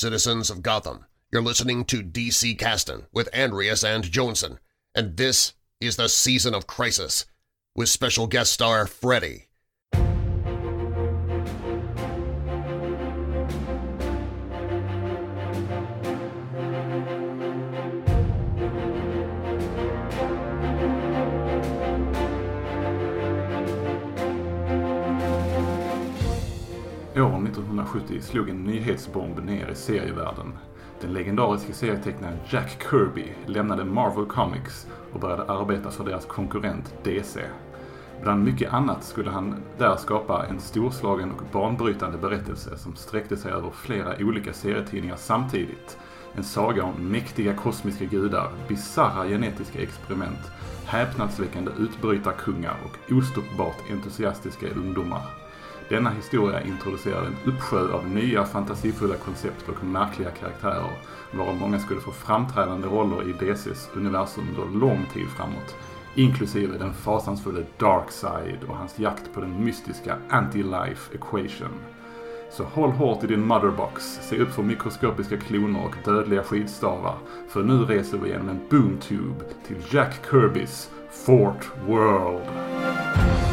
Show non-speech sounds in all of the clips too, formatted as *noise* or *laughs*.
citizens of Gotham. You're listening to DC Caston with Andreas and Johnson, and this is the Season of Crisis with special guest star Freddy. 1970 slog en nyhetsbomb ner i serievärlden. Den legendariske serietecknaren Jack Kirby lämnade Marvel Comics och började arbeta för deras konkurrent DC. Bland mycket annat skulle han där skapa en storslagen och banbrytande berättelse som sträckte sig över flera olika serietidningar samtidigt. En saga om mäktiga kosmiska gudar, bizarra genetiska experiment, häpnadsväckande utbrytarkungar och ostoppbart entusiastiska ungdomar. Denna historia introducerade en uppsjö av nya fantasifulla koncept och märkliga karaktärer, varav många skulle få framträdande roller i DCs universum under lång tid framåt. Inklusive den fasansfulla Darkseid och hans jakt på den mystiska Anti-Life Equation. Så håll hårt i din motherbox, se upp för mikroskopiska kloner och dödliga skidstavar, för nu reser vi genom en boomtube till Jack Kirbys Fort World.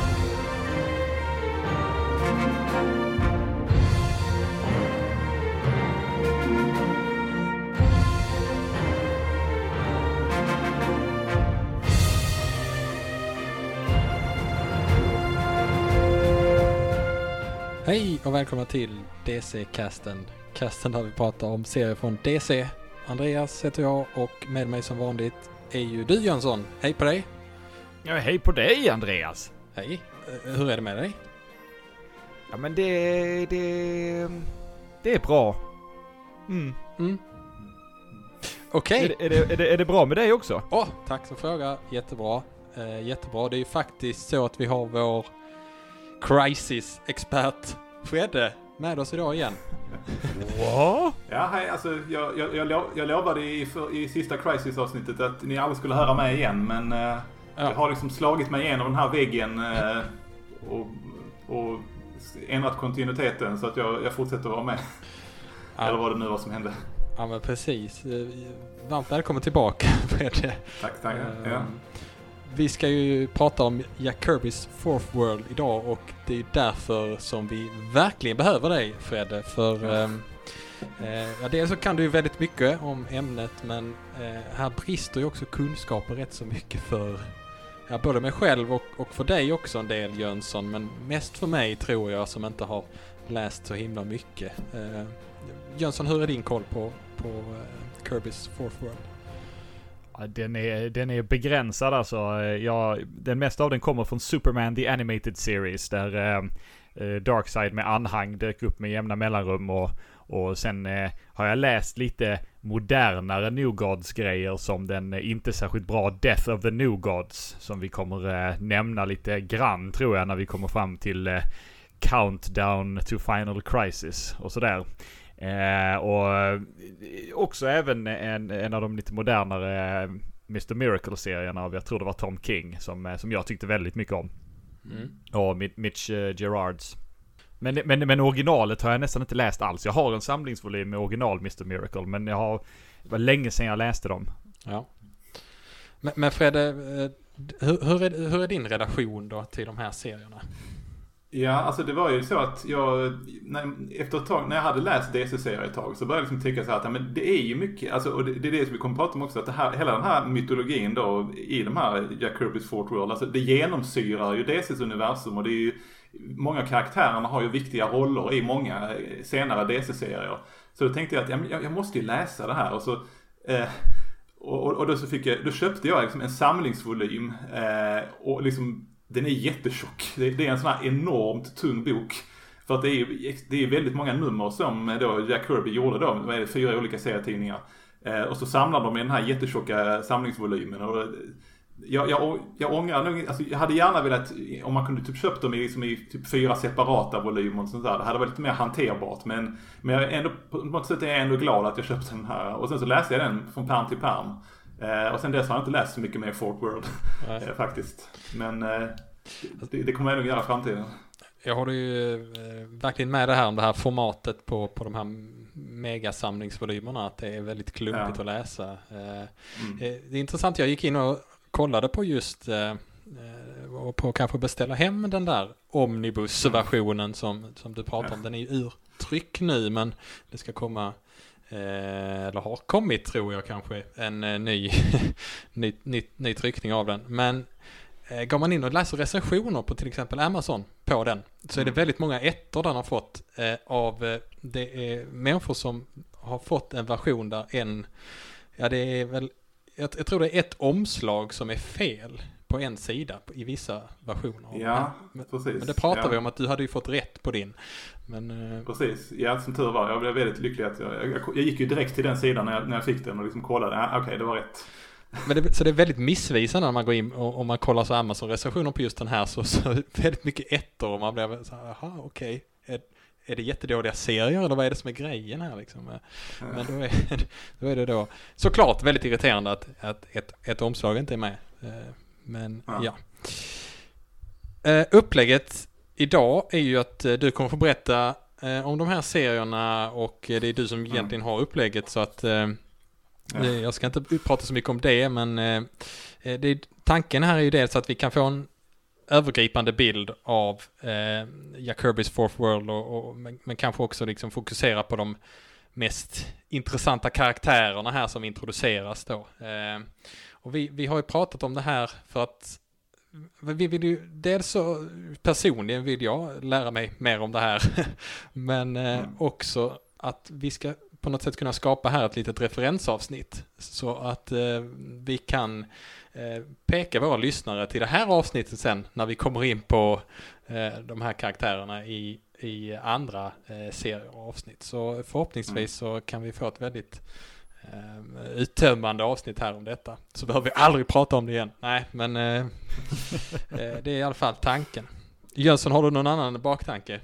Hej och välkomna till DC-casten. Casten där vi pratar om serier från DC. Andreas heter jag och med mig som vanligt är ju du Jönsson. Hej på dig! Ja, hej på dig Andreas! Hej! Eh, Hur är det med dig? Ja men det... det... Det är bra. Mm. Mm. Okej! Är, det, är, det, är, det, är det bra med dig också? Åh, tack som fråga. Jättebra. Eh, jättebra. Det är ju faktiskt så att vi har vår crisis-expert Fredde med oss idag igen. Vad? Ja, hej, alltså, jag, jag, jag, lo- jag lovade i, för, i sista Crisis-avsnittet att ni aldrig skulle höra mig igen, men eh, Ja. jag har liksom slagit mig igenom den här väggen eh, och, och ändrat kontinuiteten så att jag, jag fortsätter vara med. Eller vad det nu var som hände. Ja men precis. Eh, Varmt välkommen tillbaka *laughs* Fredde. Tack, tack. Ja. Vi ska ju prata om Jack Kirbys Fourth World idag och det är därför som vi verkligen behöver dig Fredde. För Ja. ehm, eh, ja, dels så kan du ju väldigt mycket om ämnet men eh, här brister ju också kunskaper rätt så mycket för ja, både mig själv och, och för dig också en del Jönsson men mest för mig tror jag som inte har läst så himla mycket. Eh, Jönsson, hur är din koll på, på eh, Kirbys Fourth World? Ja, den, är, den är begränsad alltså. Ja, den mesta av den kommer från Superman The Animated Series där eh, eh Darkseid med anhang dök upp med jämna mellanrum och, och sen eh, har jag läst lite modernare New Gods grejer som den eh, inte särskilt bra Death of the New Gods som vi kommer eh, nämna lite grann tror jag när vi kommer fram till eh, Countdown to Final Crisis och sådär. Eh, och eh, också även en, en av de lite modernare eh, Mr. Miracle-serierna av, jag tror det var Tom King, som, eh, som jag tyckte väldigt mycket om. Mm. Och Mi- Mitch Gerards. Men, men, men originalet har jag nästan inte läst alls. Jag har en samlingsvolym med original Mr. Miracle, men jag har... Det var länge sedan jag läste dem. Ja. Men, men Fredde, hur, hur, är, hur är din relation då till de här serierna? Ja, alltså det var ju så att jag, när, efter ett tag, när jag hade läst DC-serier ett tag så började jag liksom tycka så här att ja, men det är ju mycket, alltså, och det, det är det som vi kommer att prata om också, att det här, hela den här mytologin då i de här Jack Kirby's Fort World, alltså det genomsyrar ju DCs universum och det är ju, många karaktärerna har ju viktiga roller i många eh, senare DC-serier. Så då tänkte jag att ja, jag, jag måste ju läsa det här och så eh, och, och, och då så fick jag, då köpte jag liksom en samlingsvolym eh, och liksom den är jättetjock. Det, det är en sån här enormt tunn bok. För att det är ju det är väldigt många nummer som eh, då Jack Kirby gjorde då, vad är det, fyra olika serietidningar. Eh, och så samlar de i den här jättetjocka samlingsvolymen. Och eh, jag, jag, jag ångrar nog, alltså jag hade gärna velat, om man kunde typ köpt dem i, liksom i typ fyra separata volymer och sånt där. Det hade varit lite mer hanterbart. Men, men jag är ändå, på något sätt är jag ändå glad att jag köpte den här. Och sen så läste jag den från pärm till pärm. Eh, och sen dess har jag inte läst så mycket mer Fort World. *laughs* Eh, faktiskt. Men eh, det, det kommer jag nog göra i framtiden. Jag håller ju eh, verkligen med det här om det här formatet på, på de här megasamlingsvolymerna att det är väldigt klumpigt Ja. att läsa. Eh, Mm. Eh, Det är intressant, jag gick in och kollade på just och på kanske beställa hem den där omnibusversionen som, som du pratar om. Den är ju ur tryck nu men det ska komma, eller har kommit tror jag kanske, en eh, ny, *laughs* ny, ny, ny tryckning av den. Men eh, går man in och läser recensioner på till exempel Amazon på den så är det Mm. väldigt många ettor den har fått eh, av, eh, det är människor som har fått en version där en, ja det är väl jag, jag tror det är ett omslag som är fel på en sida i vissa versioner. Ja, men, precis. men det pratar ja. vi om att du hade ju fått rätt på din. Men eh, Precis, ja som tur var. Jag blev väldigt lycklig att jag, jag, jag gick ju direkt till den sidan när jag, när jag fick den och liksom kollade. Ja, Okej, det var rätt. Men det, så det är väldigt missvisande när man går in och om man kollar så Amazon-recensioner på just den här så, så väldigt mycket ettor och man blir så här, jaha okej, är, är det jättedåliga serier eller vad är det som är grejen här liksom? Men då är, *laughs* då är det då såklart väldigt irriterande att, att ett, ett omslag inte är med. Men Ja. ja. Eh, Upplägget idag är ju att eh, du kommer få berätta eh, om de här serierna och det är du som egentligen har upplägget så att Ja. Jag ska inte prata så mycket om det, men det, tanken här är ju dels att vi kan få en övergripande bild av Jack Kirbys Fourth World, och, och, men, men kanske också liksom fokusera på de mest intressanta karaktärerna här som introduceras då. Och vi, vi har ju pratat om det här för att vi vill ju, dels så personligen vill jag lära mig mer om det här, *laughs* men eh, Mm. också att vi ska på något sätt kunna skapa här ett litet referensavsnitt så att eh, vi kan eh, peka våra lyssnare till det här avsnittet sen när vi kommer in på eh, de här karaktärerna i, i andra eh, avsnitt. Så förhoppningsvis så kan vi få ett väldigt eh, uttömmande avsnitt här om detta. Så behöver vi aldrig prata om det igen. Nej, men eh, *laughs* eh, det är i alla fall tanken. Jönsson, har du någon annan baktanke?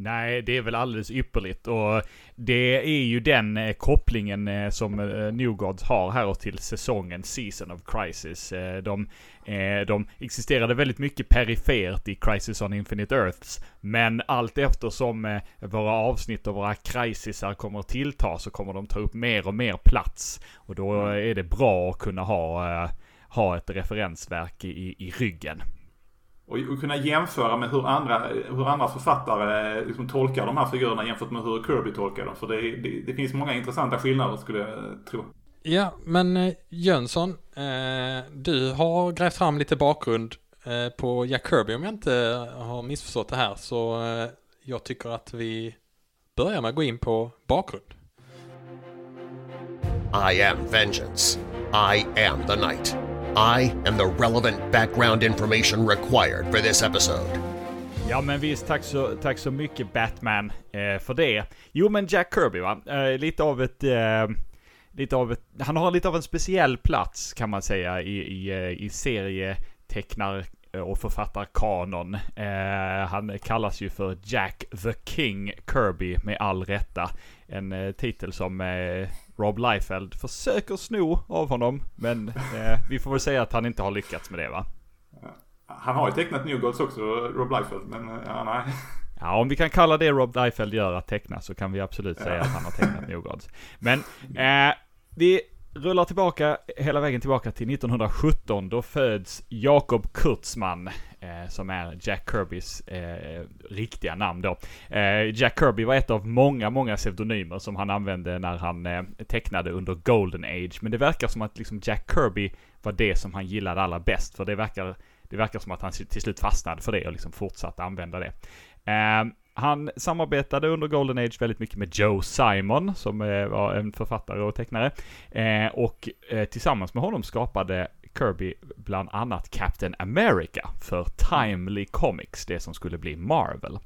Nej, det är väl alldeles ypperligt och det är ju den eh, kopplingen eh, som eh, New Gods har här och till säsongen Season of Crisis. De, de existerade väldigt mycket perifert i Crisis on Infinite Earths. Men allt eftersom våra avsnitt och våra crisisar kommer att tillta så kommer de ta upp mer och mer plats. Och då är det bra att kunna ha, ha ett referensverk i, i ryggen. Och, och kunna jämföra med hur andra, hur andra författare liksom tolkar de här figurerna jämfört med hur Kirby tolkar dem. För det, det, det finns många intressanta skillnader skulle jag tro. Ja, men eh, Jönsson, eh, du har grävt fram lite bakgrund eh, på Jack Kirby om jag inte har missförstått det här. Så eh, jag tycker att vi börjar med att gå in på bakgrund. I am vengeance. I am the night. I am the relevant background information required for this episode. Ja men visst, tack så, tack så mycket Batman eh, för det. Jo men Jack Kirby va, eh, lite av ett... Eh, lite av ett, han har lite av en speciell plats kan man säga i, i, eh, i serietecknar eh, och författarkanon. Eh, han kallas ju för Jack the King Kirby med all rätta. En eh, titel som eh, Rob Liefeld försöker sno av honom, men eh, vi får väl säga att han inte har lyckats med det va. Han har ju tecknat New Gods också, Rob Liefeld, men eh, ja, nej. *laughs* Ja, om vi kan kalla det Rob Liefeld gör att teckna så kan vi absolut säga att han har tecknat New Gods. Men eh, vi rullar tillbaka, hela vägen tillbaka till 1917. Då föds Jakob Kurtzman, eh, som är Jack Kirbys eh, riktiga namn då. Eh, Jack Kirby var ett av många, många pseudonymer som han använde när han eh, tecknade under Golden Age. Men det verkar som att liksom Jack Kirby var det som han gillade allra bäst, för det verkar det verkar som att han till slut fastnade för det och liksom fortsatte använda det. Eh, han samarbetade under Golden Age väldigt mycket med Joe Simon, som eh, var en författare och tecknare. Eh, och eh, tillsammans med honom skapade Kirby bland annat Captain America för Timely Comics, det som skulle bli Marvel.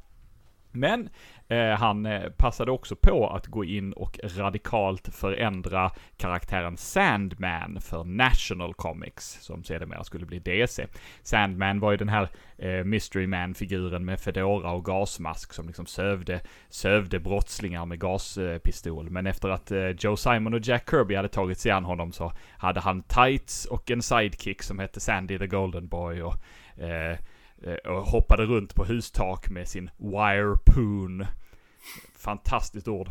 Men Eh, han eh, passade också på att gå in och radikalt förändra karaktären Sandman för National Comics, som sedermera skulle bli DC. Sandman var ju den här eh, Mystery Man-figuren med fedora och gasmask som liksom sövde, sövde brottslingar med gaspistol. Men efter att eh, Joe Simon och Jack Kirby hade tagit sig an honom så hade han tights och en sidekick som hette Sandy the Golden Boy och eh, eh och hoppade runt på hustak med sin Wire Poon. Fantastiskt ord.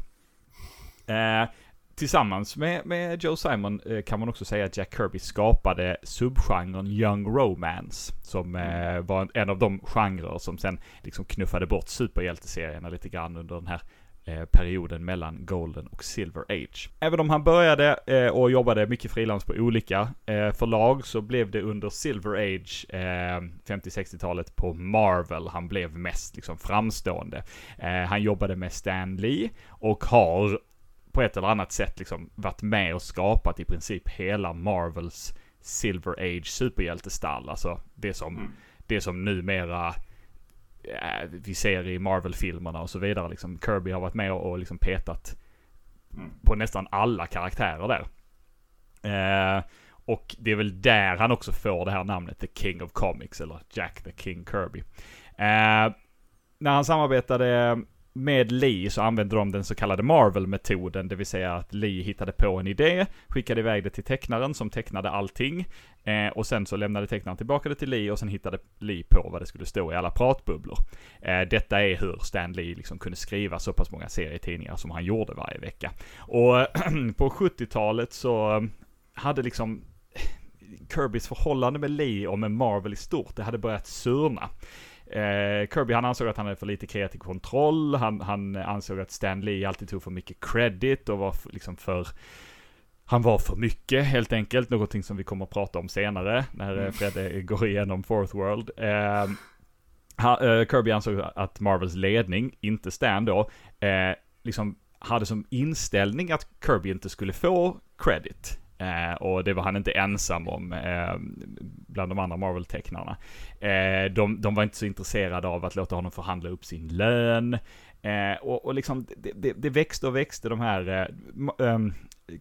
Eh, tillsammans med, med Joe Simon eh, kan man också säga att Jack Kirby skapade subgenren Young Romance. Som eh, var en, en av de genrer som sen liksom knuffade bort superhjälteserierna lite grann under den här eh, perioden mellan Golden och Silver Age. Även om han började eh, och jobbade mycket frilans på olika eh, förlag så blev det under Silver Age, 50-60-talet på Marvel, han blev mest liksom framstående. han jobbade med Stan Lee och har på ett eller annat sätt liksom varit med och skapat i princip hela Marvels Silver Age superhjältestall. Alltså det som, mm. det som numera äh, vi ser i Marvel-filmerna och så vidare. Liksom, Kirby har varit med och, och liksom petat mm. på nästan alla karaktärer där. Eh, och det är väl där han också får det här namnet The King of Comics, eller Jack the King Kirby. Eh, när han samarbetade med Lee så använde de den så kallade Marvel-metoden, det vill säga att Lee hittade på en idé, skickade iväg det till tecknaren som tecknade allting, eh, och sen så lämnade tecknaren tillbaka det till Lee och sen hittade Lee på vad det skulle stå i alla pratbubblor. Eh, detta är hur Stan Lee liksom kunde skriva så pass många serietidningar som han gjorde varje vecka. Och *clears throat* på 70-talet så eh, hade liksom Kirbys förhållande med Lee och med Marvel i stort, det hade börjat surna. Eh, Kirby han ansåg att han hade för lite kreativ kontroll, han, han ansåg att Stan Lee alltid tog för mycket credit och var liksom för han var för mycket helt enkelt, någonting som vi kommer att prata om senare när mm. Fredde går igenom Fourth World. Eh, ha, eh, Kirby ansåg att Marvels ledning, inte Stan då, eh, liksom hade som inställning att Kirby inte skulle få credit. Eh, och det var han inte ensam om eh, bland de andra Marvel-tecknarna. Eh, de, de, var inte så intresserade av att låta honom förhandla upp sin lön. Eh, och, och liksom, det, det, det, växte och växte de här, eh, ehm,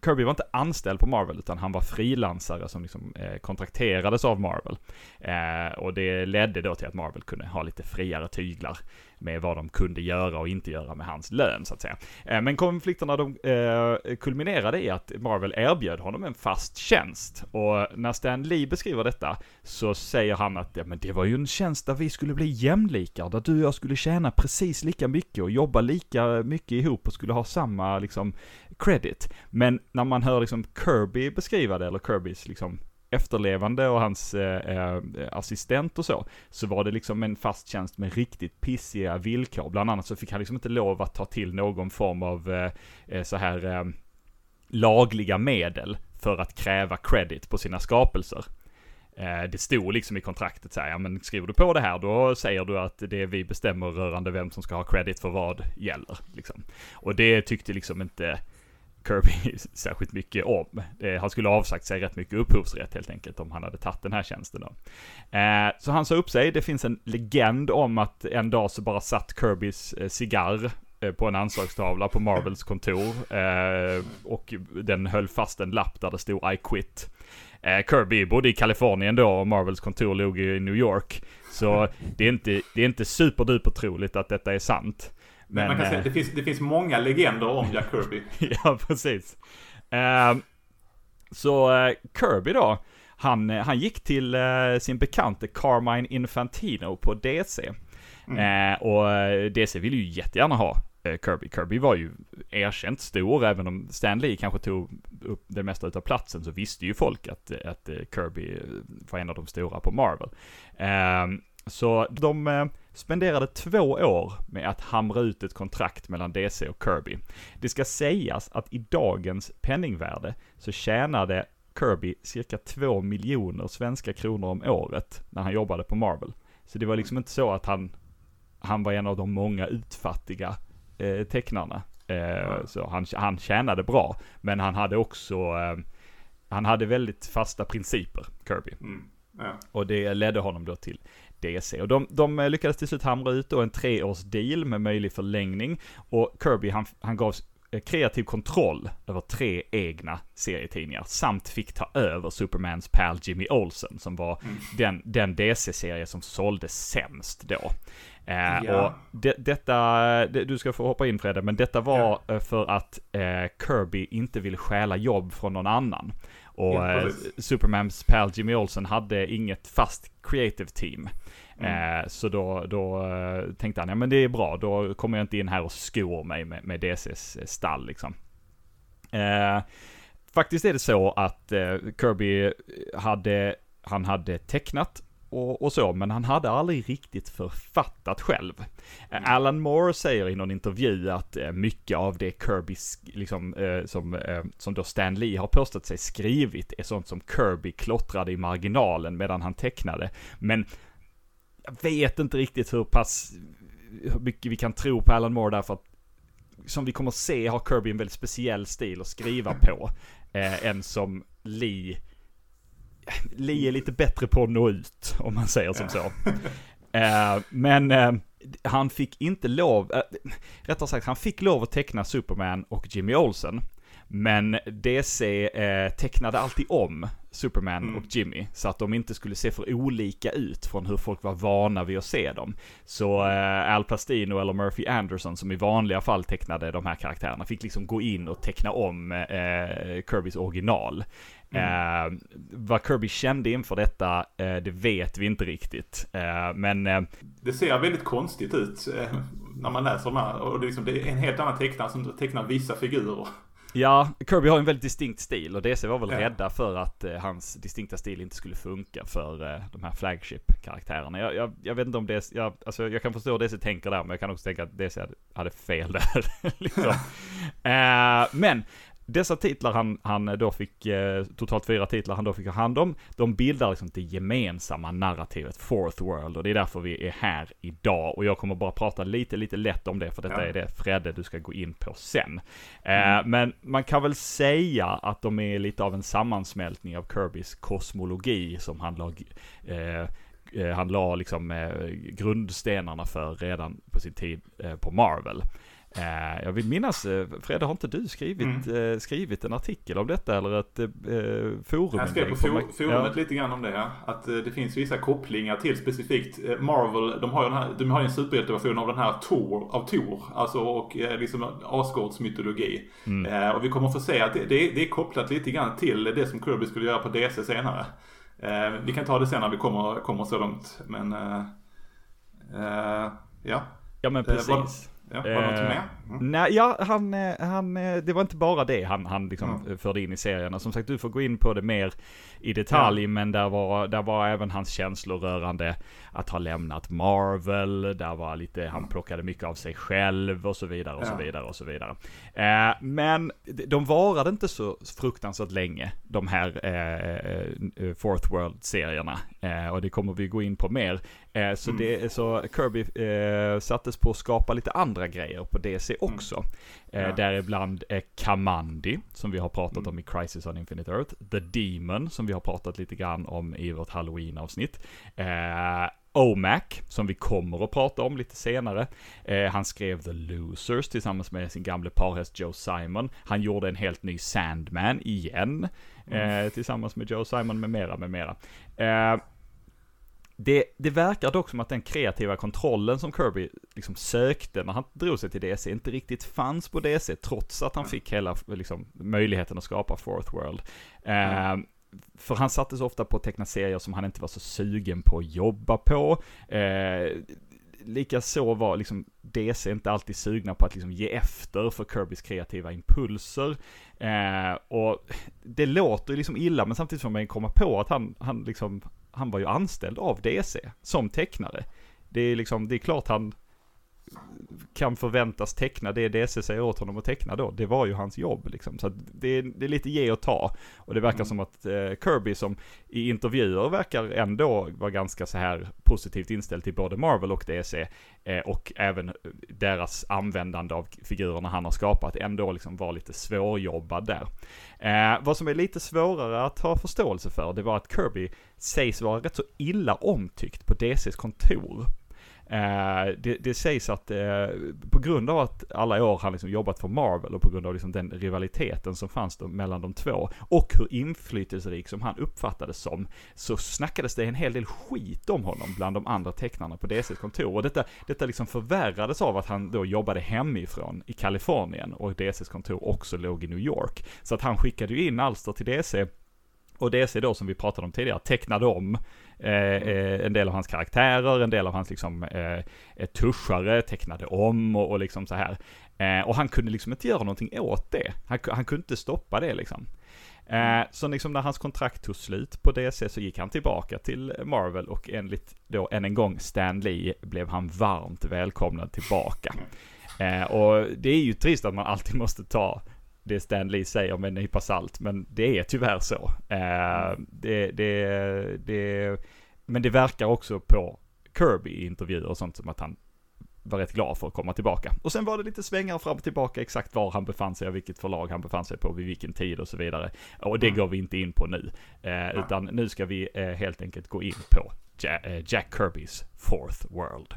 Kirby var inte anställd på Marvel utan han var frilansare som liksom eh, kontrakterades av Marvel. Eh, och det ledde då till att Marvel kunde ha lite friare tyglar med vad de kunde göra och inte göra med hans lön så att säga. Eh, men konflikterna de eh, kulminerade i att Marvel erbjöd honom en fast tjänst. Och när Stan Lee beskriver detta så säger han att ja, men det var ju en tjänst där vi skulle bli jämlikar, där du och jag skulle tjäna precis lika mycket och jobba lika mycket ihop och skulle ha samma liksom credit. Men när man hör liksom Kirby beskriva det, eller Kirbys liksom efterlevande och hans eh, eh, assistent och så, så var det liksom en fast tjänst med riktigt pissiga villkor. Bland annat så fick han liksom inte lov att ta till någon form av eh, eh så här eh, lagliga medel för att kräva credit på sina skapelser. Eh, det stod liksom i kontraktet så här, ja men skriver du på det här då säger du att det vi bestämmer rörande vem som ska ha credit för vad gäller. Liksom. Och det tyckte liksom inte Kirby *laughs* särskilt mycket om. Eh, han skulle ha avsagt sig rätt mycket upphovsrätt helt enkelt om han hade tagit den här tjänsten då. Eh, så han sa upp sig. Det finns en legend om att en dag så bara satt Kirbys eh, cigarr eh, på en anslagstavla på Marvels kontor. Eh, och den höll fast en lapp där det stod I quit. Kirby bodde i Kalifornien då och Marvels kontor låg i New York. Så det är inte, det är inte superduper troligt att detta är sant. Men, man kan säga att det finns, det finns många legender om Jack Kirby. *laughs* ja, precis. Uh, så uh, Kirby då, han, eh, han gick till uh, sin bekante Carmine Infantino på DC. Mm. och DC ville ju jättegärna ha Kirby. Kirby var ju erkänt stor, även om Stan Lee kanske tog upp det mesta utav platsen så visste ju folk att, att Kirby var en av de stora på Marvel. Ehm, så de spenderade två år med att hamra ut ett kontrakt mellan DC och Kirby. Det ska sägas att i dagens penningvärde så tjänade Kirby cirka 2 miljoner svenska kronor om året när han jobbade på Marvel. Så det var liksom inte så att han, han var en av de många utfattiga eh, tecknarna. Eh, så han, han tjänade bra, men han hade också, eh, han hade väldigt fasta principer, Kirby. Mm. Ja. Och det ledde honom då till DC. Och de, de eh, lyckades till slut hamra ut då en treårs deal med möjlig förlängning. Och Kirby han, han gavs eh, kreativ kontroll över tre egna serietidningar samt fick ta över Supermans pal Jimmy Olsen som var mm. den, den DC-serie som sålde sämst då. Eh, ja. Och de, detta, det, du ska få hoppa in Fredde, men detta var ja. Eh, för att eh, Kirby inte ville stjäla jobb från någon annan. Och ja, Supermans pal Jimmy Olsen hade inget fast creative team. Mm. Eh, så då, då tänkte han, ja men det är bra, då kommer jag inte in här och skor mig med, med DCs stall liksom. Eh, faktiskt är det så att eh, Kirby hade, han hade tecknat och, och, så, men han hade aldrig riktigt författat själv. Mm. Alan Moore säger i någon intervju att eh, mycket av det Kirby, liksom, eh, som, eh, som då Stan Lee har påstått sig skrivit är sånt som Kirby klottrade i marginalen medan han tecknade. Men jag vet inte riktigt hur pass, hur mycket vi kan tro på Alan Moore därför att som vi kommer se har Kirby en väldigt speciell stil att skriva på. Eh, än som Lee Lee är lite bättre på att nå ut, om man säger som så. Uh, men uh, han fick inte lov, uh, rättare sagt, han fick lov att teckna Superman och Jimmy Olsen. Men DC tecknade alltid om Superman mm. och Jimmy, så att de inte skulle se för olika ut från hur folk var vana vid att se dem. Så Al Pastino eller Murphy Anderson, som i vanliga fall tecknade de här karaktärerna, fick liksom gå in och teckna om Kirbys original. Mm. Eh, vad Kirby kände inför detta, eh, det vet vi inte riktigt. Eh, men... Eh, det ser väldigt konstigt ut eh, när man läser de här. Och det liksom, det är en helt annan tecknare som tecknar vissa figurer. Ja, Kirby har en väldigt distinkt stil och DC var väl ja. rädda för att eh, hans distinkta stil inte skulle funka för eh, de här flagship-karaktärerna. Jag, jag, jag, vet inte om DC, jag, alltså jag kan förstå hur DC tänker där, men jag kan också tänka att DC hade, hade fel där. *laughs* liksom. *laughs* eh, men dessa titlar han, han då fick, eh, totalt fyra titlar han då fick ha hand om, de bildar liksom det gemensamma narrativet Fourth World och det är därför vi är här idag. Och jag kommer bara prata lite, lite lätt om det för detta ja. är det Fredde du ska gå in på sen. Eh, mm. men man kan väl säga att de är lite av en sammansmältning av Kirbys kosmologi som han lag, eh, eh, han la liksom eh, grundstenarna för redan på sin tid på Marvel. Uh, jag vill minnas, uh, Fred, har inte du skrivit, mm. uh, skrivit en artikel om detta eller ett uh, forum? Jag skrev på for forumet ja. lite grann om det, ja. Att det finns vissa kopplingar till specifikt Marvel. De har ju den här, de har en superhjälteversion av den här Tor, av Tor. Alltså och liksom Asgards mytologi. Mm. och vi kommer få se att det, det, det, är kopplat lite grann till det som Kirby skulle göra på DC senare. vi kan ta det sen när vi kommer, kommer så långt. Men, ja. Ja men precis. Ja, var något med? Mm. Nej, ja, han, eh, han, eh, det var inte bara det han, han liksom mm. förde in i serierna. Som sagt, du får gå in på det mer i detalj, ja. men där var, där var även hans känslor rörande att ha lämnat Marvel. Där var lite, han plockade mycket av sig själv och så vidare och så vidare och så vidare. Eh, men de varade inte så fruktansvärt länge, de här eh, Fourth World-serierna. Eh, och det kommer vi gå in på mer. Så, mm. det, så Kirby sattes på att skapa lite andra grejer på DC mm. Också. Mm. Ja. Däribland eh, Kamandi, som vi har pratat mm. om i Crisis on Infinite Earth. The Demon, som vi har pratat lite grann om i vårt Halloween-avsnitt. Eh, OMAC, som vi kommer att prata om lite senare. Eh, han skrev The Losers tillsammans med sin gamle parhäst Joe Simon. Han gjorde en helt ny Sandman igen, mm. eh, tillsammans med Joe Simon med mera, med mera. Eh, det, det verkar dock som att den kreativa kontrollen som Kirby liksom sökte när han drog sig till DC inte riktigt fanns på DC, trots att han fick hela liksom, möjligheten att skapa Fourth World. Mm. Uh, för han satte sig ofta på att teckna serier som han inte var så sugen på att jobba på. Eh, Likaså var liksom DC inte alltid sugna på att liksom ge efter för Kirbys kreativa impulser. Eh, och det låter liksom illa, men samtidigt får man komma på att han, han liksom, han var ju anställd av DC som tecknare. Det är liksom, det är klart han kan förväntas teckna det DC säger åt honom att teckna då. Det var ju hans jobb liksom. Så det är, det är lite ge och ta. Och det verkar mm. som att eh, Kirby som i intervjuer verkar ändå vara ganska så här positivt inställd till både Marvel och DC. Eh, och även deras användande av figurerna han har skapat ändå liksom var lite svårjobbad där. Eh, vad som är lite svårare att ha förståelse för, det var att Kirby sägs vara rätt så illa omtyckt på DCs kontor. Eh, det, det, sägs att eh, på grund av att alla år han liksom jobbat för Marvel och på grund av liksom den rivaliteten som fanns då mellan de två och hur inflytelserik som han uppfattades som så snackades det en hel del skit om honom bland de andra tecknarna på DCs kontor och detta, detta liksom förvärrades av att han då jobbade hemifrån i Kalifornien och DCs kontor också låg i New York. Så att han skickade ju in alster till DC Och DC då som vi pratade om tidigare tecknade om eh, eh, en del av hans karaktärer, en del av hans liksom eh, tuschare tecknade om och, och liksom så här. Eh, och han kunde liksom inte göra någonting åt det. Han, han kunde inte stoppa det liksom. Eh, så liksom när hans kontrakt tog slut på DC så gick han tillbaka till Marvel och enligt då än en gång Stan Lee blev han varmt välkomnad tillbaka. Eh, och det är ju trist att man alltid måste ta det Stan Lee säger med en nypa salt, men det är tyvärr så. Eh, det, det, det, men det verkar också på Kirby i intervjuer och sånt som att han var rätt glad för att komma tillbaka. Och sen var det lite svängar fram och tillbaka exakt var han befann sig och vilket förlag han befann sig på vid vilken tid och så vidare. Och det mm. går vi inte in på nu. Eh, utan nu ska vi eh, helt enkelt gå in på Jack, eh, Jack Kirbys Fourth World.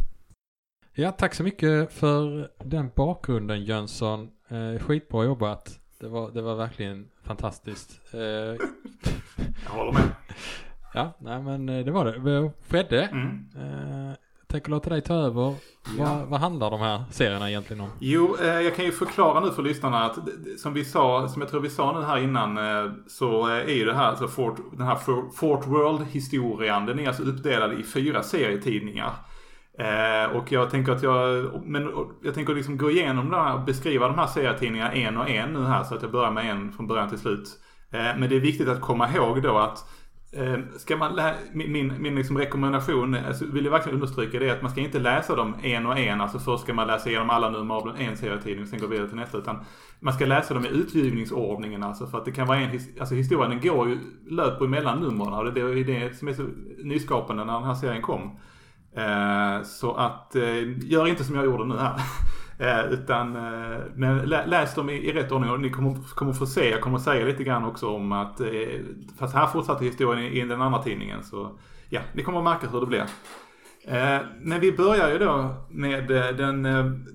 Ja, tack så mycket för den bakgrunden Jönsson. Eh, skitbra jobbat. Det var, det var verkligen fantastiskt. Eh, *laughs* Jag håller med. Ja, nej men eh, det var det. Fredde, mm. eh, tänker låta dig ta över. Ja. Vad, vad, handlar de här serierna egentligen om? Jo, eh, jag kan ju förklara nu för lyssnarna att som vi sa, som jag tror vi sa nu här innan, eh, så är ju det här, alltså Fort, den här Fort World-historien, den är alltså uppdelad i fyra serietidningar. Eh, och jag tänker att jag, men jag tänker liksom gå igenom det här, beskriva de här serietidningarna en och en nu här så att jag börjar med en från början till slut. Eh, men det är viktigt att komma ihåg då att eh, ska man min, min, min liksom rekommendation, alltså vill jag verkligen understryka det, att man ska inte läsa dem en och en. Alltså först ska man läsa igenom alla nummer av en serietidning och sen gå vidare till nästa. Utan man ska läsa dem i utgivningsordningen alltså. För att det kan vara en, alltså historien den går ju, löper mellan numren. Och det är det som är så nyskapande när den här serien kom. Eh, så att, eh, gör inte som jag gjorde nu här. *laughs* Eh, utan, men läs dem i, rätt ordning och ni kommer, kommer få se, jag kommer säga lite grann också om att, fast här fortsatte historien i, i den andra tidningen så, ja, ni kommer att märka hur det blir. Men vi börjar ju då med den,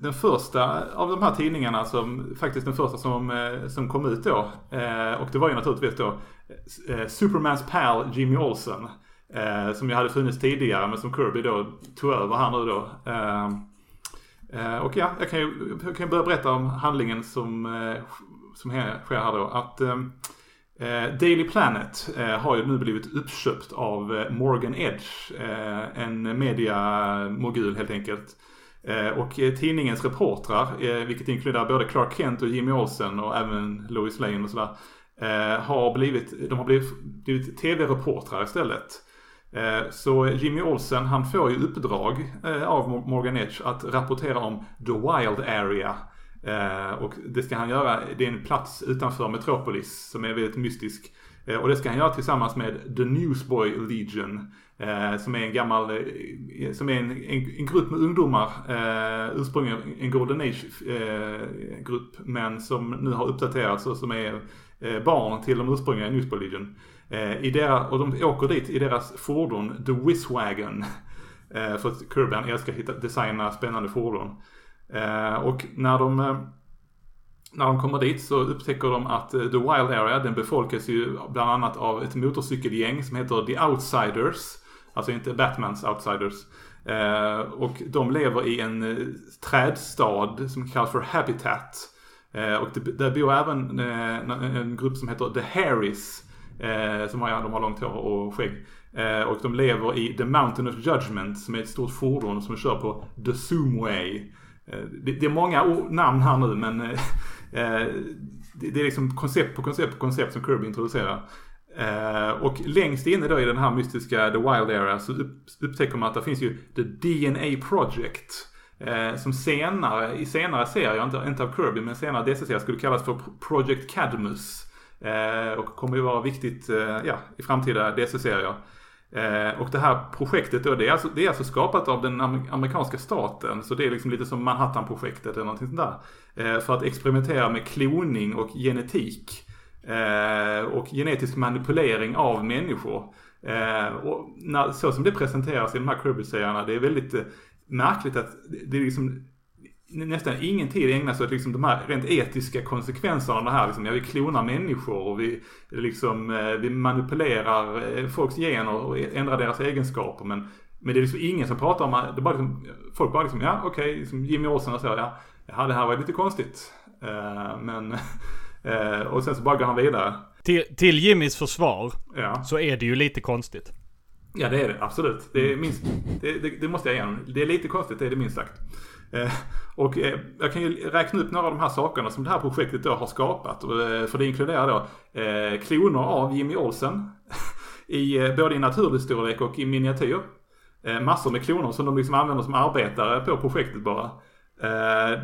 den första av de här tidningarna som faktiskt den första som, som kom ut då. Och det var ju naturligtvis då Supermans pal Jimmy Olsen. Eh, som ju hade funnits tidigare men som Kirby då tog över här nu då. Eh, eh, och ja, jag kan ju jag kan börja berätta om handlingen som, eh, som sker här då. Att eh, eh Daily Planet eh, har ju nu blivit uppköpt av eh, Morgan Edge. en mediamogul helt enkelt. Och tidningens reportrar, vilket inkluderar både Clark Kent och Jimmy Olsen och även Lois Lane och sådär. Har blivit, de har blivit, blivit tv-reportrar istället. Eh, så Jimmy Olsen han får ju uppdrag eh, av Morgan Edge att rapportera om The Wild Area. Eh, och det ska han göra, det är en plats utanför Metropolis som är väldigt mystisk. Och det ska han göra tillsammans med The Newsboy Legion. Som är en gammal, som är en, en, en grupp med ungdomar. Ursprungligen en Golden Age-grupp. Men som nu har uppdaterats och som är barn till de ursprungliga Newsboy Legion. Eh, I deras, och de åker dit i deras fordon, The Whizwagon. *laughs* Eh, för att Kirby älskar att hitta, designa spännande fordon. Eh, och när de, eh, när de kommer dit så upptäcker de att eh, The Wild Area den befolkas ju bland annat av ett motorcykelgäng som heter The Outsiders. Alltså inte Batmans Outsiders. Eh, och de lever i en trädstad som kallas för Habitat. och det, där bor även en grupp som heter The Harris. Eh, som har, de har långt hår och skägg. Eh, och de lever i The Mountain of Judgment som är ett stort fordon som kör på The Zoomway. Eh, det, det, är många namn här nu men eh, eh, det, det, är liksom koncept på koncept på koncept som Kirby introducerar. Eh, och längst inne då i den här mystiska The Wild Area så upptäcker man att det finns ju The DNA Project. Eh, som senare, i senare serier, inte, inte av Kirby men senare DC-serier skulle kallas för Project Cadmus. Eh, och kommer ju vara viktigt eh, ja, i framtida DC-serier. Eh, och det här projektet då, det är, alltså, det är alltså skapat av den amerikanska staten. Så det är liksom lite som Manhattan-projektet eller någonting sånt där. Eh, för att experimentera med kloning och genetik. och genetisk manipulering av människor. och när, så som det presenteras i de här Kirby-serierna, det är väldigt märkligt att det är liksom nästan ingen tid ägnas åt liksom de här rent etiska konsekvenserna av det här. Liksom, ja, vi klonar människor och vi, liksom, eh, vi manipulerar eh, folks gener och ändrar deras egenskaper. Men, men det är liksom ingen som pratar om det. Bara liksom, folk bara liksom, ja okej, okay, liksom Jimmy Olsen och så, ja, ja det här var lite konstigt. Uh, men, uh, *laughs* och sen så bara går han vidare. Till, till Jimmys försvar Ja. så är det ju lite konstigt. Ja det är det, absolut. Det, är minst, det, det, det måste jag ge. Det är lite konstigt, det är det minst sagt. Eh, och eh, jag kan ju räkna upp några av de här sakerna som det här projektet då har skapat. Eh, för det inkluderar då kloner av Jimmy Olsen. *laughs* I, både i naturlig storlek och i miniatyr. Massor med kloner som de liksom använder som arbetare på projektet bara.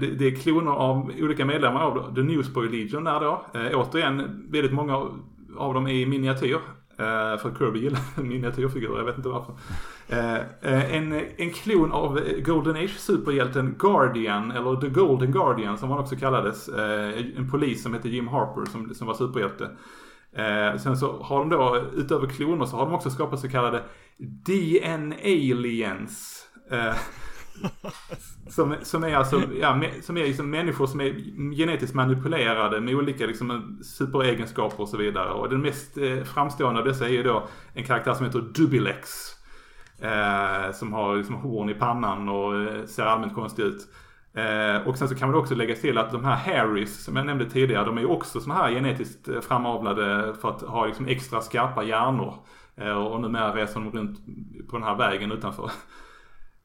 Det, är kloner av olika medlemmar av The Newsboy Legion där då. Återigen, väldigt många av- av dem är i miniatyr. Uh, för Kirby gillar *laughs* miniatyrfigurer, jag vet inte varför. Uh, uh, en, en klon av Golden Age-superhjälten Guardian, eller The Golden Guardian som han också kallades. En polis som hette Jim Harper som, som var superhjälte. Sen så har de då, utöver kloner så har de också skapat så kallade DN-aliens. Som, som är alltså, ja, som är liksom människor som är genetiskt manipulerade med olika liksom, superegenskaper och så vidare. Och den mest eh, framstående av dessa är ju då en karaktär som heter Dubilex. Eh, som har liksom horn i pannan och eh, ser allmänt konstig ut. Eh, och sen så kan man också lägga till att de här Harrys som jag nämnde tidigare, de är ju också sådana här genetiskt eh, framavlade för att ha liksom extra skarpa hjärnor. Eh, och numera reser de runt på den här vägen utanför.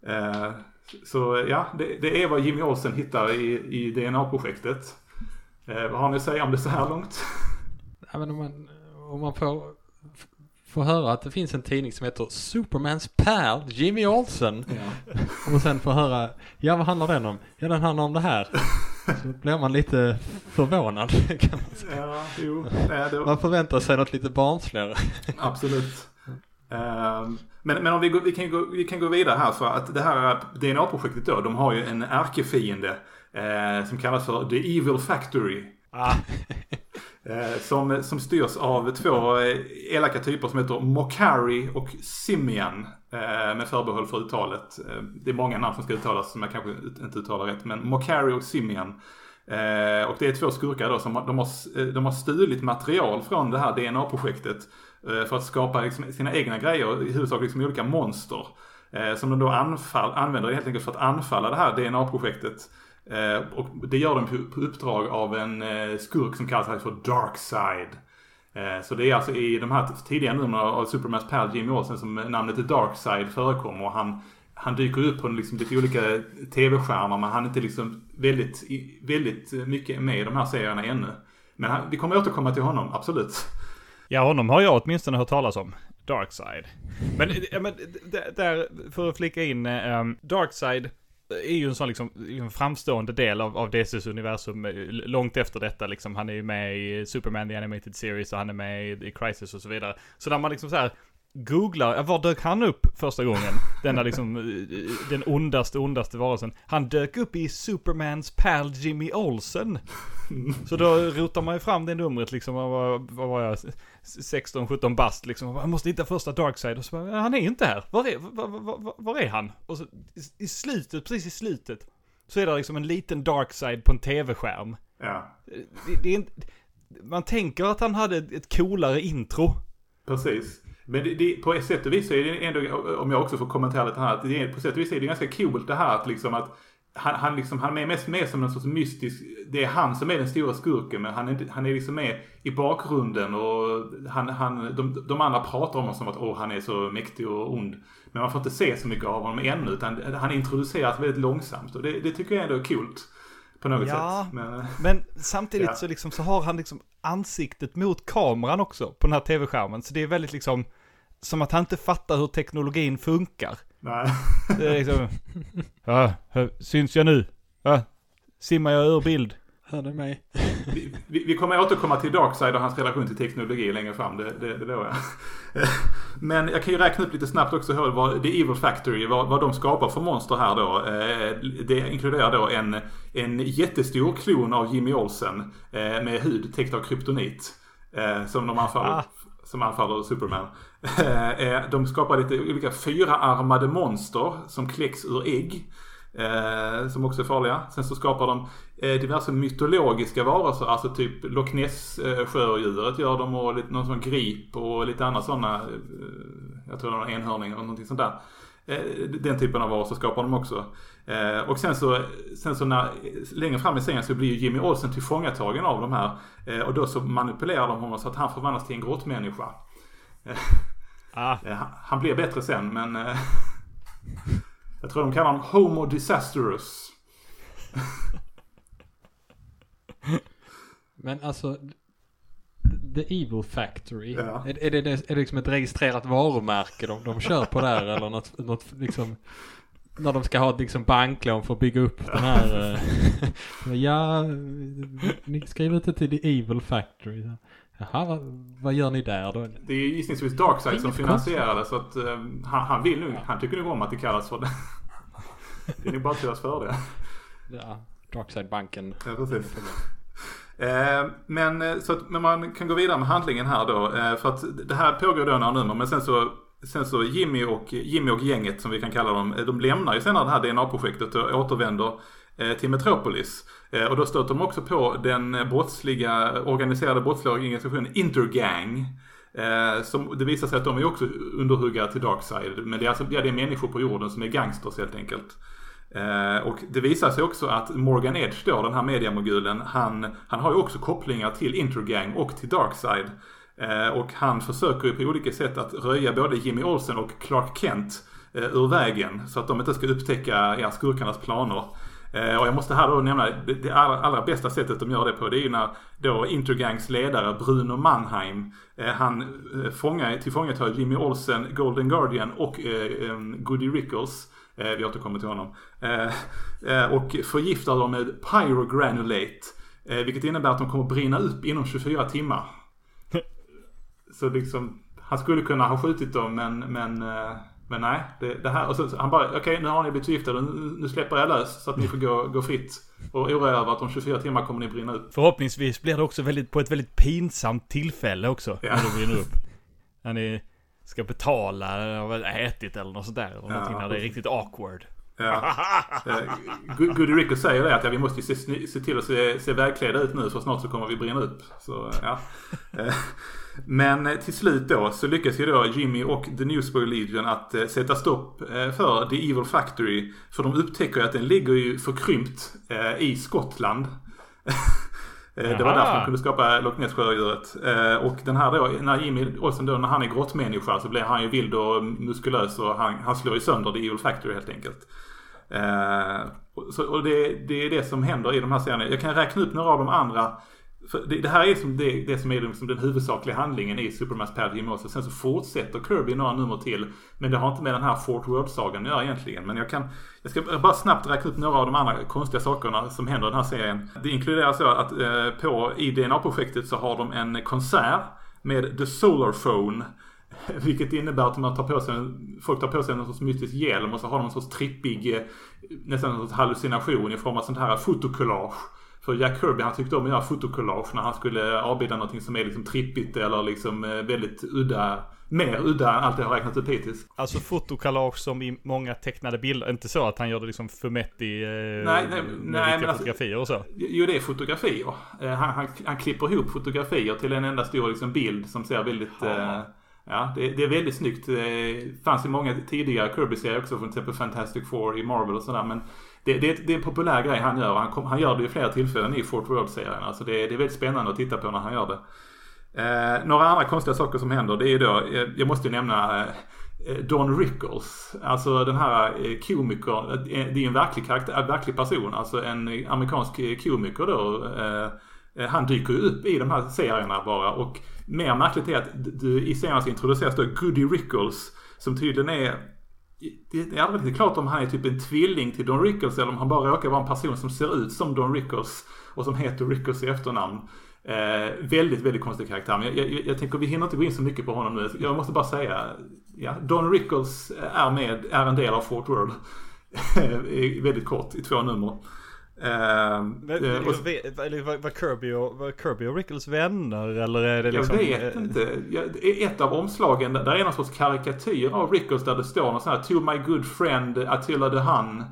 Eh, så ja, det, det är vad Jimmy Olsen hittar i, i DNA-projektet. Eh, vad har ni att säga om det så här långt? Ja, men om man, om man får, får höra att det finns en tidning som heter Supermans pal Jimmy Olsen. Och sen får höra, ja vad handlar den om? Ja den handlar om det här. Så blir man lite förvånad kan man säga. Ja, jo. Nej, det, Man förväntar sig något lite barnsligare. Absolut. Ehm, men, men om vi, går, vi, kan gå, vi kan gå vidare här för att det här DNA-projektet då, de har ju en ärkefiende eh, som kallas för The Evil Factory. Ah, *laughs* Eh, som, som styrs av två eh, elaka typer som heter Mokari och Simian. Eh, med förbehåll för uttalet. Eh, det är många namn som ska uttalas som jag kanske inte uttalar rätt. Men Mokari och Simian. Eh, och det är två skurkar då som de har, eh, de har stulit material från det här DNA-projektet. Eh, för att skapa liksom, sina egna grejer, i huvudsak liksom olika monster. Eh, som de då anfall, använder helt enkelt för att anfalla det här DNA-projektet. Eh, och det gör de på, på uppdrag av en eh, skurk som kallas för Darkside. Eh, så det är alltså i de här tidiga numren av Supermans pal Jimmy Olsen som namnet Darkside förekommer. Och han, han dyker upp på liksom lite olika tv-skärmar men han är inte liksom väldigt, väldigt mycket med i de här serierna ännu. Men han, vi kommer återkomma till honom, absolut ja, honom har jag åtminstone hört talas om. Darkside. Men, ja, men där, för att flika in, eh, um, Darkside är ju en sån liksom, liksom framstående del av, av DCs universum eh, långt efter detta liksom. Han är ju med i Superman The Animated Series och han är med i, i Crisis och så vidare. Så när man liksom så här googlar, ja, var dök han upp första gången? Denna liksom, eh, den ondaste, ondaste varelsen. Han dök upp i Supermans pal Jimmy Olsen. Så då rotar man ju fram det numret liksom, vad var jag, 16-17 bast liksom. Man måste hitta första Darkside och så bara, han är ju inte här. Var är, var, var, var, är han? Och så i, slutet, precis i slutet, så är det liksom en liten Darkside på en tv-skärm. Ja, Det, det är inte, man tänker att han hade ett, coolare intro. precis. Men det, det, på ett sätt och vis så är det ändå, om jag också får kommentera lite här, att det på sätt och vis är det ganska coolt det här att liksom att han, han, liksom, han är mest med som en sorts mystisk, det är han som är den stora skurken men han är, han är liksom med i bakgrunden och han, han, de, de andra pratar om honom som att åh han är så mäktig och ond. Men man får inte se så mycket av honom ännu utan han introduceras väldigt långsamt och det, det tycker jag ändå är coolt. På något Ja. sätt. Men, eh, Men samtidigt Ja. så, liksom, så har han liksom ansiktet mot kameran också på den här tv-skärmen. Så det är väldigt liksom, som att han inte fattar hur teknologin funkar. Nej. Det är liksom, ja, syns jag nu? Ja, simmar jag ur bild? Hör du mig? Vi, vi, vi kommer återkomma till Darkside och hans relation till teknologi längre fram. Det, det, det lovar jag. Men jag kan ju räkna upp lite snabbt också hur vad The Evil Factory, vad, vad de skapar för monster här då. Eh, Det inkluderar då en, en jättestor klon av Jimmy Olsen eh, med hud täckt av kryptonit. eh, Som de anfaller, Ah som anfaller Superman. Eh, eh, de skapar lite olika fyraarmade monster som kläcks ur ägg. Eh, som också är farliga. Sen så skapar de diverse mytologiska varelser. Alltså typ Loch Ness-sjödjuret gör de och lite, någon sån grip och lite andra sådana. Jag tror det var en enhörning eller någonting sånt där. Eh, den typen av varelser skapar de också. Eh, och sen så, sen så när, längre fram i serien så blir ju Jimmy Olsen tillfångatagen av de här. Eh, och då så manipulerar de honom så att han förvandlas till en grottmänniska. Ah. Han blir bättre sen men *laughs* jag tror de kallar honom Homo Disastrous. Men alltså, The Evil Factory. Ja. Är, är, det, är det liksom ett registrerat varumärke de, de kör på där eller något, något liksom när de ska ha liksom banklån för att bygga upp den här. eh, *laughs* ja, ni skriver det till The Evil Factory. Jaha, vad, vad gör ni där då? Det är gissningsvis Darkseid som finansierar det så att eh, han, han vill nog, han tycker nog om att det kallas för det. *laughs* det är nog bara till deras fördel. Ja, Darkside-banken. Ja, precis. Eh, men, eh, så att, men man kan gå vidare med handlingen här då. Eh, för att det här pågår då några nummer. Men sen så, sen så Jimmy, och, Jimmy och gänget som vi kan kalla dem. De lämnar ju senare det här DNA-projektet och återvänder till Metropolis. Och då stöter de också på den brottsliga, organiserade brottsliga organisationen Intergang. Eh, som, det visar sig att de är också underhuggare till Darkside Men det är alltså ja, det är människor på jorden som är gangsters helt enkelt. Eh, och det visar sig också att Morgan Edge då, den här mediamogulen, han, han har ju också kopplingar till Intergang och till Darkside. Eh, och han försöker ju på olika sätt att röja både Jimmy Olsen och Clark Kent eh, ur vägen. Så att de inte ska upptäcka ja, skurkarnas planer. Eh, och jag måste här då nämna det, det allra, allra bästa sättet de gör det på. Det är ju när då Intergangs ledare Bruno Mannheim, eh, han eh, fångar, tillfångatar Jimmy Olsen, Golden Guardian och eh, eh, Goody Rickles. Eh, vi återkommer till honom. Eh, eh, och förgiftar dem med pyrogranulate. Vilket innebär att de kommer brinna upp inom 24 timmar. *laughs* Så liksom, han skulle kunna ha skjutit dem men, men, men nej. Det, det här, och så, han bara, okej nu har ni blivit förgiftade, nu, nu släpper jag lös så att ni får gå, gå fritt. Och oroa er över att om 24 timmar kommer ni brinna upp. Förhoppningsvis blir det också väldigt, på ett väldigt pinsamt tillfälle också. Ja. När det brinner upp. När ni ska betala eller vad ätit eller något sånt där. Eller någonting när det är riktigt awkward. Ja. Eh, Go- Goody Rico säger det att ja, vi måste se, se till att se, se välklädda ut nu för snart så kommer vi brinna upp. Så, eh, ja. Eh, Men till slut då så lyckas ju då Jimmy och The Newsboy Legion att sätta stopp för The Evil Factory. För de upptäcker ju att den ligger ju förkrympt i Skottland. *laughs* Eh, Det var därför de kunde skapa Loch Ness sjödjuret. Eh, Och den här då, när Jimmy Olsen då, när han är grottmänniska så blir han ju vild och muskulös och han, han slår ju sönder The Evil Factory helt enkelt. Eh, och så, och det, det är det som händer i de här serierna. Jag kan räkna upp några av de andra. För det, det här är som det, det som är liksom den huvudsakliga handlingen i Supermans Pad Jim Sen så fortsätter Kirby några nummer till. Men det har inte med den här Fort World-sagan att göra egentligen. Men jag kan jag ska bara snabbt räkna upp några av de andra konstiga sakerna som händer i den här serien. Det inkluderar så att eh, på, i DNA-projektet så har de en konsert med The Solar Phone. *laughs* Vilket innebär att man tar på sig, folk tar på sig någon sorts mystisk hjälm och så har de en sorts trippig, eh, nästan en sorts hallucination i form av sånt här fotokollage. För Jack Kirby han tyckte om att göra fotokollage när han skulle avbilda någonting som är liksom trippigt eller liksom eh, väldigt udda. Mer udda än allt jag har räknat upp hittills. Alltså fotokollage som i många tecknade bilder. Inte så att han gör det liksom fumetti eh, Nej, nej, nej, alltså- fotografier och så. Jo, det är fotografier. Eh, Han, han, han klipper ihop fotografier till en enda stor liksom, bild som ser väldigt... Ja. Eh, ja, det, det är väldigt snyggt. Det fanns i många tidigare Kirby-serier också, till exempel Fantastic Four i Marvel och sådär. Men det, det, det är en populär grej han gör. Han, kom, han gör det ju flera tillfällen i Fort World-serien. Alltså det, det är väldigt spännande att titta på när han gör det. Eh, några andra konstiga saker som händer, det är ju då, eh, jag måste ju nämna eh, eh Don Rickles. Alltså den här eh, komikern. Eh, det är en verklig karaktär, en verklig person. Alltså en amerikansk komiker då. eh, Han dyker ju upp i de här serierna bara. Och mer märkligt är att du, i serierna så introduceras då Goody Rickles. Som tydligen är det är aldrig riktigt klart om han är typ en tvilling till Don Rickles eller om han bara råkar vara en person som ser ut som Don Rickles och som heter Rickles i efternamn. Eh, väldigt, väldigt konstig karaktär. Men jag, jag, jag tänker vi hinner inte gå in så mycket på honom nu. Jag måste bara säga, ja, Don Rickles är med, är en del av Fort World. *laughs* Väldigt kort, i två nummer. Eh, Men, eh, och- eller var, var, Kirby och, var Kirby och Rickles vänner eller är det Jag liksom... vet eh, inte. Jag- Ett av omslagen, där är någon sorts karikatyr av Rickles där det står något sånt här To my good friend Attila the Hun.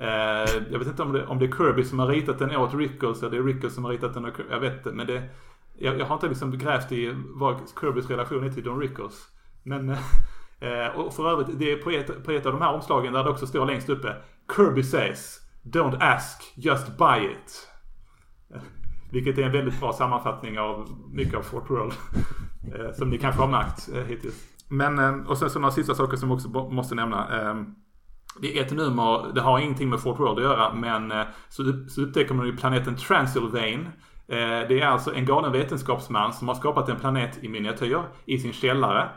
Eh, jag vet inte om det, om det är Kirby som har ritat den åt Rickles eller det är Rickles som har ritat den åt Kirby. Jag vet inte. Men det, jag, jag har inte liksom grävt i vad Kirbys relation är till Don Rickles. Men Eh, och för övrigt, det är på ett, på ett av de här omslagen där det också står längst uppe Kirby says Don't ask, just buy it. Vilket är en väldigt bra sammanfattning av mycket av Fort World. Eh, som ni kanske har märkt eh, hittills. Men, eh, och sen så några sista saker som också måste nämna. Ehm, det är ett nummer, det har ingenting med Fort World att göra, men så, så upptäcker man ju planeten Transylvane. Det är alltså en galen vetenskapsman som har skapat en planet i miniatyr i sin källare.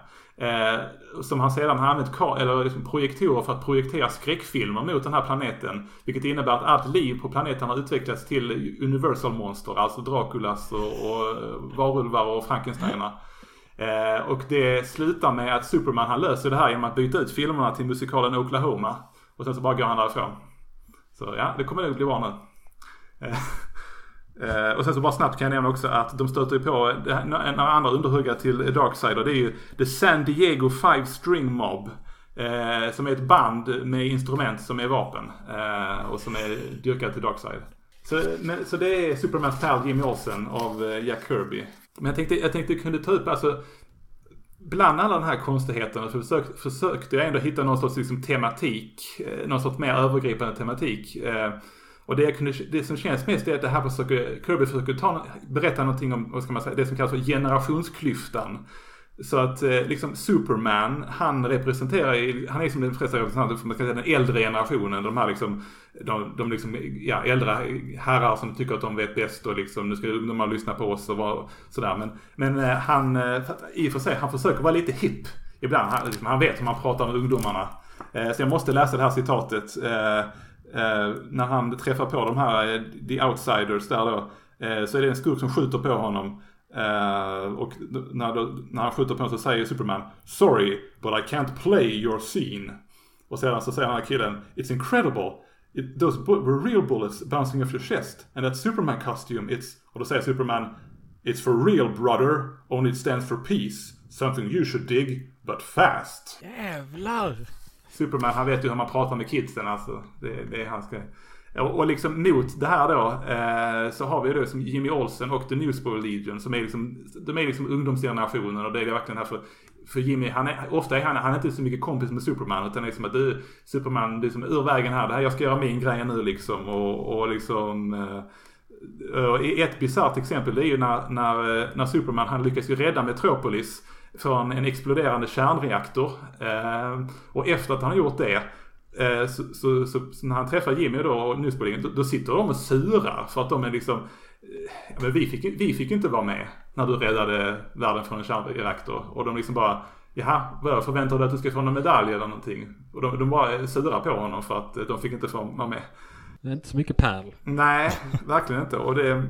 Eh, som han sedan har använt eller liksom projektorer för att projektera skräckfilmer mot den här planeten. Vilket innebär att allt liv på planeten har utvecklats till Universal-monster. Alltså Draculas och, och eh, varulvar och Frankensteiner. Eh, och det slutar med att Superman han löser det här genom att byta ut filmerna till musikalen Oklahoma. Och sen så bara går han därifrån. Så ja, det kommer nog bli bra nu. Eh, Eh, och sen så bara snabbt kan jag nämna också att de stöter ju på några andra underhuggare till Darksider. Det är ju The San Diego Five String Mob. Eh, som är ett band med instrument som är vapen. Eh, och som är dyrkat till Darkside. Så, men, så det är Supermans pal Jimmy Olsen av eh, Jack Kirby. Men jag tänkte, jag tänkte kunde ta upp alltså Bland alla de här konstigheterna försök, försökte jag ändå hitta någon sorts liksom, tematik. Eh, någon sorts mer övergripande tematik. Eh, och det, kunde, det som känns mest är att det här försöker, Kirby försöker ta, berätta någonting om, vad ska man säga, det som kallas för generationsklyftan. Så att eh, liksom Superman, han representerar, han är som den främsta representanten för man ska säga, den äldre generationen. De här liksom, de, de liksom, ja, äldre herrar som tycker att de vet bäst och liksom, nu ska ungdomar lyssna på oss och sådär. Men, men eh, han, eh, i och för sig, han försöker vara lite hipp ibland. Han, liksom, han vet hur man pratar med ungdomarna. Så jag måste läsa det här citatet. Eh, när han träffar på de här, eh, the outsiders där då. Eh, så är det en skurk som skjuter på honom. Eh, och när, då, när han skjuter på honom så säger Superman Sorry, but I can't play your scene. Och sedan så säger den här killen It's incredible. It, those were real bullets bouncing off your chest. And that Superman costume, it's... Och då säger Superman It's for real brother, only it stands for peace. Something you should dig, but fast. Jävlar! Superman, han vet ju hur man pratar med kidsen alltså. Det, det är hans grej. Och, liksom mot det här då eh, så har vi då som Jimmy Olsen och The Newsboy Legion som är liksom, de är liksom ungdomsgenerationen och det är verkligen här för för Jimmy, han är, ofta är han, han är inte så mycket kompis med Superman utan liksom att du, Superman, du är som ur vägen här, det här, jag ska göra min grej nu liksom och, och liksom eh, ett bisarrt exempel det är ju när, när, eh, när Superman han lyckas ju rädda Metropolis från en exploderande kärnreaktor. Eh, och efter att han har gjort det eh, så, så, så, så, när han träffar Jimmy då och Newsboardingen då, då sitter de och surar för att de är liksom eh, men vi fick, vi fick inte vara med när du räddade världen från en kärnreaktor. Och de liksom bara Jaha, vad förväntar du att du ska få någon medalj eller någonting? Och de, de bara surar på honom för att de fick inte få vara med. Det är inte så mycket pärl. Nej, verkligen inte. Och det,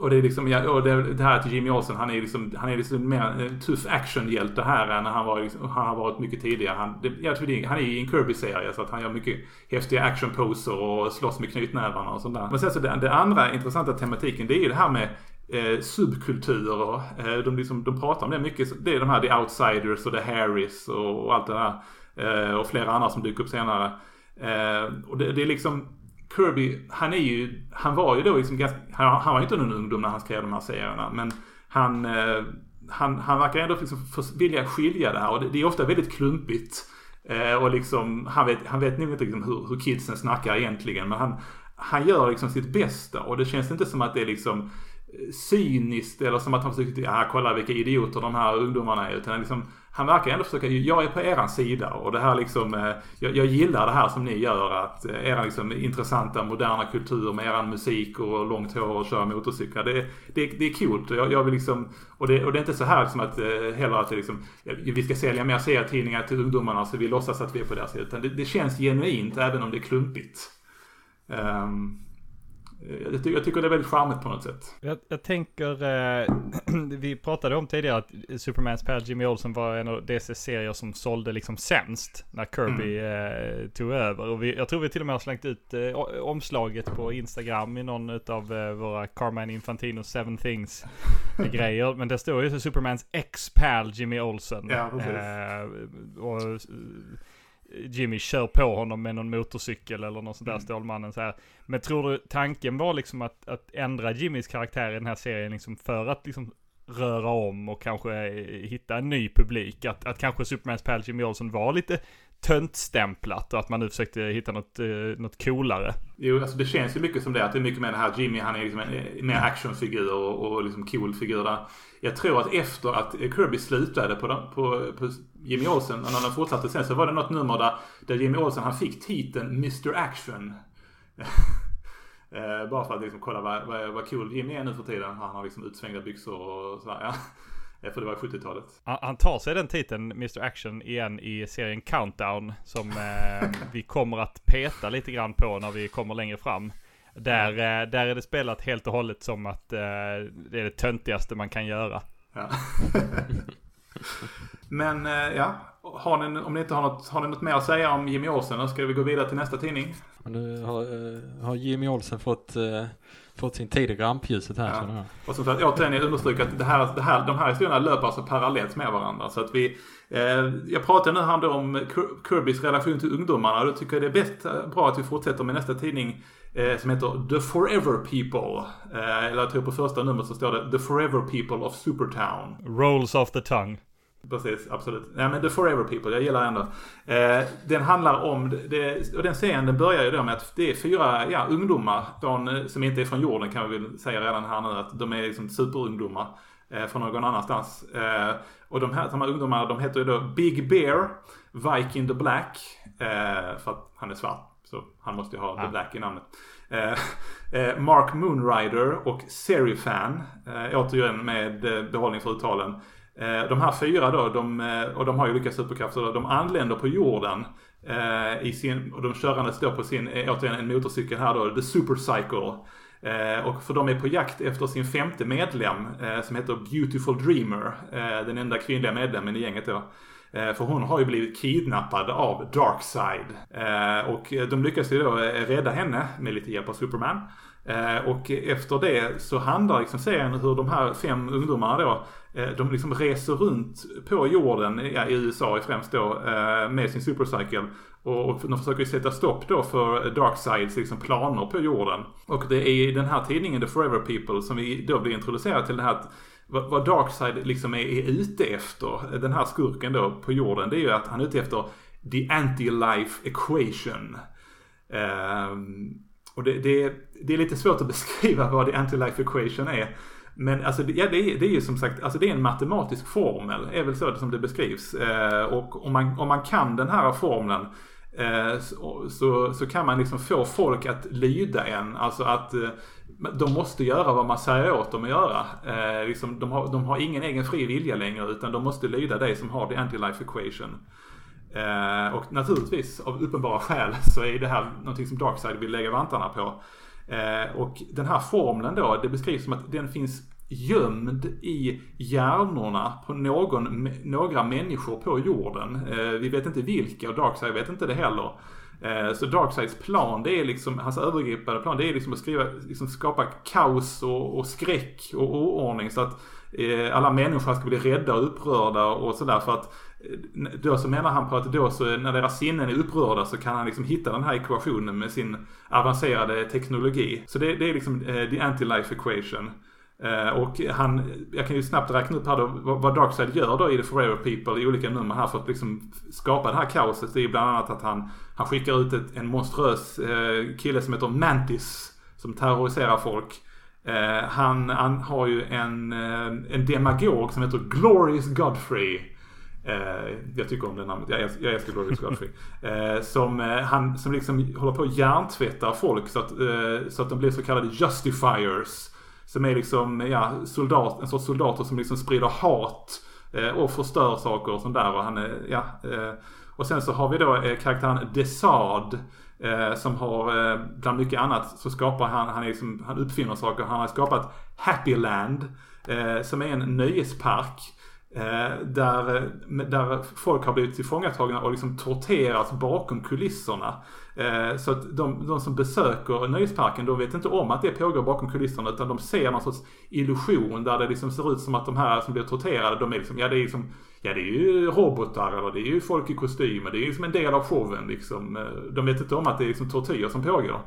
och det är liksom, ja, och det, det här till Jimmy Olsen, han är liksom, han är liksom mer en tuff actionhjälte här än han, var, liksom, han har varit mycket tidigare. Han, det, jag tror det, han är i en Kirby-serie så att han gör mycket häftiga actionposer och slåss med knytnävarna och sånt där. Men sen så det, det andra intressanta tematiken det är ju det här med eh, subkulturer. Eh, de, liksom, de pratar om det mycket. Det är de här The Outsiders och The Harris och, och allt det där. Eh, och flera andra som dyker upp senare. Eh, och det, det är liksom Kirby, han är ju, han var ju då liksom ganska, han, han var ju inte någon ungdom när han skrev de här serierna. Men han, eh, han, han verkar ändå liksom vilja skilja det här och det, det är ofta väldigt klumpigt. Eh, och liksom, han vet, han vet nog inte liksom hur, hur kidsen snackar egentligen. Men han, han gör liksom sitt bästa och det känns inte som att det är liksom eh, cyniskt eller som att han försöker, ja ah, kolla vilka idioter de här ungdomarna är. Utan liksom, han verkar ändå försöka, jag är på eran sida och det här liksom, eh, jag, jag gillar det här som ni gör. Att eh, era liksom intressanta moderna kultur med eran musik och långt hår och köra motorcyklar. Det, det, det är coolt och jag, jag vill liksom, och det, och det är inte så här liksom att eh, heller att det liksom, eh, vi ska sälja mer serietidningar till ungdomarna så vi låtsas att vi är på deras sida. Utan det, det känns genuint även om det är klumpigt. Um, jag, ty jag, tycker det är väldigt charmigt på något sätt. Jag, jag tänker, eh, *clears throat* vi pratade om tidigare att Supermans pär Jimmy Olsen var en av DC serier som sålde liksom sämst när Kirby mm. eh, tog över. Och vi, jag tror vi till och med har slängt ut eh, omslaget på Instagram i någon av eh, våra Carmine Infantinos Seven Things *laughs* grejer. Men det står ju Supermans ex-pal Jimmy Olsen. Ja, precis. och, Jimmy kör på honom med någon motorcykel eller något sånt där, mm. Stålmannen så här. Men tror du tanken var liksom att, att ändra Jimmys karaktär i den här serien liksom för att liksom röra om och kanske hitta en ny publik. Att, att kanske Supermans pal Jimmy Olsen var lite töntstämplat och att man nu försökte hitta något, eh, något coolare. Jo, alltså det känns ju mycket som det. Att det är mycket mer det här Jimmy, han är liksom en eh, mer actionfigur och, och liksom cool figur där. Jag tror att efter att Kirby slutade på, på, på Jimmy Olsen, när han fortsatte sen, så var det något nummer där, där Jimmy Olsen, han fick titeln Mr Action. *laughs* Eh, bara för att liksom kolla vad, vad, vad cool Jimmy är nu för tiden. Han har liksom utsvängda byxor och sådär. Ja. För det var 70-talet. Han tar sig den titeln, Mr Action, igen i serien Countdown. Som eh, *laughs* vi kommer att peta lite grann på när vi kommer längre fram. Där, eh, där är det spelat helt och hållet som att eh, det är det töntigaste man kan göra. Ja. *laughs* Men eh, ja, har ni, om ni inte har något, har ni något mer att säga om Jimmy? Då ska vi gå vidare till nästa tidning. Nu har, uh, har Jimmy Olsen fått, uh, fått sin tid i rampljuset här. Ja. Och som sagt, återigen jag understryker att det här, det här, de här historierna löper alltså parallellt med varandra. Så att vi, eh, jag pratar nu här om Kirbys relation till ungdomarna. Då tycker jag det är bäst, bra att vi fortsätter med nästa tidning eh, som heter The Forever People. Eh, eller jag tror på första numret så står det The Forever People of Supertown. Rolls off the tongue. Precis, absolut. Nej men The Forever People, jag gillar ändå. Eh, den handlar om, det, och den serien den börjar ju då med att det är fyra ja, ungdomar från, eh, som inte är från jorden kan vi väl säga redan här nu. Att de är liksom superungdomar eh, från någon annanstans. Eh, och de här, de här ungdomarna de heter ju då Big Bear, Viking the Black, eh, för att han är svart. Så han måste ju ha ja. The Black i namnet. Eh, Mark Moonrider och Serifan, eh, återigen med behållning för uttalen. Eh, de här fyra då, de, eh, och de har ju olika superkrafter, de anländer på jorden eh, i sin, och de körandes då på sin, eh, återigen en motorcykel här då, The Supercycle. och för de är på jakt efter sin femte medlem som heter Beautiful Dreamer. den enda kvinnliga medlemmen i gänget då. För hon har ju blivit kidnappad av Darkside. Och de lyckas ju då rädda henne med lite hjälp av Superman. Och efter det så handlar liksom serien hur de här fem ungdomarna då Eh, de liksom reser runt på jorden, ja, i USA främst då, eh, med sin supercycle. Och de försöker sätta stopp då för Darksides liksom planer på jorden. Och det är i den här tidningen The Forever People som vi då blir introducerade till det här att vad Darkside liksom är, är ute efter, den här skurken då på jorden, det är ju att han är ute efter the anti-life equation. Um, och det, det, det, är lite svårt att *laughs* beskriva vad the anti-life equation är. Men alltså, ja, det, är, det är ju som sagt, alltså det är en matematisk formel, är väl så som det beskrivs. Eh, och om man, om man kan den här formeln eh, så, så, så, kan man liksom få folk att lyda en. Alltså att eh, de måste göra vad man säger åt dem att göra. Eh, liksom, de, har, de har ingen egen fri vilja längre utan de måste lyda dig som har the anti-life equation. Eh, och naturligtvis av uppenbara skäl så är det här någonting som Darkside vill lägga vantarna på. Eh, och den här formeln då, det beskrivs som att den finns gömd i hjärnorna på någon, några människor på jorden. Eh, vi vet inte vilka och Darkseid vet inte det heller. Eh, så DarkSides plan, det är liksom, hans övergripande plan, det är liksom att skriva, liksom skapa kaos och, och skräck och oordning så att eh, alla människor ska bli rädda och upprörda och sådär för att Eh, då så menar han på att då så när deras sinnen är upprörda så kan han liksom hitta den här ekvationen med sin avancerade teknologi. Så det, det är liksom uh, the anti-life equation. Uh, och han, jag kan ju snabbt räkna upp här då vad Darkseid gör då i The Forever People i olika nummer här för att liksom skapa det här kaoset. Det är bland annat att han, han skickar ut ett, en monströs uh, kille som heter Mantis som terroriserar folk. han, han har ju en, en demagog som heter Glorious Godfrey. Eh, jag tycker om det namnet. Jag, älskar, jag älskar Glorious *laughs* Godfrey. Eh, som, eh, han, som liksom håller på att hjärntvätta folk så att, eh, så att de blir så kallade justifiers. Som är liksom, ja, soldat, en sorts soldater som liksom sprider hat eh, och förstör saker och sånt där. Och, han är, ja, eh, och sen så har vi då karaktären Desard. som har, bland mycket annat, så skapar han, han, är liksom, han uppfinner saker. Han har skapat Happyland. som är en nöjespark Eh, där, eh, där folk har blivit tillfångatagna och liksom torterats bakom kulisserna. Eh, så att de, de, som besöker nöjesparken de vet inte om att det pågår bakom kulisserna utan de ser någon sorts illusion där det liksom ser ut som att de här som blir torterade de är liksom, ja det är liksom, ja det är ju robotar eller det är ju folk i kostymer, det är ju liksom en del av showen liksom. Eh, de vet inte om att det är liksom tortyr som pågår.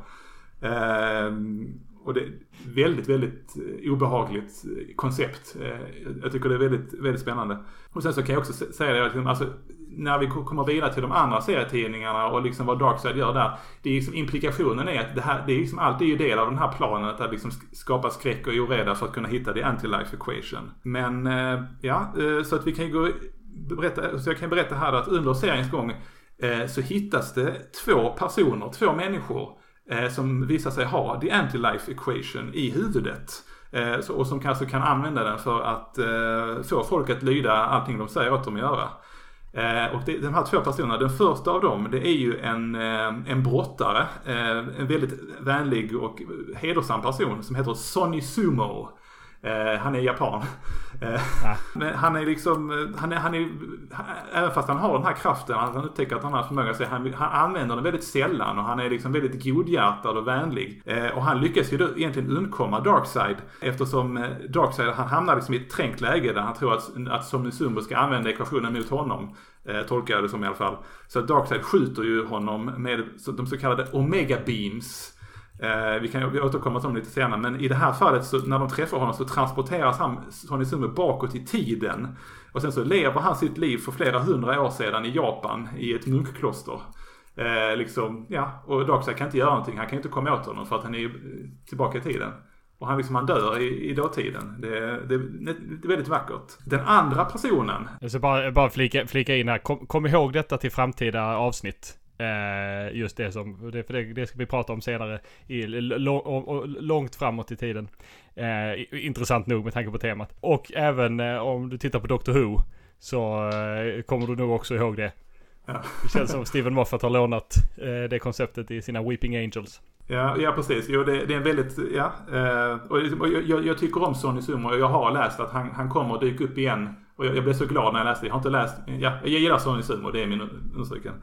Och det är väldigt, väldigt eh, obehagligt eh, koncept. Eh, jag tycker det är väldigt, väldigt spännande. Och sen så kan jag också säga det, att liksom, alltså, när vi kommer vidare till de andra serietidningarna och liksom vad DarkSide gör där. Det är liksom implikationen är att det här, det är liksom allt är ju del av den här planen att liksom skapa skräck och oreda för att kunna hitta the anti-life equation. Men ja, så att vi kan ju gå berätta, så jag kan berätta här att under seriens gång så hittas det två personer, två människor eh, som visar sig ha the anti-life equation i huvudet. Eh, så, och som kanske kan använda den för att eh, få folk att lyda allting de säger åt dem att göra. Eh, och det, de här två personerna, den första av dem det är ju en, eh, en brottare. Eh, en väldigt vänlig och hedersam person som heter Sonny Sumo. Eh, han är japan. Eh, Men han är liksom, eh, han är, han är, även fast han har den här kraften, han upptäcker att han har förmåga, så han, han använder den väldigt sällan och han är liksom väldigt godhjärtad och vänlig. Eh, och han lyckas ju då egentligen undkomma Darkseid eftersom eh, Darkseid, han hamnar liksom i ett trängt läge där han tror att, att Somnisumo ska använda ekvationen mot honom. Eh, tolkar jag det som i alla fall. Så att Darkseid skjuter ju honom med de så kallade Omega Beams. Eh, vi kan vi återkomma till dem lite senare. Men i det här fallet så när de träffar honom så transporteras han, Sonny liksom Sumo bakåt i tiden. Och sen så lever han sitt liv för flera hundra år sedan i Japan i ett munkkloster. Eh, liksom, ja, och Darkseid kan inte göra någonting. Han kan inte komma åt honom för att han är ju eh, tillbaka i tiden. Och han, liksom, han dör i, i dåtiden. Det, det, det är väldigt vackert. Den andra personen. Jag ska bara, bara flika, flika in här. Kom, kom ihåg detta till framtida avsnitt. Eh, just det som, det, för det, det ska vi prata om senare. I, långt framåt i tiden. Eh, intressant nog med tanke på temat. Och även eh, om du tittar på Doctor Who. Så eh, kommer du nog också ihåg det. Ja. Det känns som Steven Moffat har lånat eh, det konceptet i sina Weeping Angels. Ja, ja precis. Jo, det, det är en väldigt, ja. Eh, och jag, jag, tycker om Sonny Sumo och jag har läst att han, han kommer att dyka upp igen. Och jag, jag blev så glad när jag läste det. Jag har inte läst, ja, jag gillar Sonny Sumo, det är min understryken.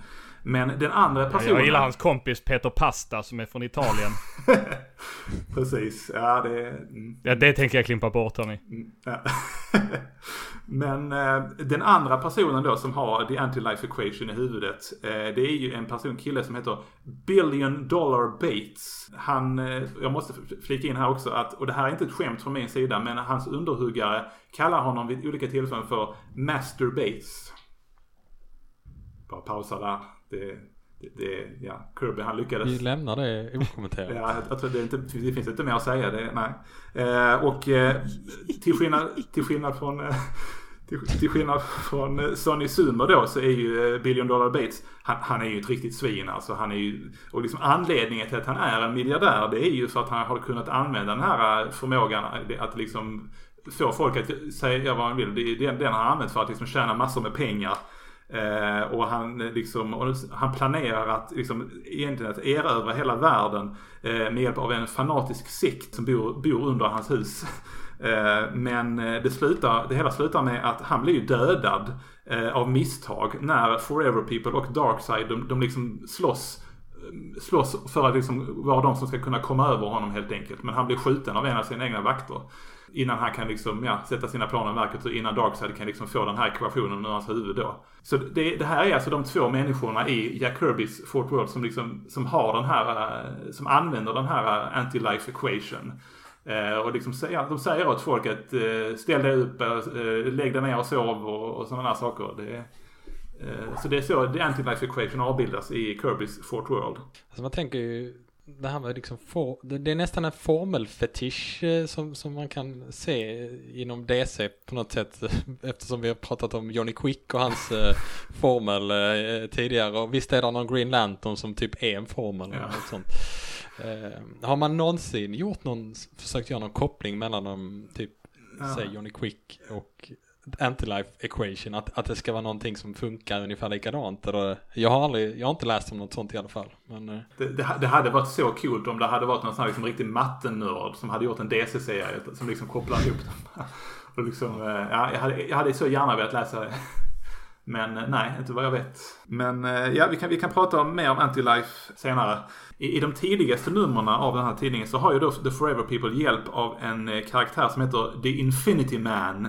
Men den andra Ja, personen. jag gillar hans kompis Peter Pasta som är från Italien. *laughs* Precis, ja det. Mm. Ja, det tänker jag klimpa bort hörni. Ja. *laughs* Men eh, den andra personen då som har the anti-life equation i huvudet. Eh, det är ju en person, kille som heter Billion Dollar Bates. Han, eh, jag måste flika in här också att, och det här är inte ett skämt från min sida, men hans underhuggare kallar honom vid olika tillfällen för Master Bates. Bara pausa där. Det, det, det ja, Kirby han lyckades. Vi lämnar det okommenterat. Ja, jag tror det, inte, det finns inte mer att säga. Det, nej. Eh, och eh, till, skillnad, till skillnad från eh, till, till skillnad från eh, Sonny Sumo då så är ju eh, Billion Dollar Bates, han, han är ju ett riktigt svin alltså. Han är ju, och liksom anledningen till att han är en miljardär det är ju för att han har kunnat använda den här förmågan att- att liksom få folk att säga vad han vill. Det är den, den han har använt för att liksom tjäna massor med pengar. Eh, och han, liksom, och han planerar att liksom, egentligen att erövra hela världen eh, med hjälp av en fanatisk sekt som bor, bor under hans hus. *laughs* Eh, men eh, det, slutar, det hela slutar med att han blir ju dödad eh, av misstag när Forever People och Darkside de, de liksom slåss eh, slåss för att liksom vara de som ska kunna komma över honom helt enkelt. Men han blir skjuten av en av sina egna vakter. Innan han kan liksom, ja, sätta sina planer i verket och innan Darkseid kan liksom få den här ekvationen ur hans huvud då. Så det, det här är alltså de två människorna i Jack Kirbys Fort World som liksom, som har den här, eh, som använder den här eh, anti-life equation. Eh, och liksom ja, de säger åt folk att eh, ställ dig upp, eh, lägg dig ner och sov och, och sådana där saker. Det, eh, så det är så the anti-life equation avbildas i Kirbys Fort World. Alltså man tänker ju, det här med liksom, for, det, det är nästan en formelfetisch eh, som, som man kan se inom DC på något sätt. *laughs* Eftersom vi har pratat om Johnny Quick och hans eh, formel eh, tidigare. Och visst är det någon Green Lantern som typ är en formel Ja. något sånt. Eh, har man någonsin gjort någon, försökt göra någon koppling mellan dem, typ, Ja. säg Johnny Quick och Anti-Life Equation, att, att det ska vara någonting som funkar ungefär likadant. Eller, jag har aldrig, jag har inte läst om något sånt i alla fall. Men, eh. Det, det, det hade varit så coolt om det hade varit någon sån här liksom riktig mattenörd som hade gjort en DC-serie som liksom kopplar ihop dem. *laughs* Och liksom, eh, ja, jag, hade, jag hade så gärna velat läsa det. *laughs* Men eh, nej, inte vad jag vet. Men ja, vi kan, vi kan prata om, mer om Anti-Life senare. I, I de tidigaste numren av den här tidningen så har ju då The Forever People hjälp av en karaktär som heter The Infinity Man.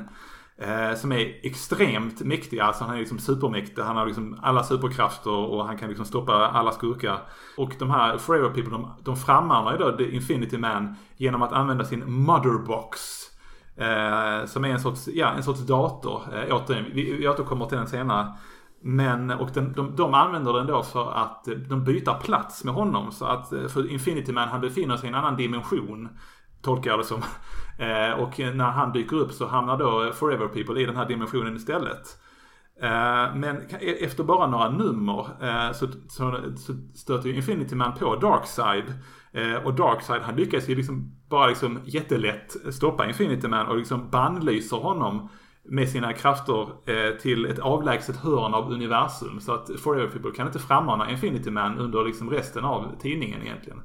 Eh, som är extremt mäktiga. Alltså han är liksom supermäktig. Han har liksom alla superkrafter och han kan liksom stoppa alla skurkar. Och de här Forever People de, de frammanar ju då The Infinity Man genom att använda sin Motherbox. Eh, som är en sorts, ja, en sorts dator. Eh, återigen, vi, vi återkommer till den senare. Men, och den, de, de använder den då för att eh, de byter plats med honom. Så att eh, för Infinity Man han befinner sig i en annan dimension. Tolkar jag det som. Eh, och när han dyker upp så hamnar då Forever People i den här dimensionen istället. Eh, men e- efter bara några nummer eh, så, så, så stöter ju Infinity Man på Darkseid. Eh, och Darkseid han lyckas ju liksom bara liksom jättelätt stoppa Infinity Man och liksom bannlyser honom med sina krafter eh, till ett avlägset hörn av universum. Så att Forever People kan inte frammana Infinity Man under liksom resten av tidningen egentligen.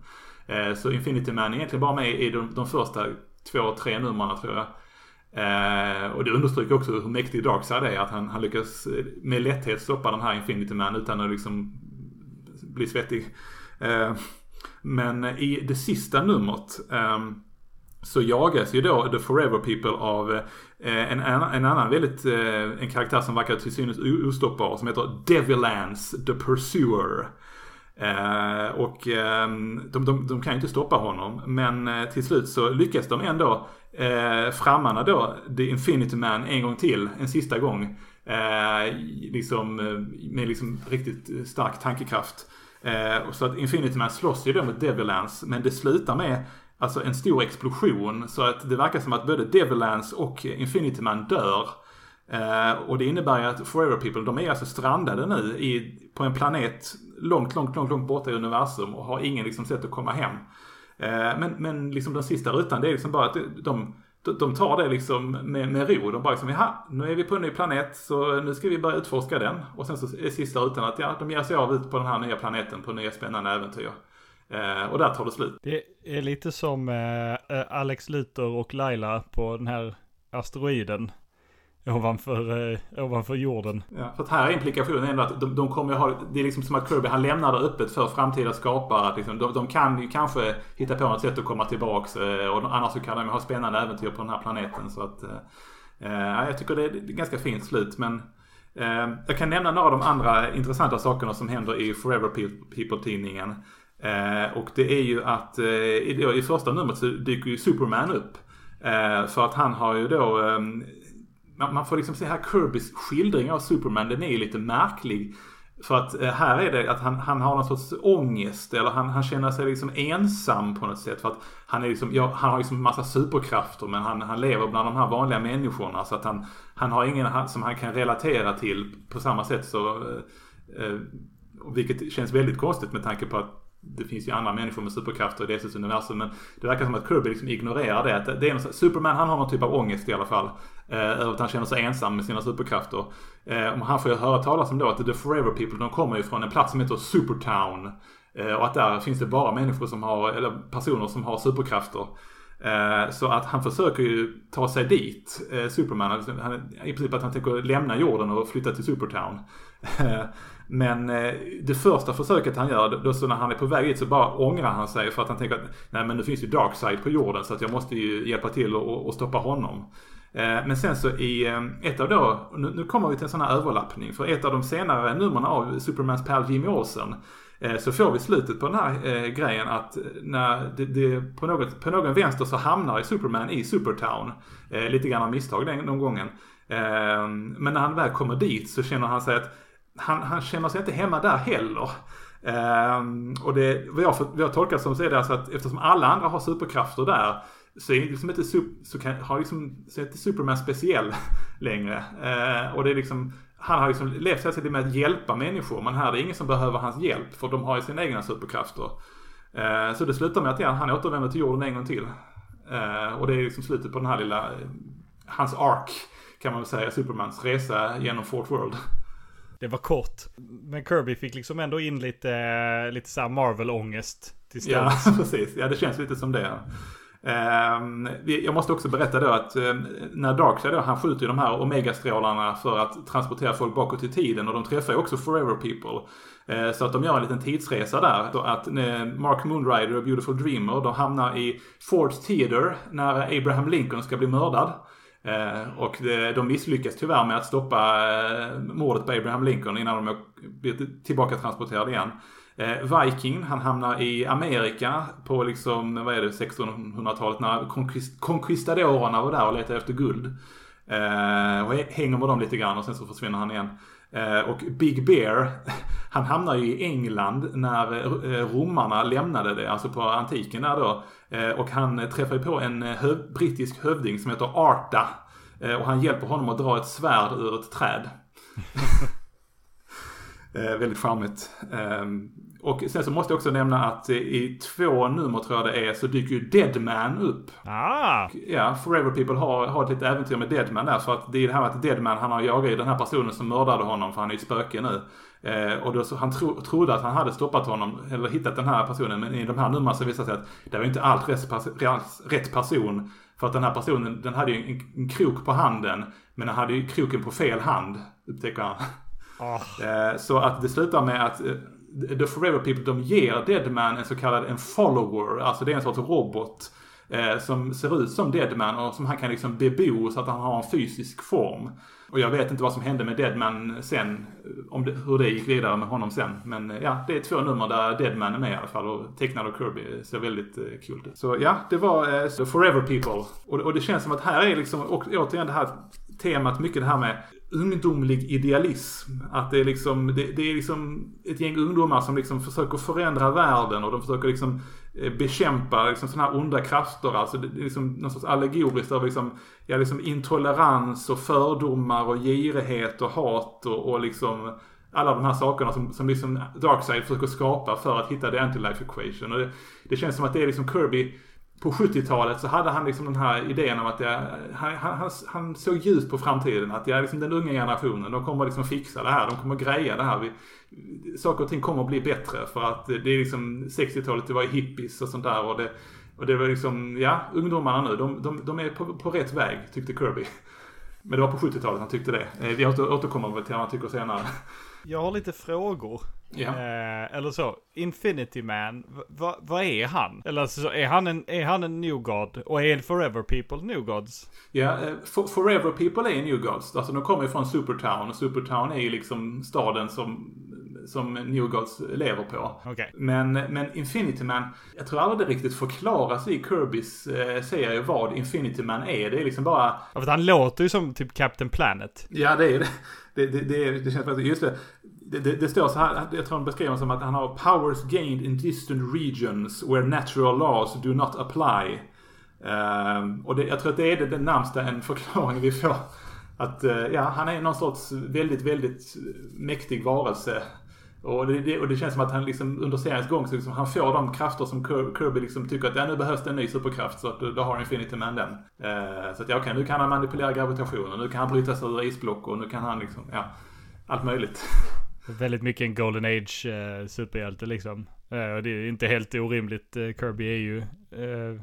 Eh, så Infinity Man är egentligen bara med i de, de första två, tre nummerna tror jag. Eh, och det understryker också hur mäktig Darkside är. Att han, han lyckas eh, med lätthet stoppa den här Infinity Man utan att liksom bli svettig. Eh, men i det sista numret eh, så jagas ju då The Forever People av eh, en, en, annan väldigt, eh, en karaktär som verkar till synes ostoppbar som heter Devilance The Pursuer. Eh, och eh, de, de, de, kan ju inte stoppa honom. Men eh, till slut så lyckas de ändå eh, frammana då The Infinity Man en gång till. En sista gång. Eh, liksom, eh, med liksom riktigt stark tankekraft. Eh, så att Infinity Man slåss ju då mot Devilance. Men det slutar med alltså en stor explosion. Så att det verkar som att både Devilance och Infinity Man dör. Eh, och det innebär ju att Forever People, de är alltså strandade nu i, på en planet långt, långt, långt, långt borta i universum och har ingen liksom sätt att komma hem. Eh, men, men liksom den sista rutan, det är liksom bara att de, de tar det liksom med, med ro. De bara liksom, jaha, nu är vi på en ny planet så nu ska vi börja utforska den. Och sen så är sista rutan att ja, de ger sig av ut på den här nya planeten på nya spännande äventyr. Uh, och där tar det slut. Det är lite som eh, eh, Alex Luthor och Laila på den här asteroiden. Ovanför, eh, ovanför jorden. Ja, för att här är implikationen ändå att de, de kommer ha, det är liksom som att Kirby han lämnar det öppet för framtida skapare. Att liksom, de, de kan ju kanske hitta på något sätt att komma tillbaks. Eh, och annars så kan de ha spännande äventyr på den här planeten. Så att, eh, eh jag tycker det är ett ganska fint slut. Men eh, jag kan nämna några av de andra intressanta sakerna som händer i Forever People-tidningen. Eh, och det är ju att eh, i, i första numret så dyker ju Superman upp. Eh, för att han har ju då ehm, man, man får liksom se här Kirbys skildring av Superman, den är ju lite märklig. För att eh, här är det att han, han har någon sorts ångest eller han, han känner sig liksom ensam på något sätt. För att han, är liksom, ja, han har liksom massa superkrafter men han, han lever bland de här vanliga människorna. Så att han, han har ingen som han kan relatera till på samma sätt så. Eh, eh vilket känns väldigt konstigt med tanke på att det finns ju andra människor med superkrafter i DCs universum. Men det verkar som att Kirby liksom ignorerar det. Att det är något, Superman han har någon typ av ångest i alla fall. Eh, över att han känner sig ensam med sina superkrafter. Eh, han får ju höra talas om då att The Forever People de kommer ju från en plats som heter Supertown. Eh, och att där finns det bara människor som har, eller personer som har superkrafter. Eh, så att han försöker ju ta sig dit, eh, Superman. Han, I princip att han tänker lämna jorden och flytta till Supertown. *laughs* Eh, men eh, det första försöket han gör, då så när han är på väg dit så bara ångrar han sig för att han tänker att nej men nu finns ju Darkside på jorden så att jag måste ju hjälpa till och, och stoppa honom. Eh, men sen så i eh, ett av då, nu kommer vi till en sån här överlappning. För ett av de senare numren av Supermans pal Jimmy Olsen så får vi slutet på den här grejen att när det, det, på, något, på någon vänster så hamnar Superman i Supertown. Lite grann av misstag den, någon gången. Men när han väl kommer dit så känner han sig att han, han känner sig inte hemma där heller. Um, och det, vad jag, vad jag tolkar som så är det alltså att eftersom alla andra har superkrafter där så är liksom inte, så kan, har liksom, så är inte Superman speciell *laughs* längre. Uh, och det är liksom han har liksom levt hela tiden med att hjälpa människor. Men här är det ingen som behöver hans hjälp. För de har ju sina egna superkrafter. Uh, så det slutar med att ja, han återvänder till jorden en gång till. Uh, och det är liksom slutet på den här lilla, hans ark kan man väl säga, Supermans resa genom Fort World. Det var kort. Men Kirby fick liksom ändå in lite, lite såhär Marvel-ångest till slut. Ja, *laughs* precis. Ja, det känns lite som det. Ehm, jag måste också berätta då att ehm, när Darkseid då, han skjuter ju de här Omega-strålarna för att transportera folk bakåt i tiden och de träffar ju också Forever People. Ehm, så att de gör en liten tidsresa där. Då att Mark Moonrider och Beautiful Dreamer de hamnar i Fort Theater när Abraham Lincoln ska bli mördad. Eh, och det, de misslyckas tyvärr med att stoppa eh, mordet på Abraham Lincoln innan de blir tillbaka transporterade igen. Eh, Viking, han hamnar i Amerika på liksom, vad är det, 1600-talet när conquistadorerna var där och letade efter guld. Eh, och hänger med dem lite grann och sen så försvinner han igen. Eh, och Big Bear, *laughs* han hamnar ju i England när eh, romarna lämnade det, alltså på antiken där då. Eh, och han träffar ju på en höv brittisk hövding som heter Arta. Och han hjälper honom att dra ett svärd ur ett träd. *laughs* väldigt charmigt. Ehm, och sen så måste jag också nämna att i två nummer tror jag det är så dyker ju Deadman upp. Ah! Ja, Forever People har, har ett litet äventyr med Deadman där. För att det är det här med att Deadman han har jagat ju den här personen som mördade honom för han är ju spöke nu. Eh, och då, så han tro, trodde att han hade stoppat honom, eller hittat den här personen. Men i de här numren så visar det sig att det var inte allt rätt, rätt person. För att den här personen, den hade ju en, en krok på handen. Men den hade ju kroken på fel hand, upptäcker han. Oh. Så att det slutar med att eh, The Forever People, de ger Deadman en så kallad en follower. Alltså det är en sorts robot. Eh, som ser ut som Deadman och som han kan liksom bebo så att han har en fysisk form. Och jag vet inte vad som hände med Deadman sen. Om det, hur det gick vidare med honom sen. Men eh, ja, det är två nummer där Deadman är med i alla fall. Och tecknad av Kirby ser väldigt eh, kul ut. Så ja, det var eh, The Forever People. Och, och det känns som att här är liksom, och, återigen det här temat, mycket det här med ungdomlig idealism. Att det är liksom, det, det, är liksom ett gäng ungdomar som liksom försöker förändra världen och de försöker liksom eh, bekämpa liksom sådana här onda krafter. Alltså det är liksom någon sorts allegoriskt av liksom, ja, liksom intolerans och fördomar och girighet och hat och, och liksom alla de här sakerna som, som liksom Darkside försöker skapa för att hitta the anti-life equation. Och det, det känns som att det är liksom Kirby på 70-talet så hade han liksom den här idén om att jag, han, han, han såg ljus på framtiden. Att jag, liksom den unga generationen, de kommer liksom fixa det här. De kommer greja det här. Vi, saker och ting kommer att bli bättre för att det är liksom 60-talet, det var hippies och sånt där. Och det, och det var liksom, ja, ungdomarna nu, de, de, de är på, på rätt väg, tyckte Kirby. Men det var på 70-talet han tyckte det. Eh, vi återkommer väl till vad han tycker senare. Jag har lite frågor. Ja. Eh, eller så, Infinity Man, vad är han? Eller alltså, så, är, han en, är han en New God? Och är Forever People New Gods? Ja, eh, for, Forever People är New Gods. Alltså de kommer ju från Supertown. Och Supertown är ju liksom staden som som New Gods lever på. Okay. Men, men Infinity Man, jag tror aldrig det riktigt förklaras i Kirbys eh, serie vad Infinity Man är. Det är liksom bara... Ja, för han låter ju som typ Captain Planet. Ja, det är det. Det, det, det, det känns faktiskt... Just det. Det, det, det, står så här, jag tror han beskriver som att han har powers gained in distant regions where natural laws do not apply. Um, och det, jag tror att det är det, det närmsta en förklaring vi får. Att uh, ja, han är någon sorts väldigt, väldigt mäktig varelse. Och det, det, och det känns som att han liksom under seriens gång så liksom, han får de krafter som Kirby liksom tycker att ja, nu behövs det en ny superkraft så att då har Infinity Man den. Eh, så att ja, okej, okay, nu kan han manipulera gravitationen, nu kan han bryta sig ur isblock och nu kan han liksom, ja, allt möjligt. Väldigt mycket en Golden Age eh, superhjälte liksom. Eh, och det är inte helt orimligt. Eh, Kirby är ju eh,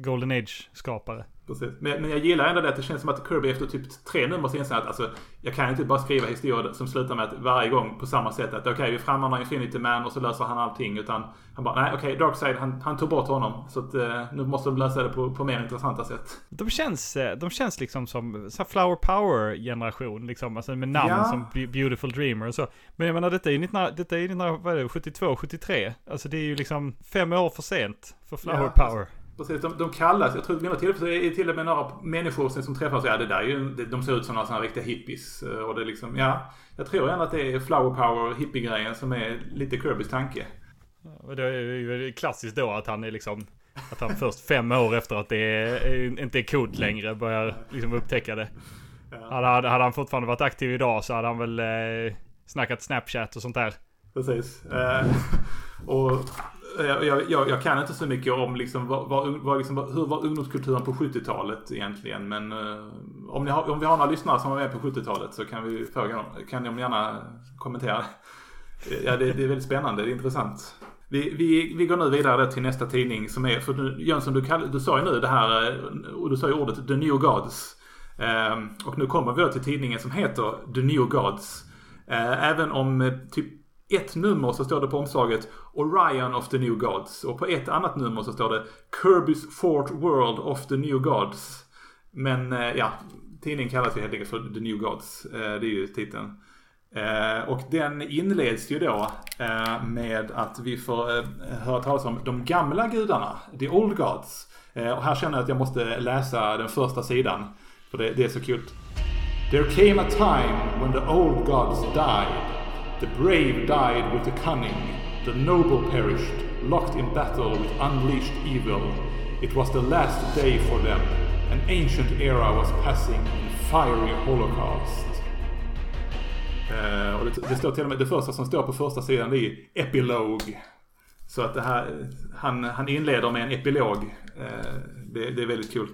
Golden Age-skapare. Precis. Men, men jag gillar ändå det att det känns som att Kirby efter typ tre nummer så inser att alltså, jag kan inte bara skriva historier som slutar med att varje gång på samma sätt att okej okay, vi frammanar Infinity Man och så löser han allting. Utan han bara nej okej okay, Darkseid han, han tog bort honom. Så att uh, nu måste de lösa det på, på mer intressanta sätt. De känns, eh, de känns liksom som så Flower Power generation liksom. Alltså med namn ja. som Beautiful Dreamer och så. Men jag menar detta är ju 1972, 73. Alltså det är ju liksom fem år för sent för Flower ja, Power. Precis, de, de kallas, jag tror vid något tillfälle är det till och med några människor som träffas. Ja, det där är ju, de ser ut som några sådana riktiga hippies. Eh, och det liksom, ja. Jag tror ändå att det är flower power, hippie-grejen som är lite Kirbys tanke. Och det är ju klassiskt då att han är liksom, att han först fem år efter att det är, inte är coolt längre börjar liksom upptäcka det. Ja. Hade, hade han fortfarande varit aktiv idag så hade han väl eh, snackat Snapchat och sånt där. Precis. Eh, *laughs* och Eh, jag, jag, jag, kan inte så mycket om liksom, vad, vad, vad, liksom, hur var ungdomskulturen på 70-talet egentligen. Men eh, om, ni har, om vi har några lyssnare som var med på 70-talet så kan vi fråga Kan de gärna kommentera. Eh, ja, det, det är väldigt spännande. Det är intressant. Vi, vi, vi går nu vidare till nästa tidning som är, för Jönsson du, kall, du sa ju nu det här, och du sa ju ordet The New Gods. Eh, och nu kommer vi då till tidningen som heter The New Gods. Eh, även om typ ett nummer så står det på omslaget Orion of the New Gods. Och på ett annat nummer så står det Kirby's Fort World of the New Gods. Men eh, ja, tidningen kallas ju helt enkelt för The New Gods. Eh, det är ju titeln. Eh, och den inleds ju då med att vi får höra talas om de gamla gudarna, the old gods. Och här känner jag att jag måste läsa den första sidan. För det, det är så kul. There came a time when the old gods died. The brave died with the cunning. The noble perished, locked in battle with unleashed evil. It was the last day for them. An ancient era was passing in fiery holocaust. Uh, och det, det, står till och med, det första som står på första sidan det är epilog. Så att det här, han, han inleder med en epilog. Uh, det, det, är väldigt kul.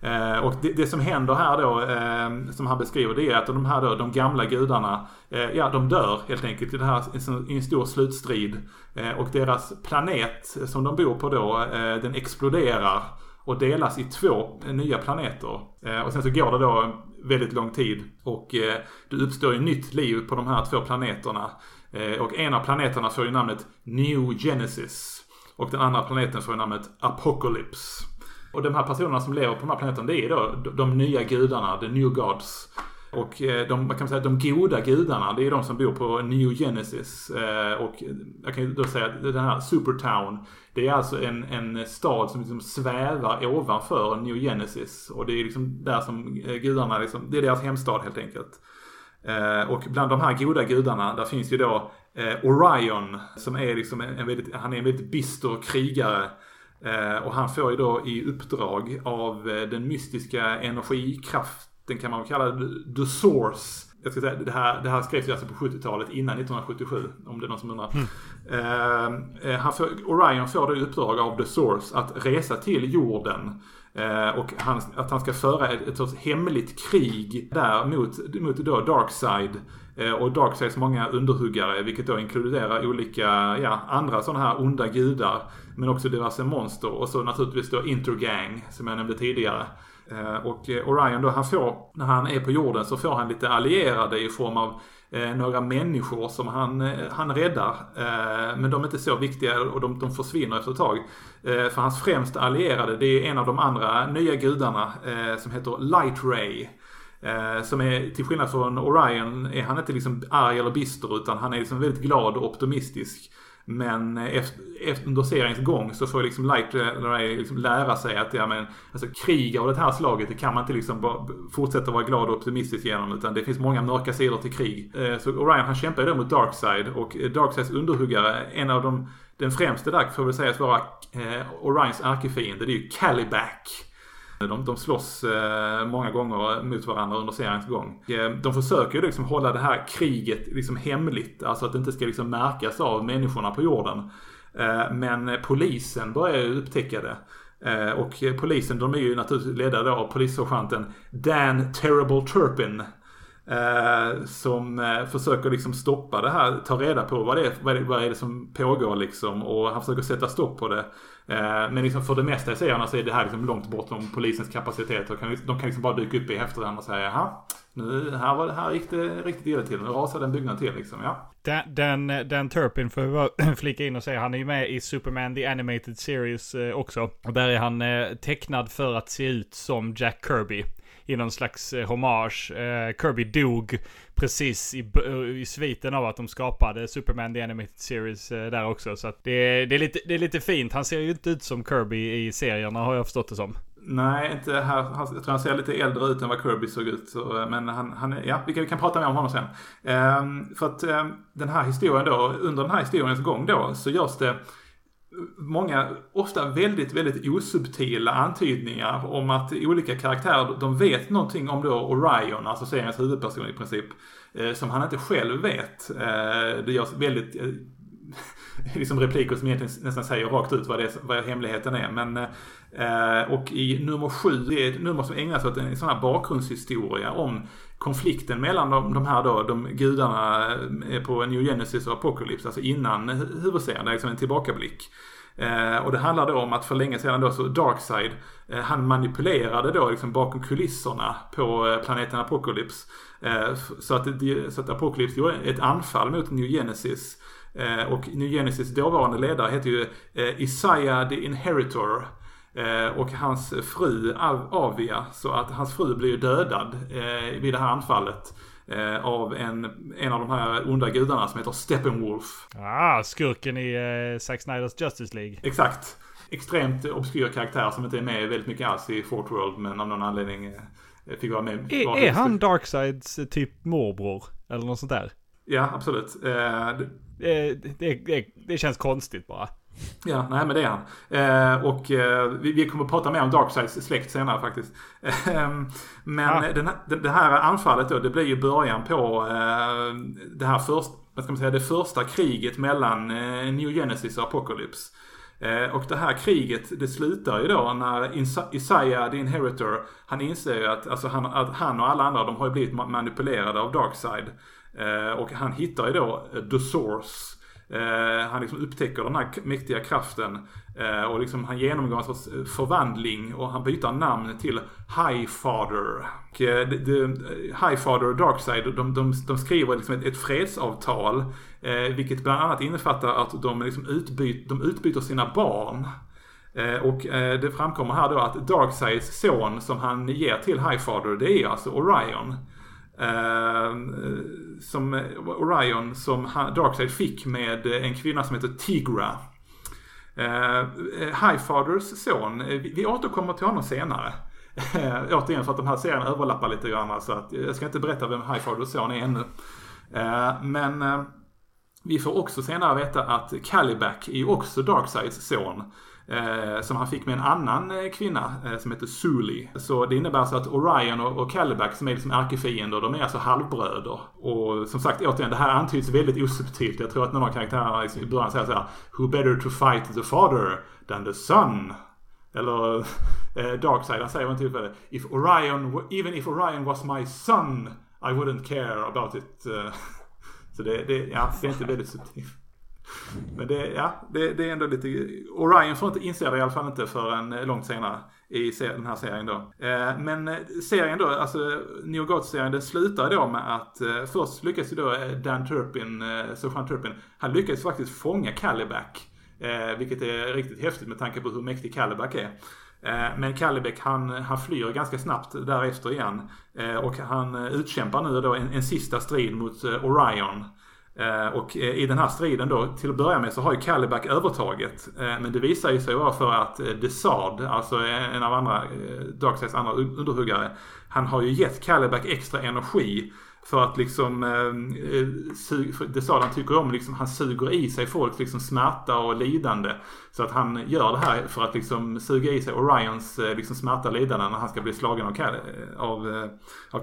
Eh, och det, det, som händer här då, eh, som han beskriver, det är att de här då, de gamla gudarna, eh, ja de dör helt enkelt i, det här, i en stor slutstrid. Eh, och deras planet som de bor på då, eh, den exploderar och delas i två nya planeter. Eh, och sen så går det då väldigt lång tid. Och eh, det uppstår ju nytt liv på de här två planeterna. Eh, och en av planeterna får ju namnet New Genesis. Och den andra planeten får ju namnet Apocalypse. Och de här personerna som lever på den här planeten, det är då de, nya gudarna, the new gods. Och eh, de, man kan säga de goda gudarna, det är de som bor på New Genesis. Eh, och jag kan ju då säga att den här Supertown, det är alltså en, en stad som liksom svävar ovanför New Genesis. Och det är liksom där som eh, gudarna, liksom, det är deras hemstad helt enkelt. Och bland de här goda gudarna, där finns ju då Orion, som är liksom en väldigt, han är en väldigt bister krigare. Och han får ju då i uppdrag av den mystiska energikraft den kan man väl kalla The Source. Jag ska säga, det här, det här skrevs ju alltså på 70-talet innan 1977. Om det är någon som undrar. Mm. Eh, han får, Orion får då i uppdrag av The Source att resa till jorden. Eh, och han, att han ska föra ett, ett sorts hemligt krig där mot, mot då Darkside. Eh, och Darkseids många underhuggare, vilket då inkluderar olika, ja, andra sådana här onda gudar. Men också diverse monster. Och så naturligtvis då Intergang, som jag nämnde tidigare. Eh, och eh, Orion då, han får, när han är på jorden så får han lite allierade i form av några människor som han, han räddar. men de är inte så viktiga och de, de försvinner efter ett tag. för hans främsta allierade det är en av de andra nya gudarna som heter Light Ray. Eh, som är, till skillnad från Orion, är han inte liksom arg eller bister utan han är liksom väldigt glad och optimistisk. Men eh, efter, efter, under seriens gång så får liksom Light liksom lära sig att ja, men, alltså, krig av det här slaget det kan man inte liksom bara fortsätta vara glad och optimistisk genom. Utan det finns många mörka sidor till krig. Eh, så Orion han kämpar ju då mot Darkside och Darksides underhuggare, en av de, den främste där får väl sägas vara Orions ärkefiende. Det är ju Caliback. De, de slåss eh, många gånger mot varandra under seriens gång. Eh, de försöker ju liksom hålla det här kriget liksom hemligt. Alltså att det inte ska liksom märkas av människorna på jorden. Eh, men polisen börjar ju upptäcka det. Eh, och polisen de är ju naturligtvis ledda då av polissergeanten Dan Terrible Turpin. Eh, som eh, försöker liksom stoppa det här, ta reda på vad det, är, vad, är, vad är det som pågår liksom. Och han försöker sätta stopp på det. Eh, men liksom för det mesta i serierna så är det här liksom långt bortom polisens kapacitet. Kan, liksom, de kan liksom bara dyka upp i efterhand och säga jaha, nu, här, var, här gick det riktigt illa till. Nu rasade en byggnad till liksom. Ja. Den, den, den Turpin får vi *clears throat* flika in och säga. Han är ju med i Superman The Animated Series eh, också. Och där är han eh, tecknad för att se ut som Jack Kirby i någon slags eh, hommage. Eh, Kirby dog precis i, eh, i sviten av att de skapade Superman The Animated Series eh, där också. Så att det, det, är lite, det är lite fint. Han ser ju inte ut som Kirby i serierna har jag förstått det som. Nej, inte här. Han, jag tror han ser lite äldre ut än vad Kirby såg ut. Så, eh, men han, han, ja, vi kan, vi kan prata mer om honom sen. Um, för att um, den här historien då, under den här historiens gång då, så görs det många, ofta väldigt, väldigt osubtila antydningar om att olika karaktärer, de vet någonting om då Orion, alltså seriens huvudperson i princip, eh, som han inte själv vet. Eh, det görs väldigt eh, *laughs* liksom repliker som egentligen nästan säger rakt ut vad, det, vad hemligheten är. Men, eh, eh, och i nummer sju, det är ett nummer som ägnas åt en sån här bakgrundshistoria om konflikten mellan de, de här då, de gudarna eh, på New Genesis och Apocalypse, alltså innan huvudserien, det är liksom en tillbakablick. Eh, och det handlar då om att för länge sedan då så Darkside, eh, han manipulerade då liksom bakom kulisserna på eh, planeten Apocalypse. Eh, så, att så att Apocalypse gjorde ett anfall mot New Genesis. Eh, och New Genesis dåvarande ledare heter ju eh, Isaiah the Inheritor. Eh, och hans fru Av- Avia, så att hans fru blir ju dödad eh, vid det här anfallet. Eh, av en, en av de här onda gudarna som heter Steppenwolf. Ah, skurken i uh, Zack Snyders Justice League. Exakt. Extremt obskyr karaktär som inte är med väldigt mycket alls i Fort World men av någon anledning eh, fick vara med. Är, Var- är han Darkseids eh, typ morbror? Eller något sånt där? Ja, absolut. Eh, det- Eh, det, det, det känns konstigt bara. Ja, nej men det är han. Eh, och eh, vi, vi kommer att prata mer om Darkseids släkt senare faktiskt. *laughs* Eh, men Ah. den, här- det, här anfallet då, det blir ju början på eh, det här först, vad ska man säga, det första kriget mellan eh, New Genesis och Apocalypse. Eh, och det här kriget, det slutar ju då när Isa- Isaiah, the Inheritor, han inser ju att, alltså han, att han och alla andra, de har ju blivit ma- manipulerade av Darkseid. Eh, och han hittar ju då The Source. Eh, han liksom upptäcker den här mäktiga kraften. Eh, och liksom han genomgår en sorts eh, förvandling och han byter namn till Highfather. Och, eh, eh Highfather och Darkseid, de, de, de skriver liksom ett, ett fredsavtal. Eh, vilket bland annat innefattar att de, liksom utbyt, de utbyter sina barn. Eh, och eh, det framkommer här då att Darkseids son som han ger till Highfather, det är alltså Orion. Ehm, som Orion som Darkseid fick med en kvinna som heter Tigra. Ehm, uh, Highfathers son, vi, vi återkommer till honom senare. Uh, återigen för att de här serierna överlappar lite grann så att jag ska inte berätta vem Highfathers son är ännu. Uh, men uh, vi får också senare veta att Calibac är också Darkseids son. Eh, som han fick med en annan eh, kvinna eh, som heter Suli. Så det innebär så att Orion och, och Calibac som är liksom ärkefiender, de är alltså halvbröder. Och som sagt, återigen, det här antyds väldigt osubtilt. Jag tror att någon av karaktärerna liksom i början säger så här Who better to fight the father than the son? Eller *laughs* eh, Darkseid, han säger vid en tillfälle If Orion, even if Orion was my son I wouldn't care about it. *laughs* Så det, det, ja, det är inte väldigt subtilt. Men det, ja, det, det är ändå lite... Orion får inte inse det i alla fall inte förrän eh, långt senare i den här serien då. Eh, men eh, serien då, alltså New Gods-serien, den slutar då med att först lyckas ju då Dan Turpin, eh, Turpin, han lyckas faktiskt fånga Calibac. Vilket är riktigt häftigt med tanke på hur mäktig Calibac är. Men Kallebäck han, han flyr ganska snabbt därefter igen. Och han utkämpar nu då en, en sista strid mot Orion. Eh, och eh, i den här striden då, till att börja med så har ju Calibac övertaget. Eh, men det visar ju sig vara för att Desard, alltså en av andra, eh, Darkseids andra underhuggare, han har ju gett Calibac extra energi. För att liksom, Desard han tycker om liksom, han suger i sig folks liksom smärta och lidande. Så att han gör det här för att liksom suga i sig Orions liksom smärta och lidande när han ska bli slagen av, Cal- av, av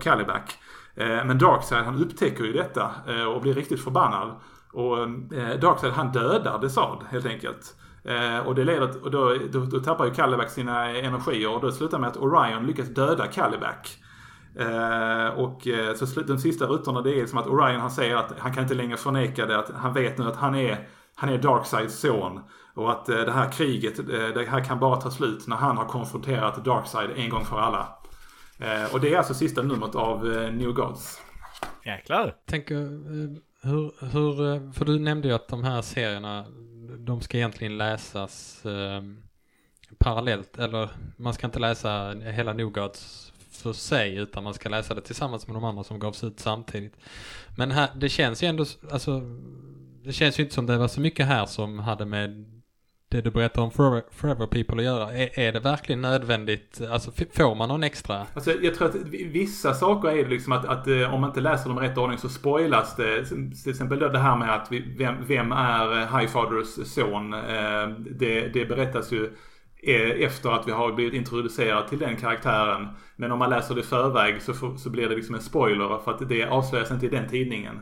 Eh, men Darkseid han upptäcker ju detta eh, och blir riktigt förbannad. Och eh, Darkseid han dödar Desard helt enkelt. Och det leder och då, då, då tappar ju Calibac sina energier och då slutar med att Orion lyckas döda Calibac. Och så de sista rutorna det är som att Orion han säger att han kan inte längre förneka det. Att han vet nu att han är, han är Darkseids son. Och att det här kriget, det här kan bara ta slut när han har konfronterat Darkseid en gång för alla. Eh, och det är alltså sista numret av eh, New Gods. Jäklar. Tänker, eh, hur, hur, för du nämnde ju att de här serierna, de ska egentligen läsas eh, parallellt, eller man ska inte läsa hela New Gods för sig, utan man ska läsa det tillsammans med de andra som gavs ut samtidigt. Men här, det känns ju ändå, alltså, det känns ju inte som det var så mycket här som hade med det du berättar om Forever, Forever People att göra. Är, är det verkligen nödvändigt, alltså får man någon extra? Alltså, jag tror att vissa saker är det liksom att, att eh, om man inte läser dem i rätt ordning så spoilas det. Till exempel då det här med att vi, vem, vem är eh, Highfathers son? Eh, det, det berättas ju efter att vi har blivit introducerade till den karaktären. Men om man läser det i förväg så, får, så blir det liksom en spoiler för att det avslöjas inte i den tidningen.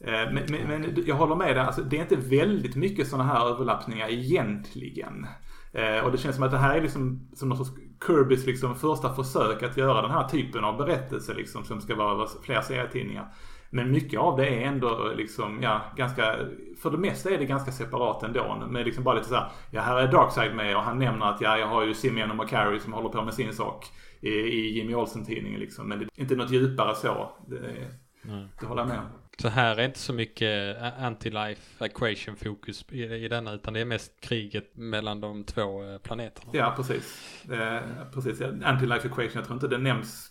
Eh, Men, men, men jag håller med dig, alltså, det är inte väldigt mycket sådana här överlappningar egentligen. Eh, och det känns som att det här är liksom som någon sorts Kirbys liksom första försök att göra den här typen av berättelse liksom som ska vara flera serietidningar. Men mycket av det är ändå liksom, ja, ganska, för det mesta är det ganska separat ändå. Med liksom bara lite så här, ja här är Darkseid med och han nämner att ja, jag har ju Simeon och McCarry som håller på med sin sak i, i Jimmy Olsen-tidningen liksom. Men det är inte något djupare så. Det. Det håller jag med om. Så här är inte så mycket eh, anti-life equation fokus i, i denna utan det är mest kriget mellan de två eh, planeterna. Ja, precis. Eh, precis. Anti-life equation, jag tror inte det nämns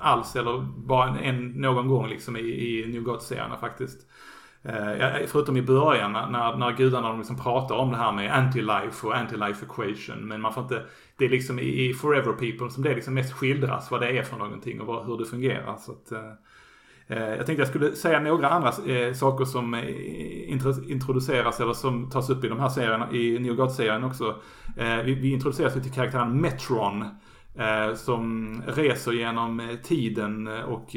alls eller bara en, en, någon gång liksom i, i New God-serierna faktiskt. Eh, förutom i början när, när, gudarna liksom pratar om det här med anti-life och anti-life equation. Men man får inte, det är liksom i, i Forever People som det liksom mest skildras vad det är för någonting och vad, hur det fungerar. Så att, eh, Eh, jag tänkte jag skulle säga några andra eh, saker som eh, introduceras eller som tas upp i de här serierna, i New God-serien också. Vi, introduceras till karaktären Metron. Som reser genom tiden och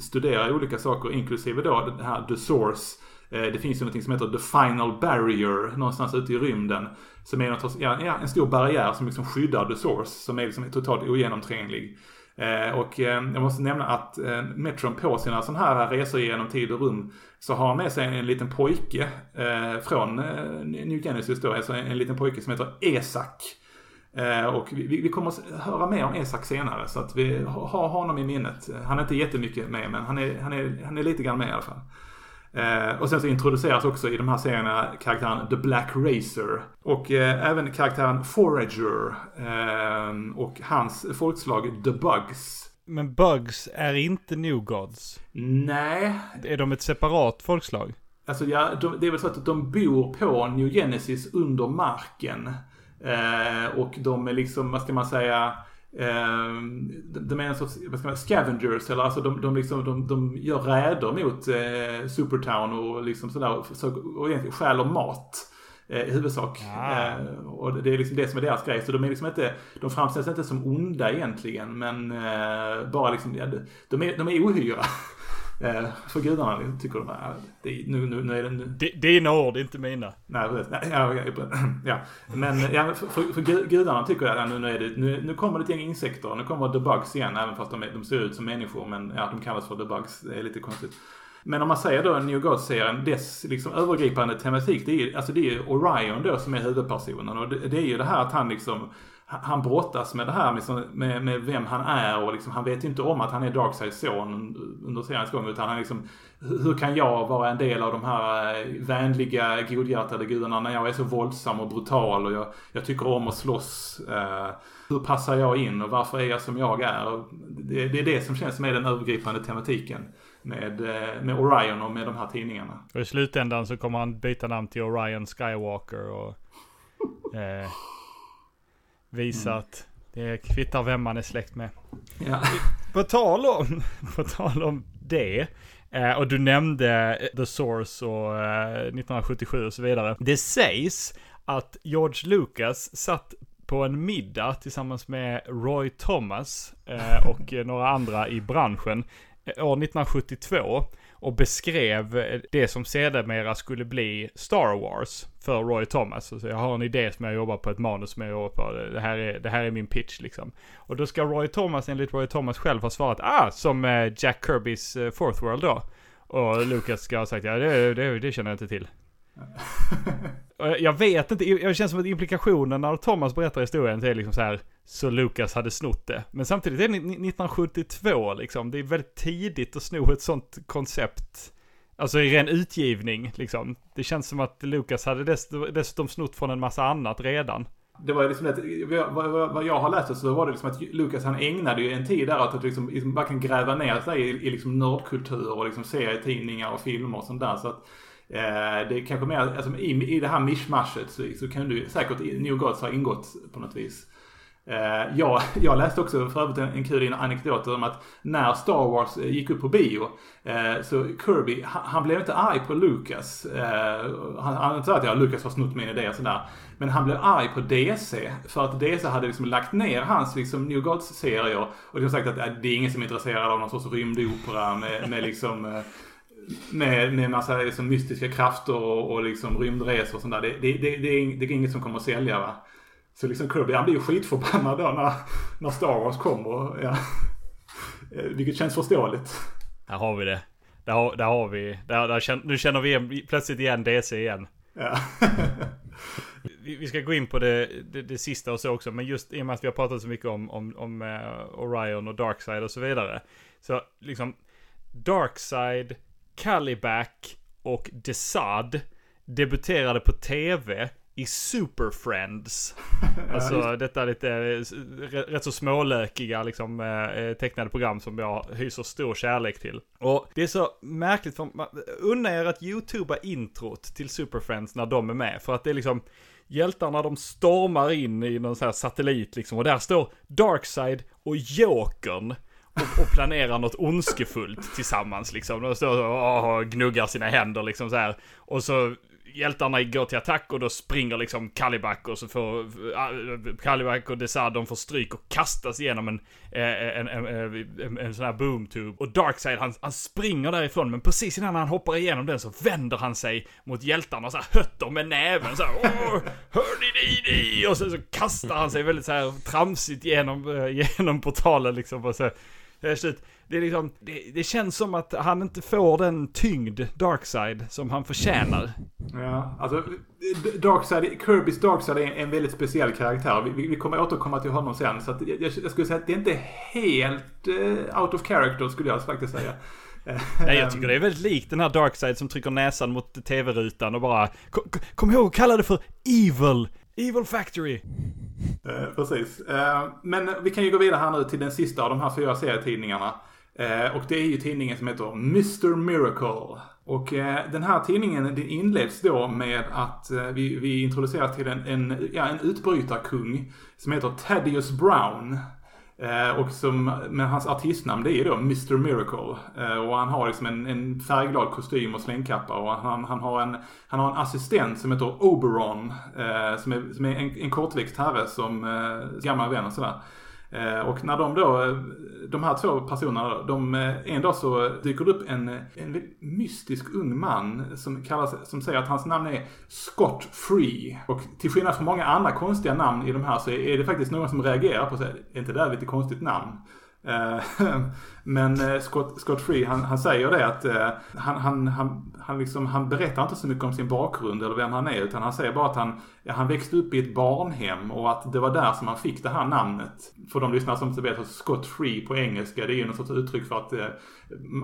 studerar olika saker, inklusive då det här The Source. Det finns ju någonting som heter The Final Barrier någonstans ute i rymden. Som är något, ja, en stor barriär som liksom skyddar The Source, som är liksom totalt ogenomtränglig. Eh, och eh, jag måste nämna att eh, Metron på sina sådana här resor genom tid och rum så har han med sig en liten pojke från New Genesis då, alltså en, liten pojke som heter Esak. Och vi, vi kommer att höra mer om Esak senare så att vi har honom i minnet. Han är inte jättemycket med men han är, han är, han är lite grann med i alla fall. Eh, och sen så introduceras också i de här serierna karaktären The Black Racer. Och eh, även karaktären Forager. Eh, och hans folkslag The Bugs. Men Bugs är inte New Gods. Nej, Är de ett separat folkslag? Alltså ja, de, det är väl så att de bor på New Genesis under marken. Eh, och de är liksom, vad ska man säga, eh, de, är en sorts, vad ska man scavengers, eller alltså de, de, liksom, de, de gör räder mot eh, Supertown och liksom sådär, och, försöker- och egentligen stjäler mat. Eh, i huvudsak. Ah. Eh, och det är liksom det som är deras grej. Så de är liksom inte, de framställs inte som onda egentligen. Men eh, bara liksom, ja, de- de är, de är ohyra. *laughs* Eh, för gudarna tycker de, ja, det, är- nu, nu, nu är det, nu, D- dina ord, inte mina. Nej, precis. Nej, ja, *clears throat* ja. Men ja, för, för, för gu- gudarna tycker jag att nu, nu, är det, nu, nu kommer det ett gäng insekter. Nu kommer the bugs igen, även fast de, de ser ut som människor. Men ja, de kallas för the bugs. Det är lite konstigt. Men om man säger då New God-serien, dess liksom övergripande tematik, det är ju alltså det är Orion då som är huvudpersonen. Och det, det är ju det här att han liksom, han brottas med det här med, med, med vem han är och liksom, han vet ju inte om att han är Darkseids son under seriens gång. Utan han liksom, hur kan jag vara en del av de här eh, vänliga, godhjärtade gudarna när jag är så våldsam och brutal och jag, jag tycker om att slåss. Eh, hur passar jag in och varför är jag som jag är? Det, det är det som känns som är den övergripande tematiken med, eh, med Orion och med de här tidningarna. Och i slutändan så kommer han byta namn till Orion Skywalker och eh, visa att det kvittar vem man är släkt med. Ja. *laughs* På tal om, *laughs* på tal om det. Eh, och du nämnde eh, The Source och eh, 1977 och så vidare. Det sägs att George Lucas satt på en middag tillsammans med Roy Thomas eh, och eh, några andra i branschen eh, år 1972 och beskrev eh, det som sedermera skulle bli Star Wars för Roy Thomas. Så jag har en idé som jag jobbar på, ett manus som jag jobbar på. Det här är, det här är min pitch liksom. Och då ska Roy Thomas enligt Roy Thomas själv ha svarat ah, som eh, Jack Kirbys eh, Fourth World då. Och Lucas ska ha sagt ja, det, det, det känner jag inte till. *laughs* Jag vet inte, jag känns som att implikationen när Thomas berättar historien är liksom så här, så Lucas hade snott det. Men samtidigt är det 1972 liksom, det är väldigt tidigt att sno ett sånt koncept. Alltså i ren utgivning liksom. Det känns som att Lucas hade dess, dessutom snott från en massa annat redan. Det var liksom ett, vad, jag har läst så var det liksom att Lucas han ägnade ju en tid där åt att liksom, liksom verkligen gräva ner sig i, i liksom nördkultur och liksom serietidningar och filmer och sånt där. Så att eh, det är kanske mer, alltså i, i det här mischmaschet så, så kan du säkert New Gods ha ingått på något vis. Eh, jag, jag läste också för övrigt en, en kul anekdot om att när Star Wars eh, gick upp på bio eh, så Kirby, han, han blev inte arg på Lucas. Eh, han, han sa att ja, Lucas har snott min idé och sådär. Men han blev arg på DC för att DC hade liksom lagt ner hans liksom New Gods-serier och liksom sagt att eh, det är ingen som är intresserad av någon sorts rymdopera med, med liksom med, med massa liksom, mystiska krafter och, och liksom rymdresor och sånt där. Det, det, det, det, är, det är inget som kommer att sälja va. Så liksom Kirby han blir ju skitförbannad då när, när Star Wars kommer. Ja. Eh, Vilket känns förståeligt. Där har vi det. Där, har- där har vi, där, där känner, nu känner vi igen, plötsligt igen DC igen. Ja. *laughs* Vi, vi ska gå in på det, det, det sista och så också, men just i och med att vi har pratat så mycket om, om, om eh, Orion och Darkseid och så vidare. Så liksom, Darkseid, Caliback och Desad debuterade på TV i Super Friends. *laughs* Alltså detta lite eh, rätt så smålökiga liksom eh, tecknade program som jag hyser stor kärlek till. Och det är så märkligt för man unnar er att youtuba introt till Super Friends när de är med. För att det är liksom hjältarna de stormar in i någon sån här satellit liksom och där står Darkseid och Jokern och, och planerar något ondskefullt tillsammans liksom. De står och gnuggar sina händer liksom så här. Och så hjältarna går till attack och då springer liksom Kaliback och så får uh, Kaliback och Desad de får stryk och kastas igenom en, en, en, en, en sån här boomtube. Och Darkside han, han springer därifrån men precis innan han hoppar igenom den så vänder han sig mot hjältarna och så här hötter med näven så här, Åh, hör ni det? Och sen så kastar han sig väldigt så här tramsigt genom, genom portalen liksom. Och så, slut. Det, är liksom, det, det, känns som att han inte får den tyngd, Darkside, som han förtjänar. Ja, alltså Darkside, Kirbys Darkside är en väldigt speciell karaktär. Vi, vi kommer återkomma till honom sen. Så jag, jag, skulle säga att det är inte helt uh, out of character, skulle jag faktiskt säga. Nej, jag tycker det är väldigt likt den här Darkside som trycker näsan mot tv-rutan och bara Kom, kom ihåg att kalla det för Evil! Evil Factory! Eh, precis. Eh, men vi kan ju gå vidare här nu till den sista av de här fyra serietidningarna. Eh, och det är ju tidningen som heter Mr Miracle. Och eh, den här tidningen den inleds då med att eh, vi, vi introduceras till en, en, ja, en utbrytarkung som heter Thaddeus Brown. Eh, och som, med hans artistnamn det är då Mr Miracle. Eh, och han har liksom en, en färgglad kostym och slängkappa. Och han, han, har en, han har en assistent som heter Oberon. Eh, som är, som är en, en kortväxt herre som eh, gammal vän och sådär. Eh, och när de då, de här två personerna, de, eh, en dag så dyker det upp en, en mystisk ung man som, kallas, som säger att hans namn är Scott Free. Och till skillnad från många andra konstiga namn i de här så är det faktiskt någon som reagerar på sig. Är inte det där lite konstigt namn? Eh, *laughs* men eh, Scott, Scott Free, han, han säger det att eh, han, han, han, han, liksom, han berättar inte så mycket om sin bakgrund eller vem han är. Utan han säger bara att han, ja, han växte upp i ett barnhem och att det var där som han fick det här namnet. För de lyssnare som inte vet, Scott Free på engelska, det är ju något sorts uttryck för att,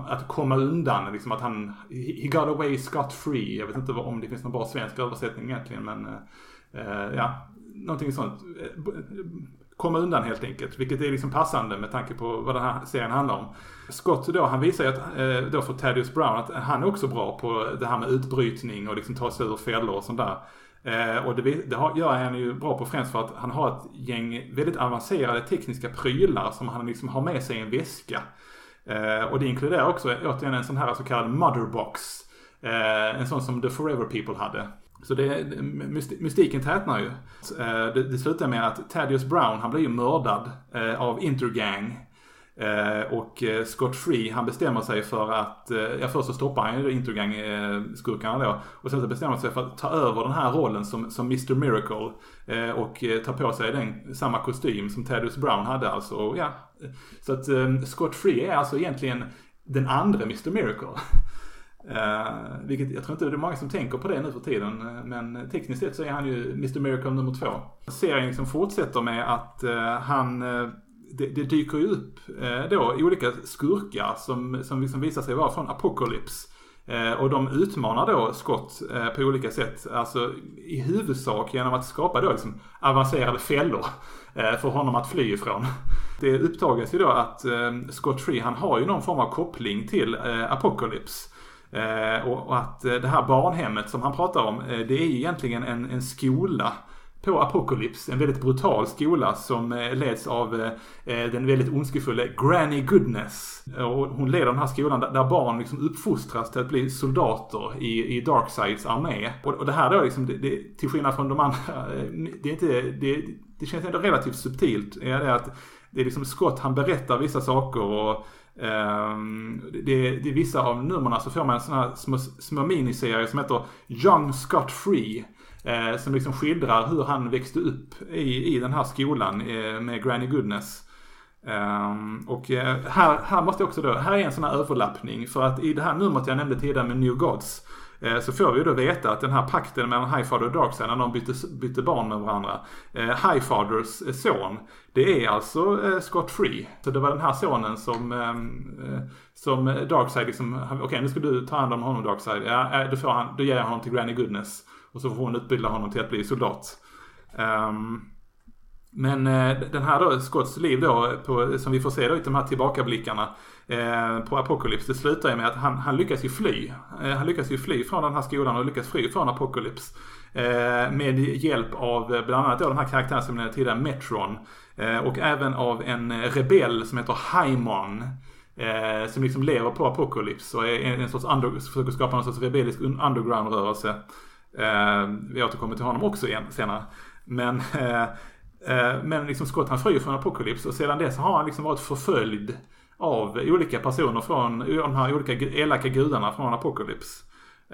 att komma undan. Liksom att han, he got away scott free. Jag vet inte om det finns någon bra svensk översättning egentligen men ja, någonting sånt komma undan helt enkelt. Vilket är liksom passande med tanke på vad den här serien handlar om. Scott då, han visar ju att, eh, då för Thaddeus Brown att han är också bra på det här med utbrytning och liksom ta sig ur fällor och sånt där. Eh, och det, det gör han ju bra på främst för att han har ett gäng väldigt avancerade tekniska prylar som han liksom har med sig i en väska. Eh, och det inkluderar också återigen en sån här så kallad motherbox. Eh, en sån som The Forever People hade. Så det, mystiken tätnar ju. Eh, det, det slutar med att Thaddeus Brown, han blir ju mördad eh, av Intergang. Eh, och Scott Free, han bestämmer sig för att, ja först så stoppar han ju Intergang-skurkarna då. Och sen så bestämmer han sig för att ta över den här rollen som, som Mr Miracle. Och ta på sig den, samma kostym som Thaddeus Brown hade alltså. och ja. Så att Scott Free är alltså egentligen den andra Mr Miracle. Uh, vilket jag tror inte det är många som tänker på det nu för tiden. Eh, men tekniskt sett så är han ju Mr Miracle nummer två. Serien liksom fortsätter med att uh, han uh, det, det, dyker ju upp då olika skurkar som, som liksom visar sig vara från Apocalypse. och de utmanar då Scott på olika sätt. Alltså i huvudsak genom att skapa då liksom avancerade fällor för honom att fly ifrån. Det upptagas ju då att Scott Free han har ju någon form av koppling till Apocalypse. Eh, och, och, att eh, det här barnhemmet som han pratar om, eh, det är egentligen en, en skola på Apocalypse. En väldigt brutal skola som leds av den väldigt ondskefulla Granny Goodness. Och hon leder den här skolan där barn liksom uppfostras till att bli soldater i, i Darksides armé. Och, och det här då liksom, det, det, till skillnad från de andra, det är inte, det, det känns ändå relativt subtilt. Är det att det är liksom Scott, han berättar vissa saker och Um, det, det är vissa av numren så får man sådana här små, små miniserier som heter Young Scott Free. Eh, som liksom skildrar hur han växte upp i, i den här skolan eh, med Granny Goodness. Um, och eh, här, här måste jag också då, här är en sån här överlappning. För att i det här numret jag nämnde tidigare med New Gods. Eh, så får vi ju då veta att den här pakten mellan Highfather och Darkseid när de bytte, bytte barn med varandra. Eh, Highfathers eh, son, det är alltså Scott Free. Så det var den här sonen som, um, som Darkseid liksom, okej okay, nu ska du ta hand om honom Darkseid. Ja, då, får han, då ger jag honom till Granny Goodness. Och så får hon utbilda honom till att bli soldat. Um, men eh, den här då, Scotts liv då, på, som vi får se då i de här tillbakablickarna eh, på Apocalypse, det slutar ju med att han, han lyckas ju fly. Eh, han lyckas ju fly från den här skolan och lyckas fly från Apocalypse. Eh, med hjälp av eh, bland annat då den här karaktären som jag tidigare, Metron. Eh, och även av en eh, rebell som heter Haimon. Som liksom lever på Apocalypse och är en sorts under, försöker skapa någon sorts rebellisk underground-rörelse. Vi återkommer till honom också igen senare. Men men liksom Scott han flyr från Apocalypse och sedan dess har han liksom varit förföljd av olika personer från de här olika elaka gudarna från Apocalypse.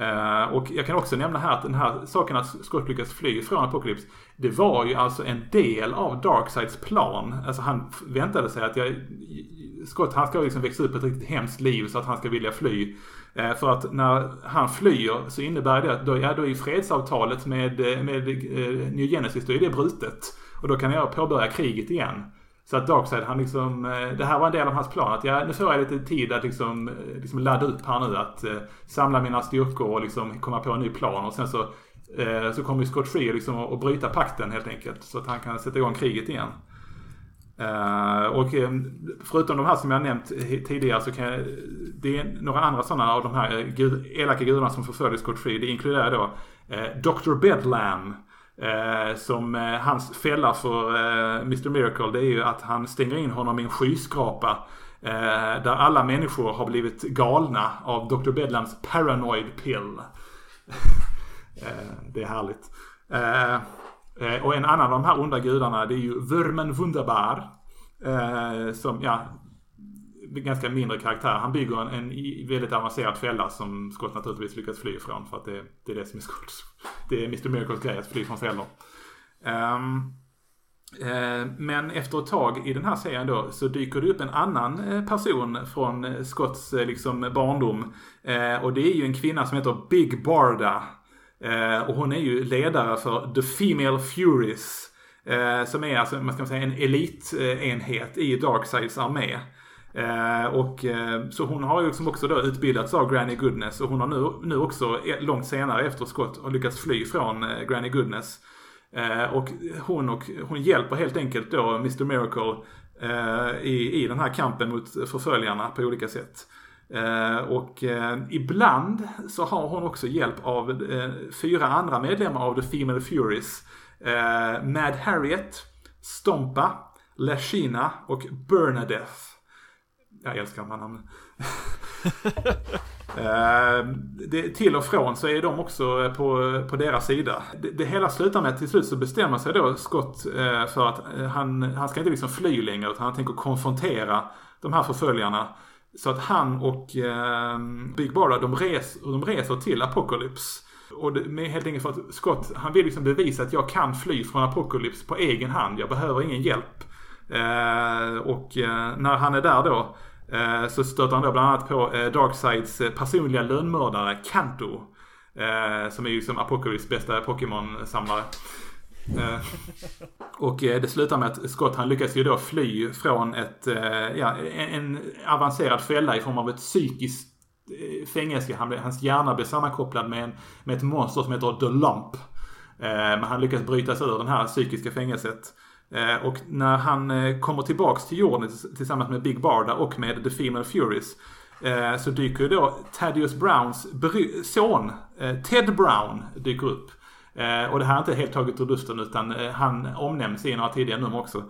Uh, och jag kan också nämna här att den här saken att Scott lyckas fly från Apocalypse. Det var ju alltså en del av Darksides plan. Alltså han väntade sig att jag, Scott han ska liksom växa upp ett riktigt hemskt liv så att han ska vilja fly. Uh, för att när han flyr så innebär det att då, ja, då är fredsavtalet med, eh, med uh, New Genesis, då är det brutet. Och då kan jag påbörja kriget igen. Så att Darkside han liksom, eh, det här var en del av hans plan. Att jag, nu får jag lite tid att liksom, eh, liksom ladda upp här nu. Att eh, samla mina styrkor och liksom komma på en ny plan. Och sen så, eh, så kommer Scott Free liksom att bryta pakten helt enkelt. Så att han kan sätta igång kriget igen. Uh, och förutom de här som jag nämnt tidigare så kan jag, det är några andra sådana av de här gud, elaka gudarna som förföljer Scott Free. Det inkluderar då eh, Dr. Bedlam. Eh, som eh, hans fälla för eh, Mr Miracle det är ju att han stänger in honom i en skyskrapa. Eh, där alla människor har blivit galna av Dr Bedlams paranoid pill. *laughs* Eh, det är härligt. Eh, eh, och en annan av de här onda gudarna det är ju Vurmen Wunderbar. Eh, som, ja, ganska mindre karaktär. Han bygger en, en väldigt avancerad fälla som Scott naturligtvis lyckas fly ifrån. För att det, det är det som är Scotts. Det är Mr Miracles grej att fly från fällor. Um, ehm, eh, men efter ett tag i den här serien då så dyker det upp en annan eh, person från eh, Scotts liksom barndom. Och det är ju en kvinna som heter Big Barda. Och hon är ju ledare för The Female Furies. Som är alltså, man ska säga, en elitenhet i Darksides armé. Eh, och, eh, så hon har ju liksom också då utbildats av Granny Goodness och hon har nu, nu också eh, långt senare efter skott, lyckats fly från eh, Granny Goodness. Eh, och, hon och hon hjälper helt enkelt då Mr Miracle eh, i, i den här kampen mot förföljarna på olika sätt. Och ibland så har hon också hjälp av fyra andra medlemmar av The Female Furies. Mad Harriet, Stompa, Lashina och Bernadette. Jag älskar de här namnen. *laughs* Eh, det, till och från så är de också på, på deras sida. Det, det hela slutar med att till slut så bestämmer sig då Scott eh, för att eh, han, han ska inte liksom fly längre utan han tänker konfrontera de här förföljarna. Så att han och ehm, Big Barda de, res, de reser till Apocalypse. Och det, helt enkelt för att Scott, han vill liksom bevisa att jag kan fly från Apocalypse på egen hand. Jag behöver ingen hjälp. Ehm, och eh, när han är där då Eh, så stöter han då bland annat på eh, Darksides eh, personliga lönnmördare Kanto. Som är ju som Apocalypse bästa Pokémon-samlare. och det slutar med att Scott han lyckas ju då fly från ett, ja, en avancerad fälla i form av ett psykiskt fängelse. Han, hans hjärna blir sammankopplad med, en, med ett monster som heter The Lump. Men han lyckas bryta sig ur det här psykiska fängelset. Eh, och när han eh, kommer tillbaks till jorden tillsammans med Big Barda och med The Female Furies eh, så dyker ju då Thaddeus Browns son, Ted Brown, dyker upp. Och det här är inte helt taget ur luften utan han omnämns i några tidiga nummer också.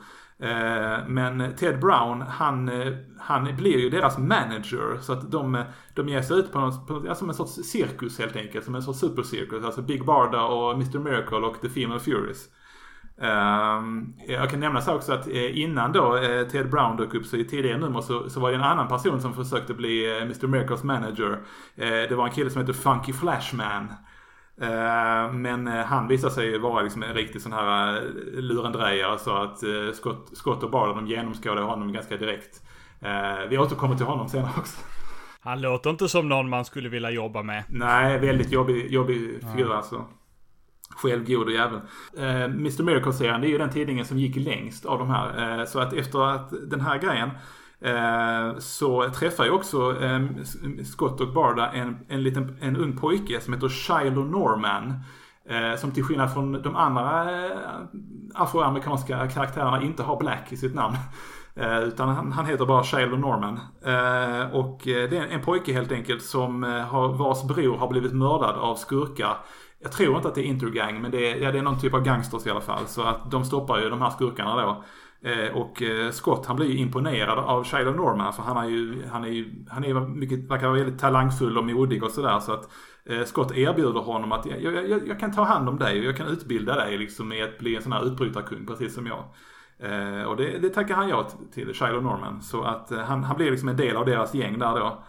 Men Ted Brown, han, han blir ju deras manager. Så att de, de ger sig ut på, någon, på som en sorts cirkus helt enkelt. Som en sorts supercirkus. Alltså Big Barda och Mr Miracle och The Female Furies. Um, jag kan nämna så också att eh, innan då eh, Ted Brown dök upp så i tidigare nummer så, så var det en annan person som försökte bli eh, Mr Miracles manager. Eh, det var en kille som hette Funky Flashman. Eh, men eh, han visar sig vara liksom en riktig sån här eh, lurendrejare så att Scott, Scott och Barlow de genomskådar honom ganska direkt. Vi återkommer till honom senare också. Han låter inte som någon man skulle vilja jobba med. Nej, väldigt jobbig, jobbig figur alltså. Självgod och jävel. Eh, Mr Miracle-serien, det är ju den tidningen som gick längst av de här. Eh, så att efter att den här grejen Eh, så träffar ju också eh, Scott och Barda en, en, liten, en ung pojke som heter Shiloh Norman. Eh, som till skillnad från de andra eh, afroamerikanska karaktärerna inte har Black i sitt namn. Eh, utan han, han heter bara Shiloh Norman. Och det är en pojke helt enkelt som har, vars bror har blivit mördad av skurkar. Jag tror inte att det är Intergang men det är, ja, det är någon typ av gangsters i alla fall. Så att de stoppar ju de här skurkarna då. Eh, och eh, Scott han blir ju imponerad av Shiloh Norman för alltså han är ju, han är ju, han är mycket, verkar vara väldigt talangfull och modig och sådär så att eh, Scott erbjuder honom att jag, jag, jag, kan ta hand om dig och jag kan utbilda dig liksom i att bli en sån här utbrytarkung precis som jag. Eh, och det, det tackar han ja till, Shiloh Norman så att eh, han, han blir liksom en del av deras gäng där då.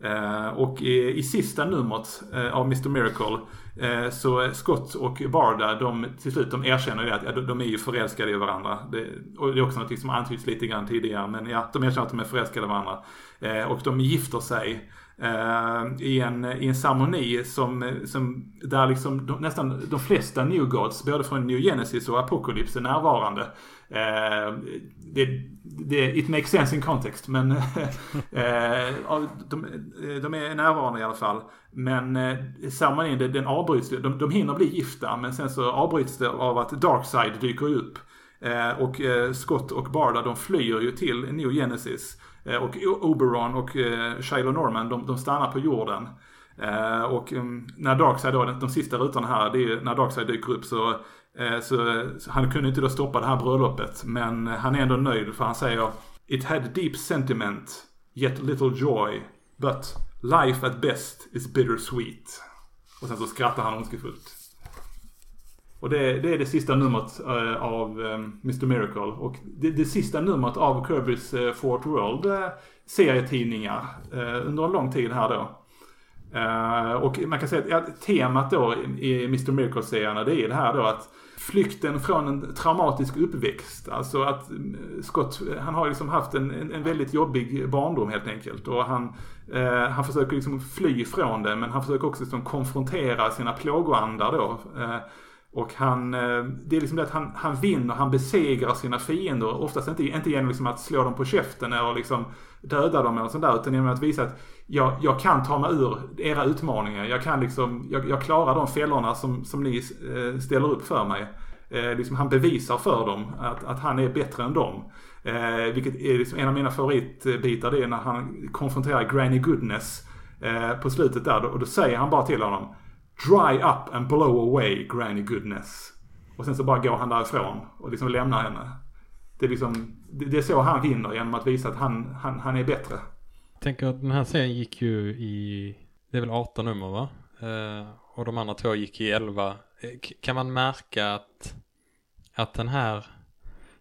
Eh, och i, i sista numret eh, av Mr Miracle eh, så Scott och Barda, de till slut de erkänner ju att ja, de, de är ju förälskade i varandra. Det, och det är också något som antyds lite grann tidigare. Men ja, de erkänner att de är förälskade i varandra. och de gifter sig i, en, i en ceremoni som, som där liksom de, nästan de flesta New Gods, både från New Genesis och Apocalypse är närvarande. Eh, det, det, it makes sense in context men *laughs* eh, de, eh, de, är närvarande i alla fall. Men ceremonin den avbryts, de, de hinner bli gifta men sen så avbryts det av att Darkside dyker upp. Och Scott och Barda de flyr ju till New Genesis. Och Oberon och Shiloh Norman de, de stannar på jorden. Och mm, när Darkside då, de, de sista rutorna här, det är ju när Darkside dyker upp så Eh, så, så, han kunde inte då stoppa det här bröllopet. Men han är ändå nöjd för han säger It had deep sentiment, yet little joy. But life at best is bittersweet. Och sen så skrattar han ondskefullt. Och det, det, är det sista numret uh, av eh, um, Mr Miracle. Och det, det, sista numret av Kirbys uh, Fort World uh, serietidningar under en lång tid här då. och man kan säga att temat då i Mr Miracle-serierna det är det här då att flykten från en traumatisk uppväxt. Alltså att eh, Scott, eh, han har liksom haft en, en, väldigt jobbig barndom helt enkelt. Och han, eh, han försöker liksom fly från det men han försöker också liksom konfrontera sina plågoandar då. Eh, och han, eh, det är liksom det att han, han vinner, han besegrar sina fiender. Oftast inte, inte genom liksom att slå dem på käften eller liksom döda dem eller sånt där. Utan genom att visa att jag, jag kan ta mig ur era utmaningar. Jag kan liksom, jag, jag klarar de fällorna som, som ni eh, ställer upp för mig. Eh, liksom han bevisar för dem att, att han är bättre än dem. Eh, vilket är liksom en av mina favoritbitar. Det är när han konfronterar Granny Goodness eh, på slutet där. Och då säger han bara till honom Dry up and blow away Granny Goodness. Och sen så bara går han därifrån och liksom lämnar henne. Det är liksom, det är så han vinner genom att visa att han, han, han är bättre. Jag tänker att den här serien gick ju i, det är väl 18 nummer va? Eh, och de andra två gick i 11. Eh, kan man märka att, att den här,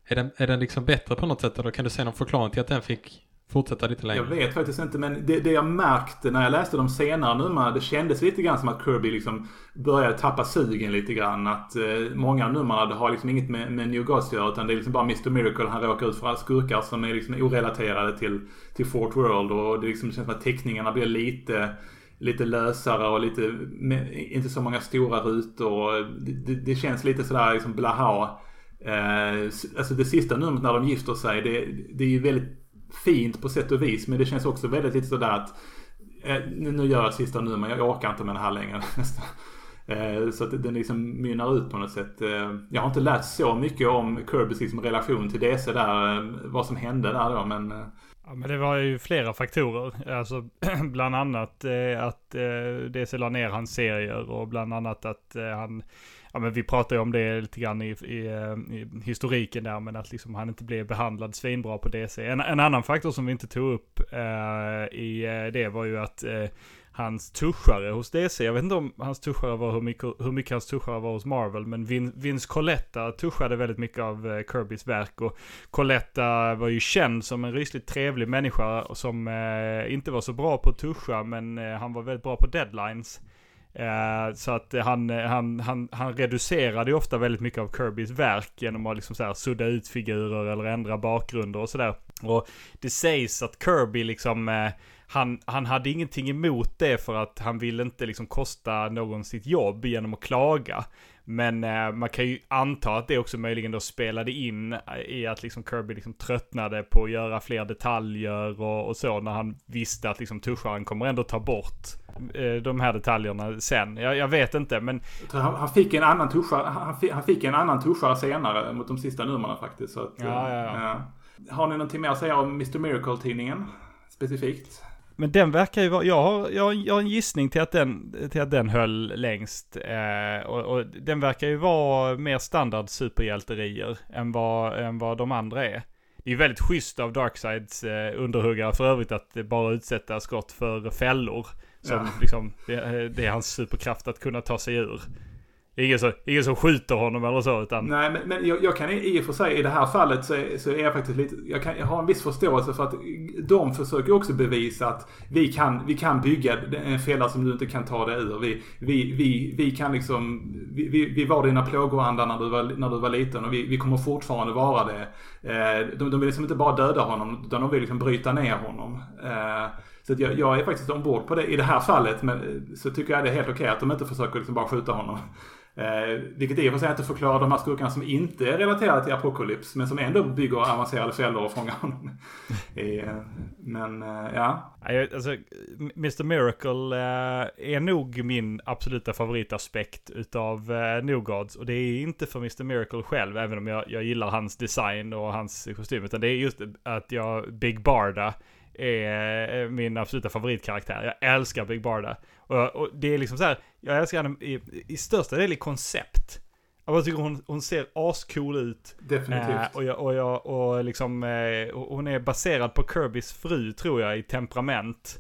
är den, är den liksom bättre på något sätt? Eller kan du se någon förklaring till att den fick fortsätta lite längre? Jag vet faktiskt inte men det, det jag märkte när jag läste de senare numren. Det kändes lite grann som att Kirby liksom började tappa sugen lite grann. Att eh, många av numren har liksom inget med, med New Gods att göra. Utan det är liksom bara Mr Miracle han råkar ut för skurkar som är liksom orelaterade till, till Fort World. Och det liksom känns som att teckningarna blir lite lite lösare och lite, inte så många stora rutor. Det, det, det känns lite sådär liksom blaha. Eh, alltså det sista numret när de gifter sig, det, det är ju väldigt fint på sätt och vis. Men det känns också väldigt lite sådär att eh, nu gör jag sista numret, jag orkar inte med det här längre. *laughs* eh, så att den liksom mynnar ut på något sätt. Eh, jag har inte läst så mycket om Kirbys liksom relation till DC där, eh, vad som hände där då. Men eh. Ja, men det var ju flera faktorer. Alltså *clears throat* bland annat eh, att DC la ner hans serier och bland annat att han, ja men vi pratade ju om det lite grann i, i, eh, i, historiken där, men att liksom han inte blev behandlad svinbra på DC. En, en annan faktor som vi inte tog upp eh, i eh, det var ju att eh, hans tuschare hos DC. Jag vet inte om hans tuschare var hur mycket, hur mycket hans tuschare var hos Marvel. Men Vin, Vince Coletta tuschade väldigt mycket av eh, Kirbys verk. Och Coletta var ju känd som en rysligt trevlig människa som inte var så bra på att tuscha. Men han var väldigt bra på deadlines. Eh, så att han, han, han, han reducerade ju ofta väldigt mycket av Kirbys verk genom att liksom så här sudda ut figurer eller ändra bakgrunder och sådär. Och det sägs att Kirby liksom, eh, han, han hade ingenting emot det för att han ville inte liksom kosta någon sitt jobb genom att klaga. Men eh, man kan ju anta att det också möjligen då spelade in eh, i att liksom Kirby liksom tröttnade på att göra fler detaljer och, och så när han visste att liksom tuscharen kommer ändå ta bort de här detaljerna sen. Jag, jag vet inte men... Han, han, fick en annan tuschare, han, fick, han fick en annan tuschare senare mot de sista numren faktiskt. Så att, ja, ja, ja. ja. Har ni någonting mer att säga om Mr Miracle-tidningen? Specifikt? Men den verkar ju vara, jag har, jag, jag har en gissning till att den, till att den höll längst. Eh, och, och, den verkar ju vara mer standard superhjälterier än vad, än vad de andra är. Det är ju väldigt schysst av Darksides eh, underhuggare för övrigt att bara utsätta skott för fällor. Som ja. liksom, det, det, är hans superkraft att kunna ta sig ur. Ingen som, ingen som skjuter honom eller så utan... Nej men, men jag, jag, kan i och för sig i det här fallet så är, så är jag faktiskt lite... Jag, kan, jag har en viss förståelse för att de försöker också bevisa att vi kan, vi kan bygga en fälla som du inte kan ta dig ur. Vi, vi, vi, vi kan liksom... Vi, vi, vi var dina plågoandar när du var, när du var liten och vi, vi kommer fortfarande vara det. Eh, de, de vill liksom inte bara döda honom utan de vill liksom bryta ner honom. Så jag, jag, är faktiskt ombord på det i det här fallet. Men eh, så tycker jag det är helt okej okay att de inte försöker liksom bara skjuta honom. *laughs* Eh, vilket i och för sig inte förklarar de här skurkarna som inte är relaterade till Apocalypse men som ändå bygger avancerade fällor och fångar honom. *laughs* eh, men eh, ja. Alltså, Mr Miracle eh, är nog min absoluta favoritaspekt utav eh, New Och det är inte för Mr Miracle själv, även om jag, jag gillar hans design och hans kostym. Utan det är just att jag, Big Barda, är min absoluta favoritkaraktär. Jag älskar Big Barda. Och, och det är liksom så här, jag älskar henne i, i största del i koncept. Jag tycker hon, hon ser ascool ut. Definitivt. Eh, och, jag, och, jag, och liksom, eh, hon är baserad på Kirbys fru tror jag i temperament.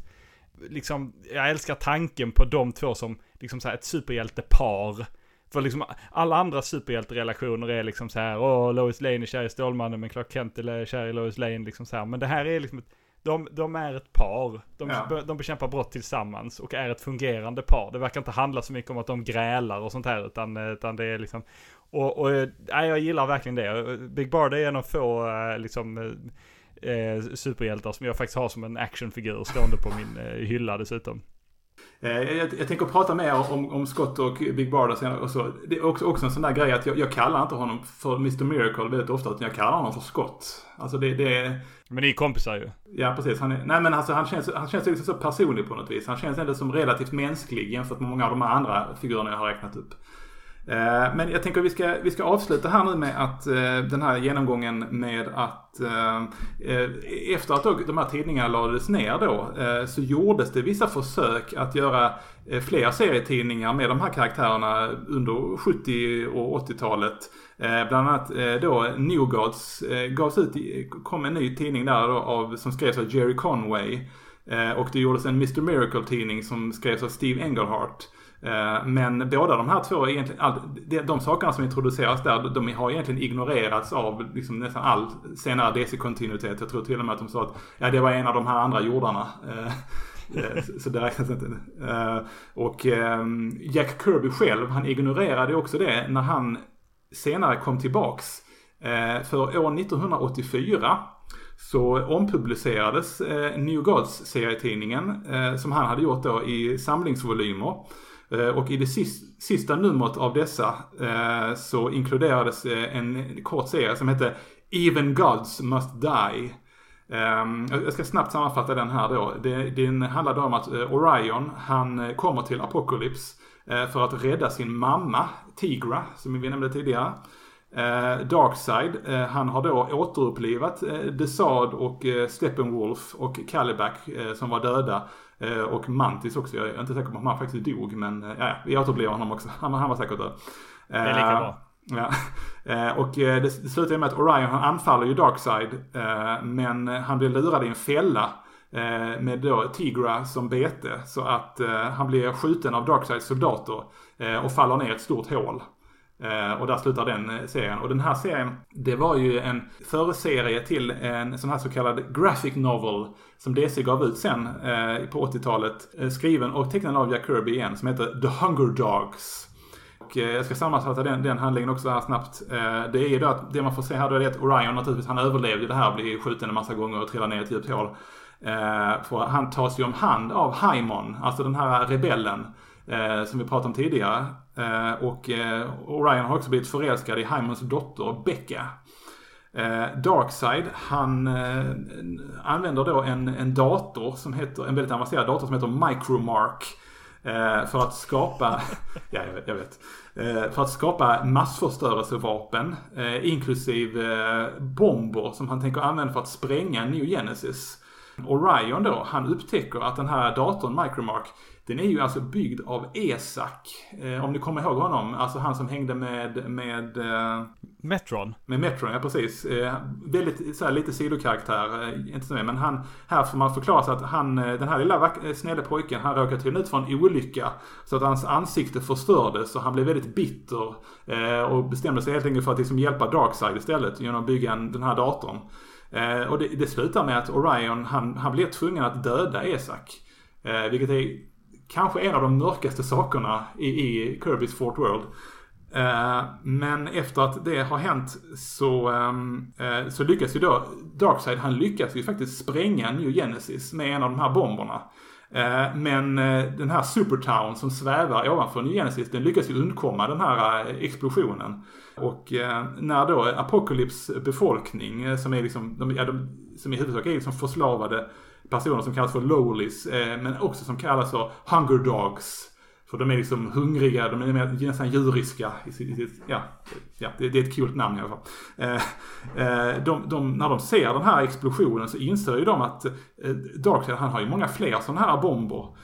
Liksom, jag älskar tanken på de två som liksom så här ett superhjältepar. För liksom alla andra superhjälterelationer är liksom så här, åh Lois Lane är kär i Stålmannen men Clark Kent är kär i Lois Lane liksom så här. Men det här är liksom ett de, de är ett par. De, ja. de bekämpar brott tillsammans och är ett fungerande par. Det verkar inte handla så mycket om att de grälar och sånt här. Utan, utan det är liksom... Och, och nej, jag gillar verkligen det. Big Bard är en av få eh, liksom, eh, superhjältar som jag faktiskt har som en actionfigur stående på min eh, hylla dessutom. Eh, jag, jag, tänker prata mer om, om Scott och Big Barda senare och så. Det är också, också en sån där grej att jag, jag kallar inte honom för Mr Miracle väldigt ofta utan jag kallar honom för Scott. Alltså det, det är... Men ni är kompisar ju. Ja precis. Han är, nej men alltså han känns, han känns liksom så personlig på något vis. Han känns ändå som relativt mänsklig jämfört med många av de andra figurerna jag har räknat upp. Eh, men jag tänker att vi ska, vi ska avsluta här nu med att eh, den här genomgången med att eh, efter att de här tidningarna lades ner då så gjordes det vissa försök att göra fler serietidningar med de här karaktärerna under 70 och 80-talet. Bland annat då New Gods gavs ut, kom en ny tidning där då av, som skrevs av Jerry Conway. Och det gjordes en Mr Miracle tidning som skrevs av Steve Englehart. Eh, men båda de här två, egentligen, de sakerna som introduceras där, de har egentligen ignorerats av liksom nästan all senare DC-kontinuitet. Jag tror till och med att de sa att ja, det var en av de här andra jordarna. Eh, eh, så det räknas inte. Och ehm, Jack Kirby själv, han ignorerade också det när han senare kom tillbaks. För år 1984 så ompublicerades New Gods serietidningen som han hade gjort då i samlingsvolymer. Eh, och i det sista numret av dessa eh, så inkluderades eh, en kort serie som hette Even Gods Must Die. Ehm, jag ska snabbt sammanfatta den här då. Den handlar då om att eh, Orion, han kommer till Apocalypse för att rädda sin mamma, Tigra, som vi nämnde tidigare. Darkside, han har då återupplivat Desad och Steppenwolf och Calibac som var döda och Mantis också. Jag är inte säker på om han faktiskt dog. Men eh, ja, vi återupplivar honom också. Han, han var säkert död. Det är lika bra. Ja. *laughs* Och det, det slutar med att Orion han anfaller ju Darkside. Men han blir lurad i en fälla. Med då Tigra som bete. Så att han blir skjuten av Darksides soldater. Och faller ner i ett stort hål. Eh, och där slutar den eh, serien. Och den här serien, det var ju en förserie till en sån här så kallad graphic novel som DC gav ut sen eh, på 80-talet. Eh, skriven och tecknad av Jack Kirby igen som heter The Hunger Dogs. Och eh, jag ska sammanfatta den, den handlingen också här snabbt. Eh, det är ju då att det man får se här då är att Orion naturligtvis, han överlevde det här, blir skjuten en massa gånger och trillar ner i ett djupt hål. Eh, för han tas ju om hand av Haimon, alltså den här rebellen eh, som vi pratade om tidigare. Eh, och eh, Orion har också blivit förälskad i Hymans dotter Becca. Eh, Darkseid, han eh, använder då en, en dator som heter, en väldigt avancerad dator som heter Micromark. Eh, för att skapa, *laughs* ja jag vet, jag vet. Eh, för att skapa massförstörelsevapen, eh, inklusive eh, bomber som han tänker använda för att spränga New Genesis. Orion då, han upptäcker att den här datorn Micromark den är ju alltså byggd av Esak. Eh, om ni kommer ihåg honom. Alltså han som hängde med... med eh, Metron. Med Metron, ja precis. Eh, väldigt så här, lite sidokaraktär. Eh, inte så mycket, men han... Här får man förklara sig att han, eh, den här lilla eh, snälla pojken, han råkade tydligen ut för en olycka. Så att hans ansikte förstördes och han blev väldigt bitter. Och bestämde sig helt enkelt för att liksom hjälpa Darkseid istället genom att bygga en, den här datorn. och det, det slutar med att Orion, han, han blir tvungen att döda Esak. vilket är kanske en av de mörkaste sakerna i, i Kirby's Fort World. Uh, men efter att det har hänt så, um, uh, så lyckas ju då Darkside, han lyckas ju faktiskt spränga New Genesis med en av de här bomberna. Uh, men den här Supertown som svävar ovanför New Genesis, den lyckas ju undkomma den här explosionen. Och när då Apocalypse befolkning, som är liksom, de, ja, de, som i huvudsak är liksom förslavade personer som kallas för lowlies, eh, men också som kallas för hunger dogs. För de är liksom hungriga, de är nästan djuriska. Ja, ja det, är ett kul namn i alla fall. Eh, eh, de, de, när de ser den här explosionen så inser ju de att Darkseid, han har ju många fler sådana här bomber.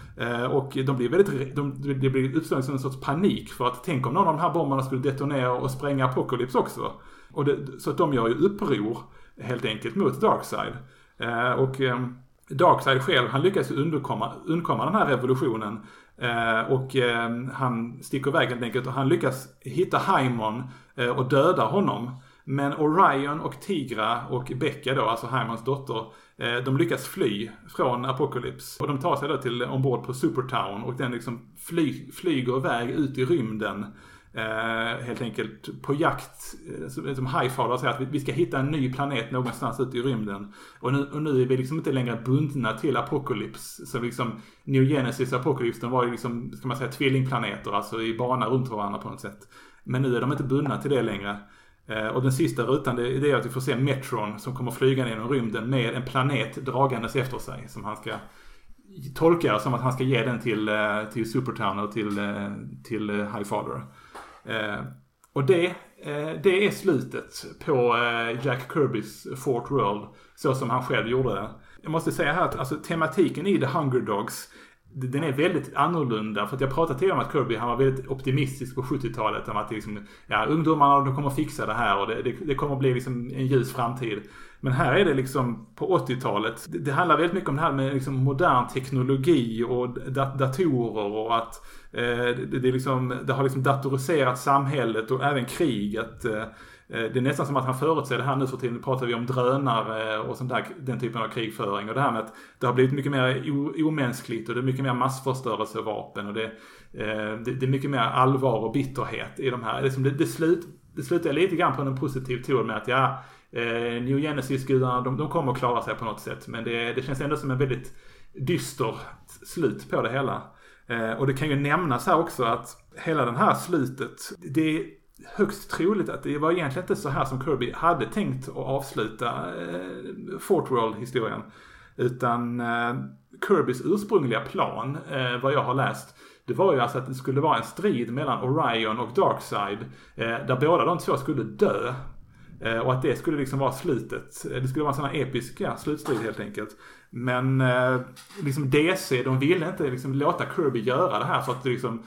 Och de blir väldigt, de, det blir uppstått en sorts panik för att tänk om någon av de här bomberna skulle detonera och spränga Apocalypse också. Och det, så att de gör ju uppror helt enkelt mot Darkseid. Och ehm, Darkseid själv, han lyckas undkomma, undkomma den här revolutionen. Eh, och eh, han sticker iväg helt enkelt och han lyckas hitta Haimon eh, och döda honom. Men Orion och Tigra och Becka då, alltså Haimons dotter, eh, de lyckas fly från Apocalypse. Och de tar sig då till ombord på Supertown och den liksom fly, flyger iväg ut i rymden. Eh, helt enkelt på jakt, eh, som Highfather säger att vi, vi ska hitta en ny planet någonstans ute i rymden. Och nu, och nu är vi liksom inte längre bundna till Apocalypse. Så liksom New Genesis och Apocalypse, de var ju liksom, ska man säga, tvillingplaneter, alltså i bana runt varandra på något sätt. Men nu är de inte bundna till det längre. Eh, och den sista rutan det, det är att vi får se Metron som kommer flyga genom rymden med en planet dragandes efter sig. Som han ska tolka som att han ska ge den till, eh, till Supertown och till, eh, till Highfather. Eh, och det, eh, det är slutet på eh, Jack Kirbys Fort World, så som han själv gjorde det. Jag måste säga här att alltså, tematiken i The Hunger Dogs den är väldigt annorlunda. För att jag pratade tidigare om att Kirby, han var väldigt optimistisk på 70-talet. Om att liksom, ja, ungdomarna de kommer fixa det här och det, det, det kommer bli liksom en ljus framtid. Men här är det liksom på 80-talet. Det, det handlar väldigt mycket om det här med liksom modern teknologi och datorer och att eh, det, det, liksom, det har liksom datoriserat samhället och även kriget. Eh, eh, det är nästan som att han förutser det här nu för tiden. pratar vi om drönare och sånt där, den typen av krigföring. Och det här med att det har blivit mycket mer omänskligt och det är mycket mer massförstörelsevapen. Och det, eh, det är mycket mer allvar och bitterhet i de här. Det, det, slut, det slutar lite grann på en positiv ton med att ja, Eh, New Genesis-gudarna, de, de kommer att klara sig på något sätt. Men det, det känns ändå som en väldigt dyster slut på det hela. Eh, och det kan ju nämnas här också att hela det här slutet, det är högst troligt att det var egentligen inte så här som Kirby hade tänkt att avsluta eh, Fort World-historien. Utan eh, Kirbys ursprungliga plan, eh, vad jag har läst, det var ju alltså att det skulle vara en strid mellan Orion och Darkside, Eh, där båda de två skulle dö. Eh, och att det skulle liksom vara slutet. Eh, det skulle vara en sån här episka slutstrid helt enkelt. Men eh, liksom DC, de ville inte liksom låta Kirby göra det här så att liksom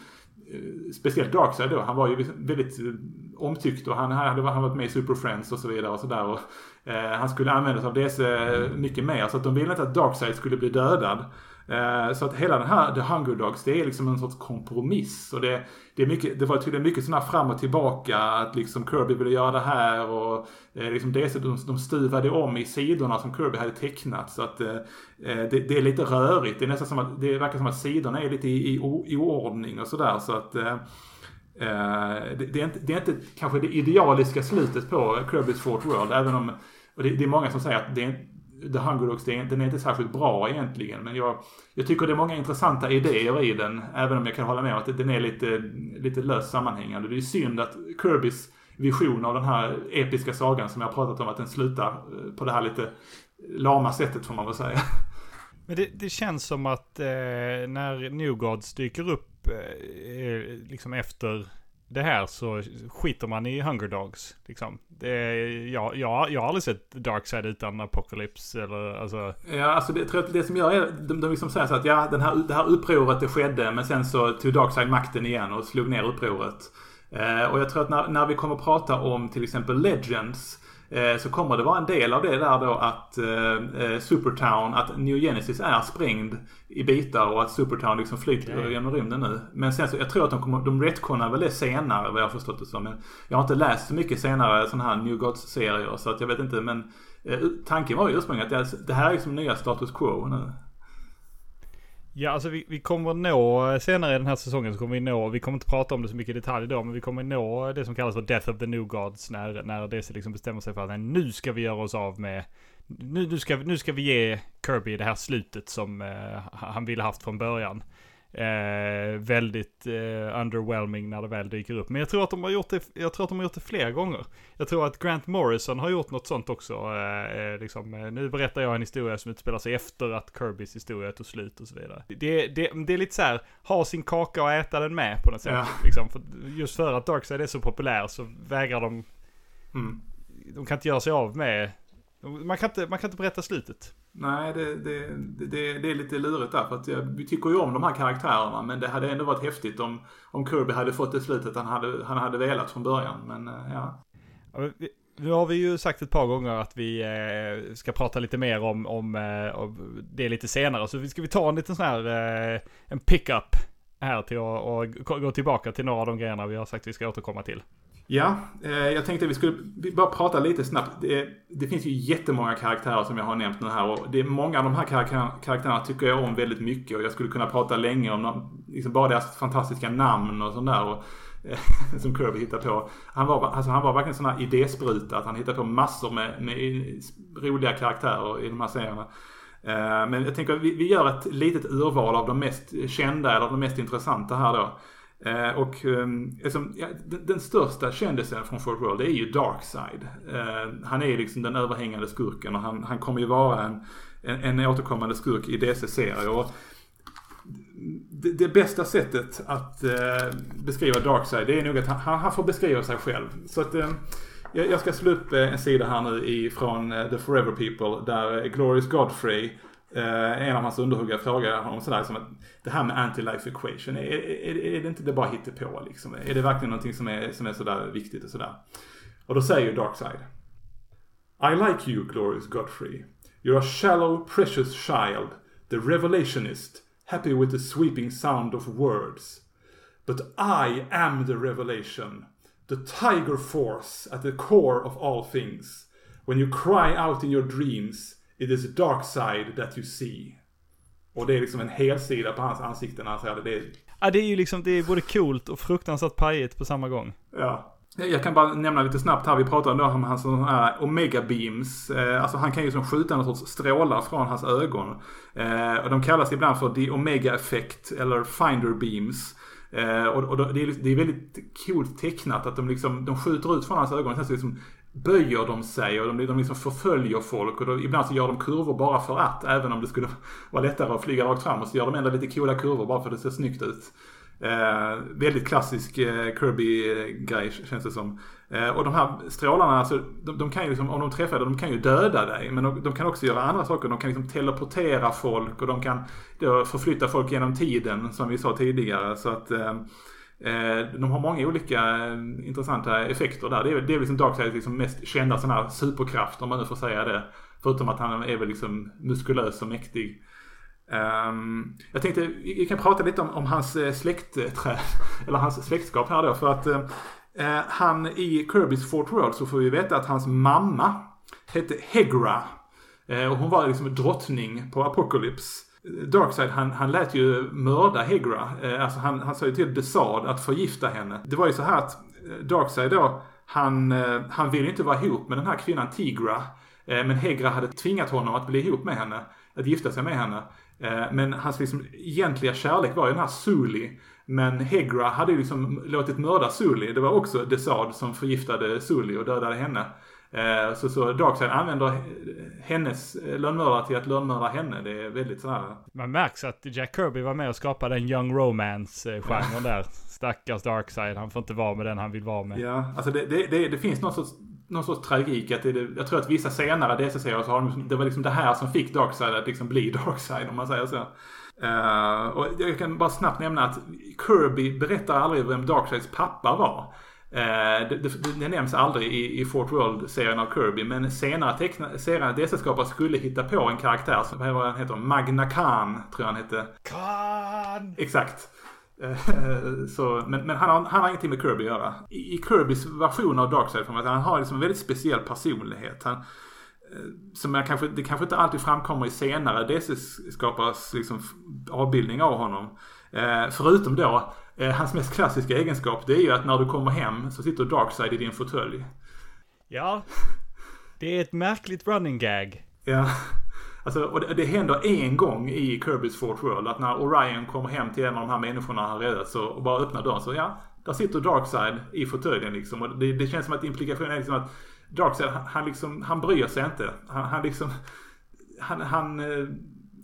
Speciellt Darkseid då, han var ju liksom väldigt omtyckt och han hade han varit med i Super Friends och så vidare och sådär. Eh, han skulle användas av DC mycket mer så att de ville inte att Darkseid skulle bli dödad. Eh, så att hela den här The Hunger Dogs, det är liksom en sorts kompromiss. Och det, det, är mycket, det var tydligen mycket sådana fram och tillbaka. Att liksom Kirby ville göra det här och eh, liksom det, de, de stuvade om i sidorna som Kirby hade tecknat. Så att eh, eh, det, det, är lite rörigt. Det är nästan som att, det verkar som att sidorna är lite i, i, i oordning och sådär. Så att eh, det, det, är inte, det är inte kanske det idealiska slutet på Kirby's Fort World. Även om, och det, det är många som säger att det är The Hunger Dogs, den är inte särskilt bra egentligen. Men jag, jag tycker det är många intressanta idéer i den. Även om jag kan hålla med om att den är lite, lite löst sammanhängande. Det är synd att Kirbys vision av den här episka sagan som jag har pratat om, att den slutar eh, på det här lite lama sättet får man väl säga. Men det, det känns som att eh, när New Gods dyker upp eh, liksom efter det här så skiter man i Hunger Dogs. Liksom. Det, jag, jag, jag har aldrig sett Darkside utan Apocalypse eller alltså. Ja, alltså det, tror jag det som gör är de, de liksom säger så att ja, den här, det här upproret det skedde men sen så tog Darkside makten igen och slog ner upproret. Eh, och jag tror att när, när vi kommer att prata om till exempel Legends Eh, så kommer det vara en del av det där då att eh, eh, Supertown, att New Genesis är sprängd i bitar och att Supertown liksom flyter okay. genom rymden nu. Men sen så, jag tror att de kommer, de retconar väl det senare vad jag har förstått det som. Men jag har inte läst så mycket senare sådana här New Gods-serier så att jag vet inte men eh, tanken var ju ursprungligen att det, det här är liksom nya status quo nu. Ja, alltså vi, vi kommer nå eh, senare i den här säsongen så kommer vi nå, vi kommer inte prata om det så mycket i detalj då, men vi kommer nå det som kallas för Death of the New Gods när, när DC liksom bestämmer sig för att nej, nu ska vi göra oss av med, nu, nu, ska, nu ska vi ge Kirby det här slutet som eh, han ville haft från början. Eh, väldigt eh, underwhelming när det väl dyker upp. Men jag tror att de har gjort det, jag tror att de har gjort det flera gånger. Jag tror att Grant Morrison har gjort något sånt också. Eh, eh liksom, eh, nu berättar jag en historia som utspelar sig efter att Kirbys historia tog slut och så vidare. Det, det, det är lite så här, ha sin kaka och äta den med på något sätt. Ja. Liksom, för, just för att Darkside är så populär så vägrar de, mm. de kan inte göra sig av med, man kan inte, man kan inte berätta slutet. Nej, det, det, det, det, är lite lurigt där. För att jag, vi tycker ju om de här karaktärerna. Men det hade ändå varit häftigt om, om Kirby hade fått det slutet han hade, han hade velat från början. Men eh, ja. ja. vi, nu har vi ju sagt ett par gånger att vi eh, ska prata lite mer om, om, eh, om det lite senare. Så ska vi ta en liten sån här, eh, en pickup här till att och gå tillbaka till några av de grejerna vi har sagt att vi ska återkomma till. Ja, eh, jag tänkte vi skulle bara prata lite snabbt. Det, det, finns ju jättemånga karaktärer som jag har nämnt nu här och det är många av de här karaktär, karaktärerna tycker jag om väldigt mycket och jag skulle kunna prata länge om dem, liksom bara deras fantastiska namn och sånt där. Och, eh, *laughs* som Kirby hittar på. Han var, alltså han var verkligen en sån här idéspruta. Att han hittade på massor med, med roliga karaktärer i de här serierna. Eh, men jag tänker att vi, vi gör ett litet urval av de mest kända eller de mest intressanta här då. Eh, och liksom, ja, den, den, största kändisen från Fort World är ju Darkside. Eh, han är liksom den överhängande skurken och han, han kommer ju vara en, en, en återkommande skurk i DC-serier. Det, det, bästa sättet att eh, beskriva Darkside det är nog att han, han får beskriva sig själv. Så att eh, jag ska slå upp eh, en sida här nu ifrån eh, The Forever People där eh, Glorious Godfrey Eh, en av hans underhuggare frågar honom sådär som att det här med anti-life equation, är, är, är, det inte det bara hittepå liksom? Är det verkligen någonting som är, som är sådär viktigt och sådär? Och då säger Darkside. I like you, Glorious Godfrey. You're a shallow, precious child, the revelationist, happy with the sweeping sound of words. But I am the revelation, the tiger force at the core of all things. When you cry out in your dreams It is a dark side that you see. Och det är liksom en helsida på hans ansikte när han säger det. det är... Ja, det är ju liksom, det är både coolt och fruktansvärt pajigt på samma gång. Ja. Jag kan bara nämna lite snabbt här. Vi pratade om hans sådana här omega beams. Eh, alltså han kan ju som skjuta någon sorts strålar från hans ögon. Eh, och de kallas ibland för the omega effect eller finder beams. Eh, och, och det, är, det är väldigt coolt tecknat att de liksom, de skjuter ut från hans ögon. Sen så liksom böjer de sig och de, de liksom förföljer folk. Och då, ibland så gör de kurvor bara för att. Även om det skulle *laughs* vara lättare att flyga rakt fram. Och så gör de ändå lite coola kurvor bara för att det ser snyggt ut. Eh, väldigt klassisk eh, Kirby-grej känns det som. Eh, och de här strålarna, alltså, de, de kan ju liksom, om de träffar dig, de kan ju döda dig. Men de, de, kan också göra andra saker. De kan liksom teleportera folk och de kan då, förflytta folk genom tiden som vi sa tidigare. Så att eh, Eh, de har många olika eh, intressanta effekter där. Det är, det är liksom Darkseids liksom mest kända sån här superkraft om man nu får säga det. Förutom att han är väl liksom muskulös och mäktig. Um, jag tänkte vi kan prata lite om, om hans eh, släktträd. *laughs* Eller hans släktskap här då. För att uh, han i Kirby's Fort World så får vi veta att hans mamma hette Hegra. Uh, och hon var liksom drottning på Apocalypse. Darkseid han, han lät ju mörda Hegra. Eh, alltså han, han sa ju till Desad att förgifta henne. Det var ju så här att eh, Darkseid då, han, eh, han ville inte vara ihop med den här kvinnan Tigra. Men Hegra hade tvingat honom att bli ihop med henne. Att gifta sig med henne. Men hans liksom egentliga kärlek var ju den här Suli. Men Hegra hade ju liksom låtit mörda Suli. Det var också Desad som förgiftade Suli och dödade henne. Eh, så, så Darkseid använder hennes lönnmördare till att lönnmörda henne. Det är väldigt sådär. Man märks att Jack Kirby var med och skapade den young romance-genren där. Stackars Darkseid, han får inte vara med den han vill vara med. Ja, alltså det, det, det, det finns någon sorts någon sorts tragik. Att det, jag tror att vissa senare DC-serier så har de, det var liksom det här som fick Darkseid att liksom bli *laughs* Darkseid om man säger så. Uh, och jag kan bara snabbt nämna att Kirby berättar aldrig vem Darkseids pappa var. Uh, det, det, det, nämns aldrig i, i Fort World-serien av Kirby men senare, teckna, senare DC-skapare skulle hitta på en karaktär som vad han heter, Magna Khan tror jag han hette. Khan! Exakt. Eh, *laughs* så, men men han, har, han har ingenting med Kirby att göra. I, i Kirbys version av Darkseid, han har liksom en väldigt speciell personlighet. Han, eh, som jag kanske, det kanske inte alltid framkommer i senare DC-skapares liksom, avbildning av honom. Eh, förutom då, eh, hans mest klassiska egenskap det är ju att när du kommer hem så sitter Darkseid i din fåtölj. Ja, det är ett märkligt running gag. Ja. Alltså, och det, det händer en gång i Kirby's Fort World att när Orion kommer hem till en av de här människorna han räddat så och bara öppnar dörren så ja, där sitter Darkseid i fåtöljen liksom. Och det, det, känns som att implikationen är liksom att Darkseid, han, han liksom, han bryr sig inte. Han, han liksom, han, han eh,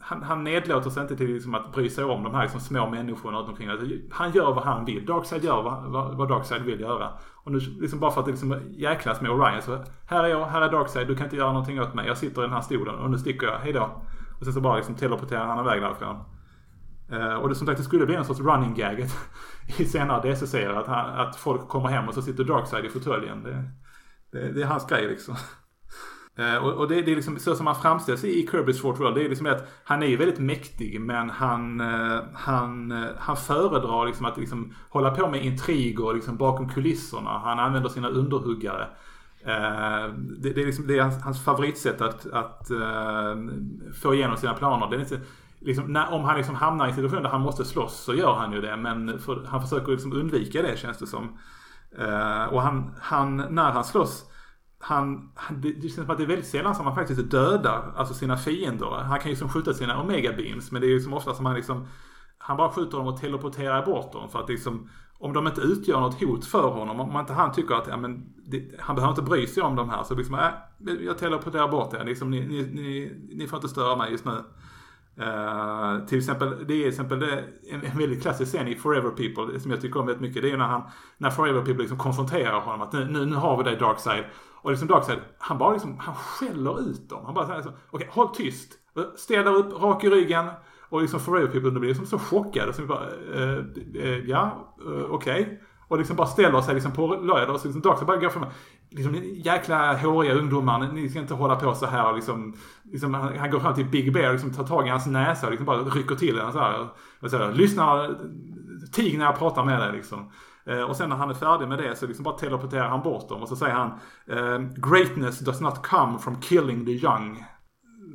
han, han nedlåter sig inte till liksom att bry sig om de här liksom små människorna runt omkring. Alltså, han gör vad han vill. Darkseid gör vad, vad, vad Darkseid vill göra. Och nu liksom bara för att liksom jäklas med Orion så här är jag, här är Darkseid, du kan inte göra någonting åt mig. Jag sitter i den här stolen och nu sticker jag, hejdå. Och sen så bara liksom teleporterar han iväg därifrån. Uh, och det som sagt det skulle bli en sorts running gag *laughs* i senare DC-serier att, att folk kommer hem och så sitter Darkseid i fåtöljen. Det, det, det är hans grej liksom. Eh, och, och det, det, är liksom så som han framställs i Kirby's Fort World. Det är liksom att han är ju väldigt mäktig men han, eh, han, eh, han föredrar liksom att liksom hålla på med intriger liksom bakom kulisserna. Han använder sina underhuggare. Det, det, är liksom, det är hans, hans favoritsätt att, att få igenom sina planer. Det är inte, liksom, när, om han liksom hamnar i en situation där han måste slåss så gör han ju det. Men för, han försöker liksom undvika det känns det som. och han, han, när han slåss han, det, det känns som att det är väldigt sällan som han faktiskt dödar alltså sina fiender. Han kan ju liksom skjuta sina omega beams men det är ju som ofta som han liksom han bara skjuter dem och teleporterar bort dem för att liksom om de inte utgör något hot för honom, om inte han tycker att ja, men, det, han behöver inte bry sig om de här så liksom, äh, jag teleporterar bort er, liksom, ni, ni, ni, ni får inte störa mig just nu. Uh, till exempel, det är till exempel det, en, en väldigt klassisk scen i Forever People som jag tycker om väldigt mycket. Det är när han, när Forever People liksom konfronterar honom att nu, nu, nu har vi dig Darkside. Och liksom Darkseid, han bara liksom, han skäller ut dem. Han bara säger liksom, okej okay, håll tyst. Ställ upp, rak i ryggen. Och liksom Forever People blir liksom så chockade. Så vi bara, eh, eh, eh, ja, eh, okej. Okay. Och liksom bara ställer sig liksom på lördag. och så liksom Darkseid bara går fram. Liksom jäkla håriga ungdomar, ni ska inte hålla på så här. Liksom, liksom, han, han går fram till Big Bear och liksom tar tag i hans näsa och liksom bara rycker till den så här. Och så här Lyssna, tig när jag pratar med dig liksom. Eh, och sen när han är färdig med det så liksom bara teleporterar han bort dem och så säger han eh, Greatness does not come from killing the young.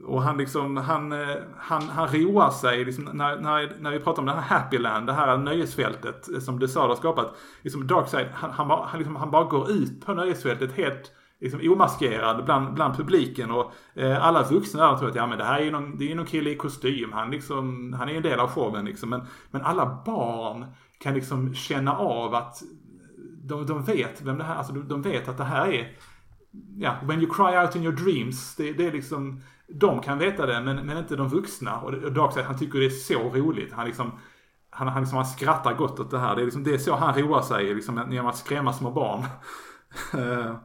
Och han liksom, han, eh, han, han roar sig liksom, när, när, när vi pratar om det här Happy Land, det här nöjesfältet som Desard har skapat. Liksom Darkside, han, han, bara, han, liksom, han bara går ut på nöjesfältet helt liksom omaskerad bland, bland publiken och eh, alla vuxna där tror att ja men det här är ju någon, det är någon kille i kostym. Han liksom, han är en del av showen liksom. Men, men alla barn kan liksom känna av att de, de vet vem det här, alltså de, de vet att det här är, ja, when you cry out in your dreams, det, det är liksom, de kan veta det men, men inte de vuxna. Och, och Darkseid han tycker det är så roligt. Han liksom, han, han, liksom, han skrattar gott åt det här. Det är, liksom, det är så han roar sig liksom, genom att skrämma små barn. *laughs*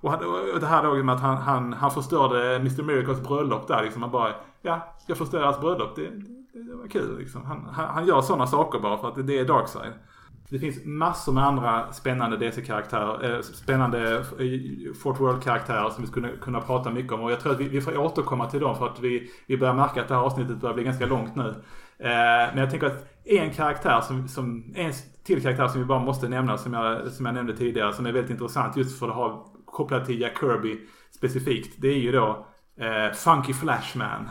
och, han, och det här då med att han, han, han förstörde Mr. Miracles bröllop där liksom. Han bara, ja, jag förstörde hans bröllop. Det, det, var kul liksom. Han, han, han gör sådana saker bara för att det är Darkseid. Det finns massor med andra spännande DC-karaktärer, äh, eh, spännande eh, Fort World-karaktärer som vi skulle kunna prata mycket om. Och jag tror att vi, vi får återkomma till dem för att vi, vi börjar märka att det här avsnittet börjar bli ganska långt nu. Eh, men jag tänker att en karaktär som, som en till karaktär som vi bara måste nämna som jag, som jag nämnde tidigare som är väldigt intressant just för att ha kopplat till Jack Kirby specifikt. Det är ju då eh, Funky Flashman.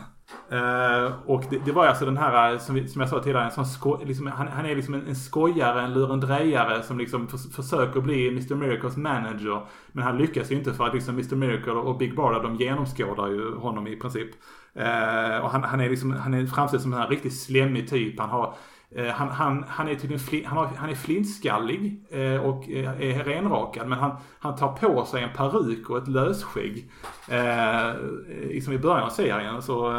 Uh, och det, det, var alltså den här, eh, som, vi, som jag sa tidigare, en sån sko, liksom, han, han, är liksom en, en skojare, en lurendrejare som liksom för, försöker bli Mr. Miracles manager. Men han lyckas ju inte för att liksom Mr. Miracle och Big Barda de genomskådar ju honom i princip. Uh, och han, han, är liksom, han är framställd som en riktigt slemmig typ. Han har Eh, han, han, han, är tydligen han, har, han är flintskallig eh, och eh, är renrakad men han, han tar på sig en peruk och ett lösskägg. Eh, liksom i början av serien. Så,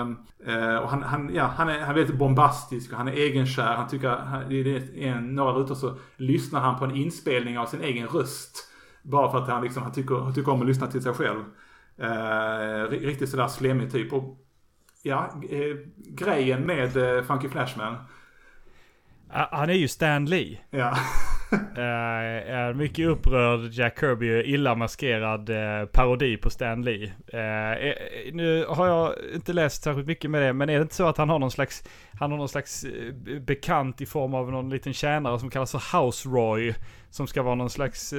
eh, och han, han, ja, han, är, han är väldigt bombastisk och han är egenkär. Han tycker, han, i en, några rutor så lyssnar han på en inspelning av sin egen röst. Bara för att han, liksom, han, tycker, han tycker om att lyssna till sig själv. Eh, riktigt sådär slemmig typ. Och, ja, eh, grejen med eh, Funky Flashman han är ju Stan Lee. Ja. *laughs* uh, mycket upprörd Jack Kirby, illa maskerad uh, parodi på Stan Lee. Uh, nu har jag inte läst särskilt mycket med det, men är det inte så att han har någon slags, han har någon slags bekant i form av någon liten tjänare som kallas för House Roy, som ska vara någon slags,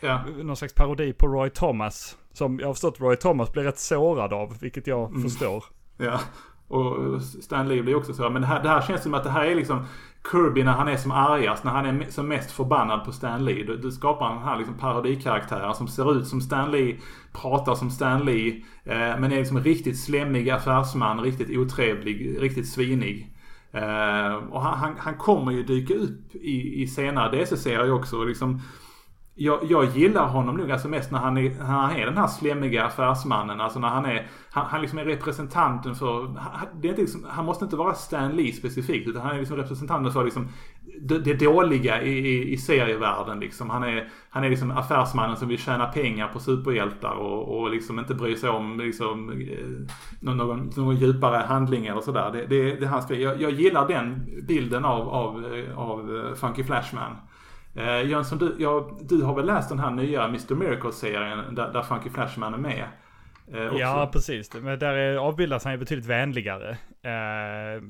ja. någon slags parodi på Roy Thomas. Som jag har förstått Roy Thomas blir rätt sårad av, vilket jag mm. förstår. Ja, och Stan Lee blir också så. Men det här, det här känns som att det här är liksom Kirby när han är som argast, när han är som mest förbannad på Stan Lee. Då, då skapar han den här liksom parodikaraktären som ser ut som Stan Lee, pratar som Stan Lee. Eh, men är liksom en riktigt slemmig affärsman, riktigt otrevlig, riktigt svinig. Eh, och han, han, han, kommer ju dyka upp i, i senare DC-serier också. Liksom, jag, jag gillar honom nog alltså mest när han, är, när han är den här slemmiga affärsmannen. Alltså när han är, han, han liksom är representanten för, det är inte liksom, han måste inte vara Stan Lee specifikt. Utan han är liksom representanten för liksom det, det dåliga i, i, i serievärlden liksom. Han är, han är liksom affärsmannen som vill tjäna pengar på superhjältar och, och liksom inte bry sig om liksom eh, någon, någon djupare handling eller sådär. Det, det, det hans grej. Jag, jag gillar den bilden av, av, eh, av eh, Funky Flashman. Eh, Jönsson, du, ja, du har väl läst den här nya Mr. Miracle-serien där, där Funky Flashman är med? Eh, ja, precis. Men där avbildas han ju betydligt vänligare. Eh,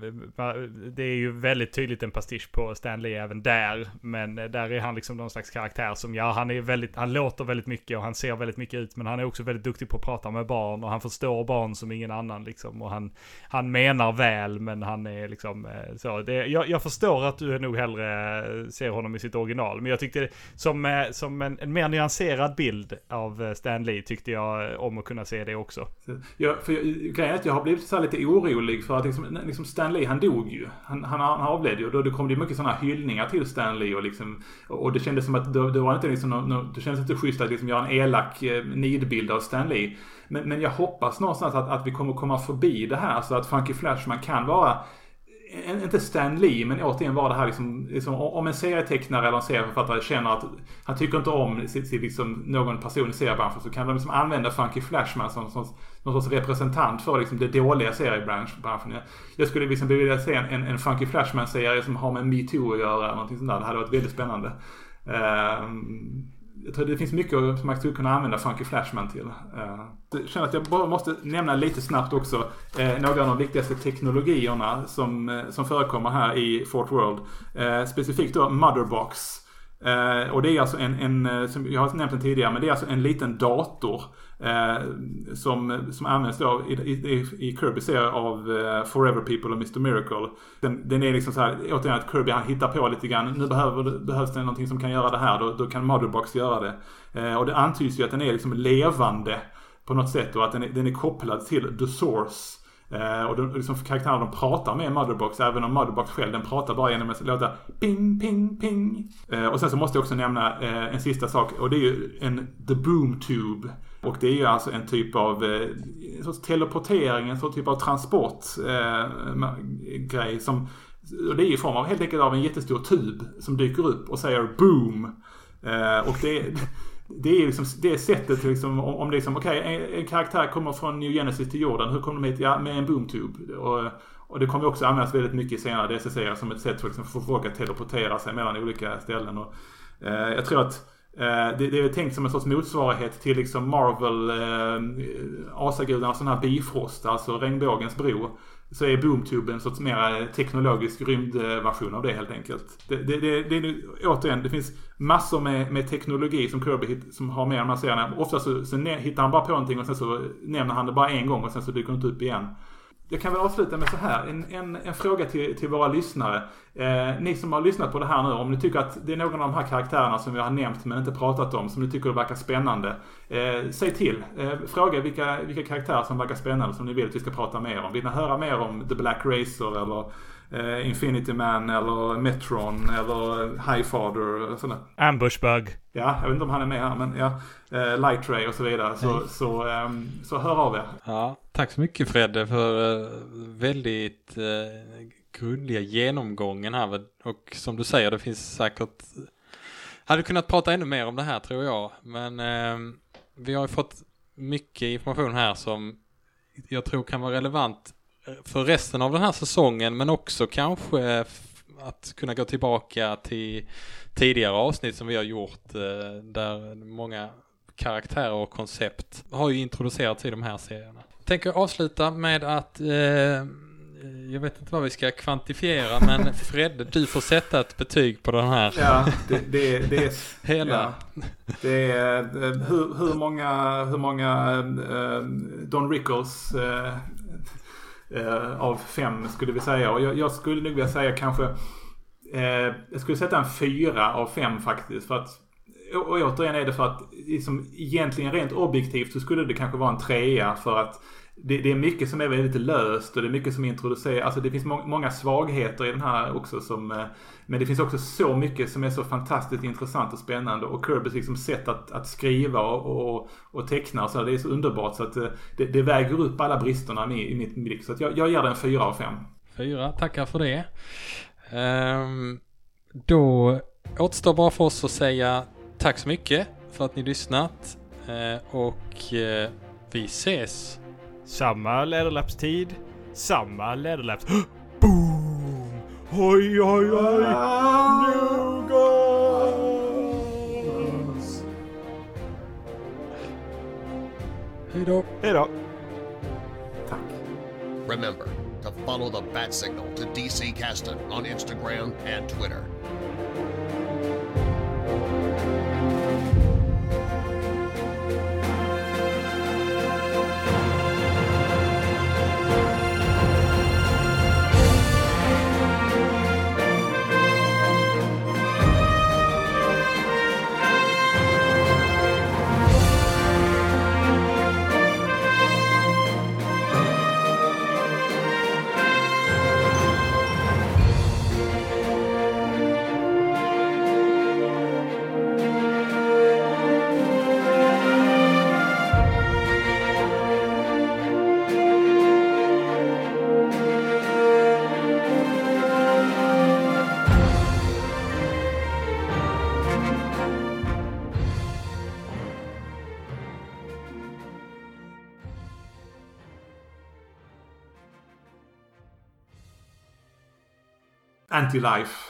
det är ju väldigt tydligt en pastisch på Stanley även där. Men eh, där är han liksom någon slags karaktär som, ja, han är väldigt, han låter väldigt mycket och han ser väldigt mycket ut. Men han är också väldigt duktig på att prata med barn och han förstår barn som ingen annan liksom. Och han, han menar väl, men han är liksom eh, så. Det, jag, jag förstår att du nog hellre ser honom i sitt original. Men jag tyckte som, som en, en mer nyanserad bild av Stanley tyckte jag om att kunna se det också. Ja, för grejen är att jag har blivit så lite orolig för att liksom, liksom Stan Lee, han dog ju. Han, han, han avled ju. Och då då kom det mycket sådana hyllningar till Stan Lee och liksom, och det kändes som att det, det var inte liksom, no, det kändes inte schysst att liksom göra en elak eh, nidbild av Stan Lee. Men, men jag hoppas någonstans att, att vi kommer komma förbi det här så att Funky Flashman kan vara inte Stan Lee, men återigen var det här liksom, liksom, om en serietecknare eller en serieförfattare känner att han tycker inte om sitt, sitt, liksom, någon person i seriebranschen så kan de liksom använda Funky Flashman som, som någon sorts representant för liksom, det dåliga seriebranschen. Jag skulle liksom vilja se en, en, en Funky Flashman-serie som har med metoo att göra någonting sånt där. Det hade varit väldigt spännande. Uh, jag tror det finns mycket som man skulle kunna använda Funky Flashman till. Ehm, uh, jag känner att jag bara måste nämna lite snabbt också uh, några av de viktigaste teknologierna som, uh, som förekommer här i Fort World. Uh, specifikt då Motherbox. Uh, och det är alltså en, en, som jag har nämnt den tidigare, men det är alltså en liten dator Eh, som, som används då i, i, i Kirby serie av eh, Forever People och Mr. Miracle. Den, den är liksom så här, återigen att Kirby han hittar på lite grann. Nu behöver, behövs det någonting som kan göra det här. Då, då kan Motherbox göra det. Eh, och det antyds ju att den är liksom levande på något sätt och att den är, den är kopplad till The Source. Eh, och de, liksom, karaktärerna de pratar med Motherbox, även om Motherbox själv den pratar bara genom att låta ping, ping, ping. Eh, och sen så måste jag också nämna eh, en sista sak och det är ju en The Boom Tube. Och det är ju alltså en typ av eh, en sorts teleportering, en sorts typ av transportgrej eh, som och det är i form av helt enkelt av en jättestor tub som dyker upp och säger boom. Eh, och det, det är liksom det sättet liksom, om, om liksom, okej, okay, en, en, karaktär kommer från New Genesis till jorden. Hur kommer de hit? Ja, med en boomtube. Och, Och det kommer också användas väldigt mycket i senare DC-serier som ett sätt för, liksom, för folk att teleportera sig mellan olika ställen. Och, eh, jag tror att Eh, det, det, är väl tänkt som en sorts motsvarighet till liksom Marvel, eh, asagudarna, sån här Bifrost, alltså regnbågens bro. Så är Boomtube en sorts mer teknologisk rymdversion av det helt enkelt. Det, det, det, det är återigen, det finns massor med, med teknologi som Kirby hit, som har med de här serierna. Ofta så, så hittar han bara på någonting och sen så nämner han det bara en gång och sen så dyker det inte upp igen. Jag kan väl avsluta med så här. En, en, en fråga till, till våra lyssnare. Eh, ni som har lyssnat på det här nu, om ni tycker att det är någon av de här karaktärerna som vi har nämnt men inte pratat om, som ni tycker verkar spännande. Eh, säg till. Eh, fråga vilka, vilka karaktärer som verkar spännande som ni vill att vi ska prata mer om. Vill ni höra mer om The Black Racer eller eh, Infinity Man eller Metron eller Highfather och sådär. Ambushbug. Ja, jag vet inte om han är med här men ja. Eh, Light Ray och så vidare. Så, så, um, så hör av er. Ja, tack så mycket Fredde för uh, väldigt uh, grundliga genomgången här. Och som du säger, det finns säkert... Hade kunnat prata ännu mer om det här tror jag. Men uh, vi har ju fått mycket information här som jag tror kan vara relevant för resten av den här säsongen men också kanske att kunna gå tillbaka till tidigare avsnitt som vi har gjort där många karaktärer och koncept har ju introducerats i de här serierna. Jag tänker avsluta med att eh, jag vet inte vad vi ska kvantifiera men *laughs* Fredde, du får sätta ett betyg på den här. Ja, det, det, det är... *laughs* Hela. Ja, det är hur, hur många, hur många uh, Don Rickles uh, eh, av fem skulle vi säga. Och jag, jag skulle nog vilja säga kanske, eh, jag skulle sätta en fyra av fem faktiskt. För att och återigen är det för att liksom, egentligen rent objektivt så skulle det kanske vara en trea för att det, det, är mycket som är väldigt löst och det är mycket som introducerar, alltså det finns må många svagheter i den här också som, eh, men det finns också så mycket som är så fantastiskt intressant och spännande och Kirbys liksom sätt att, att skriva och, och, och teckna och så, det är så underbart så att eh, det, det väger upp alla bristerna i, i mitt blick. Så att jag, jag ger den fyra av fem. Fyra, tackar för det. Um, då återstår bara för oss att säga Tack så mycket för att ni lyssnat Uh, och uh, vi ses. Samma läderlappstid, samma läderlapps... *gasps* Boom! Oj, oj, oj! New goals! Hejdå! Hejdå! Tack. Remember to follow the bat signal to DC Caston on Instagram and Twitter. Anti-Life.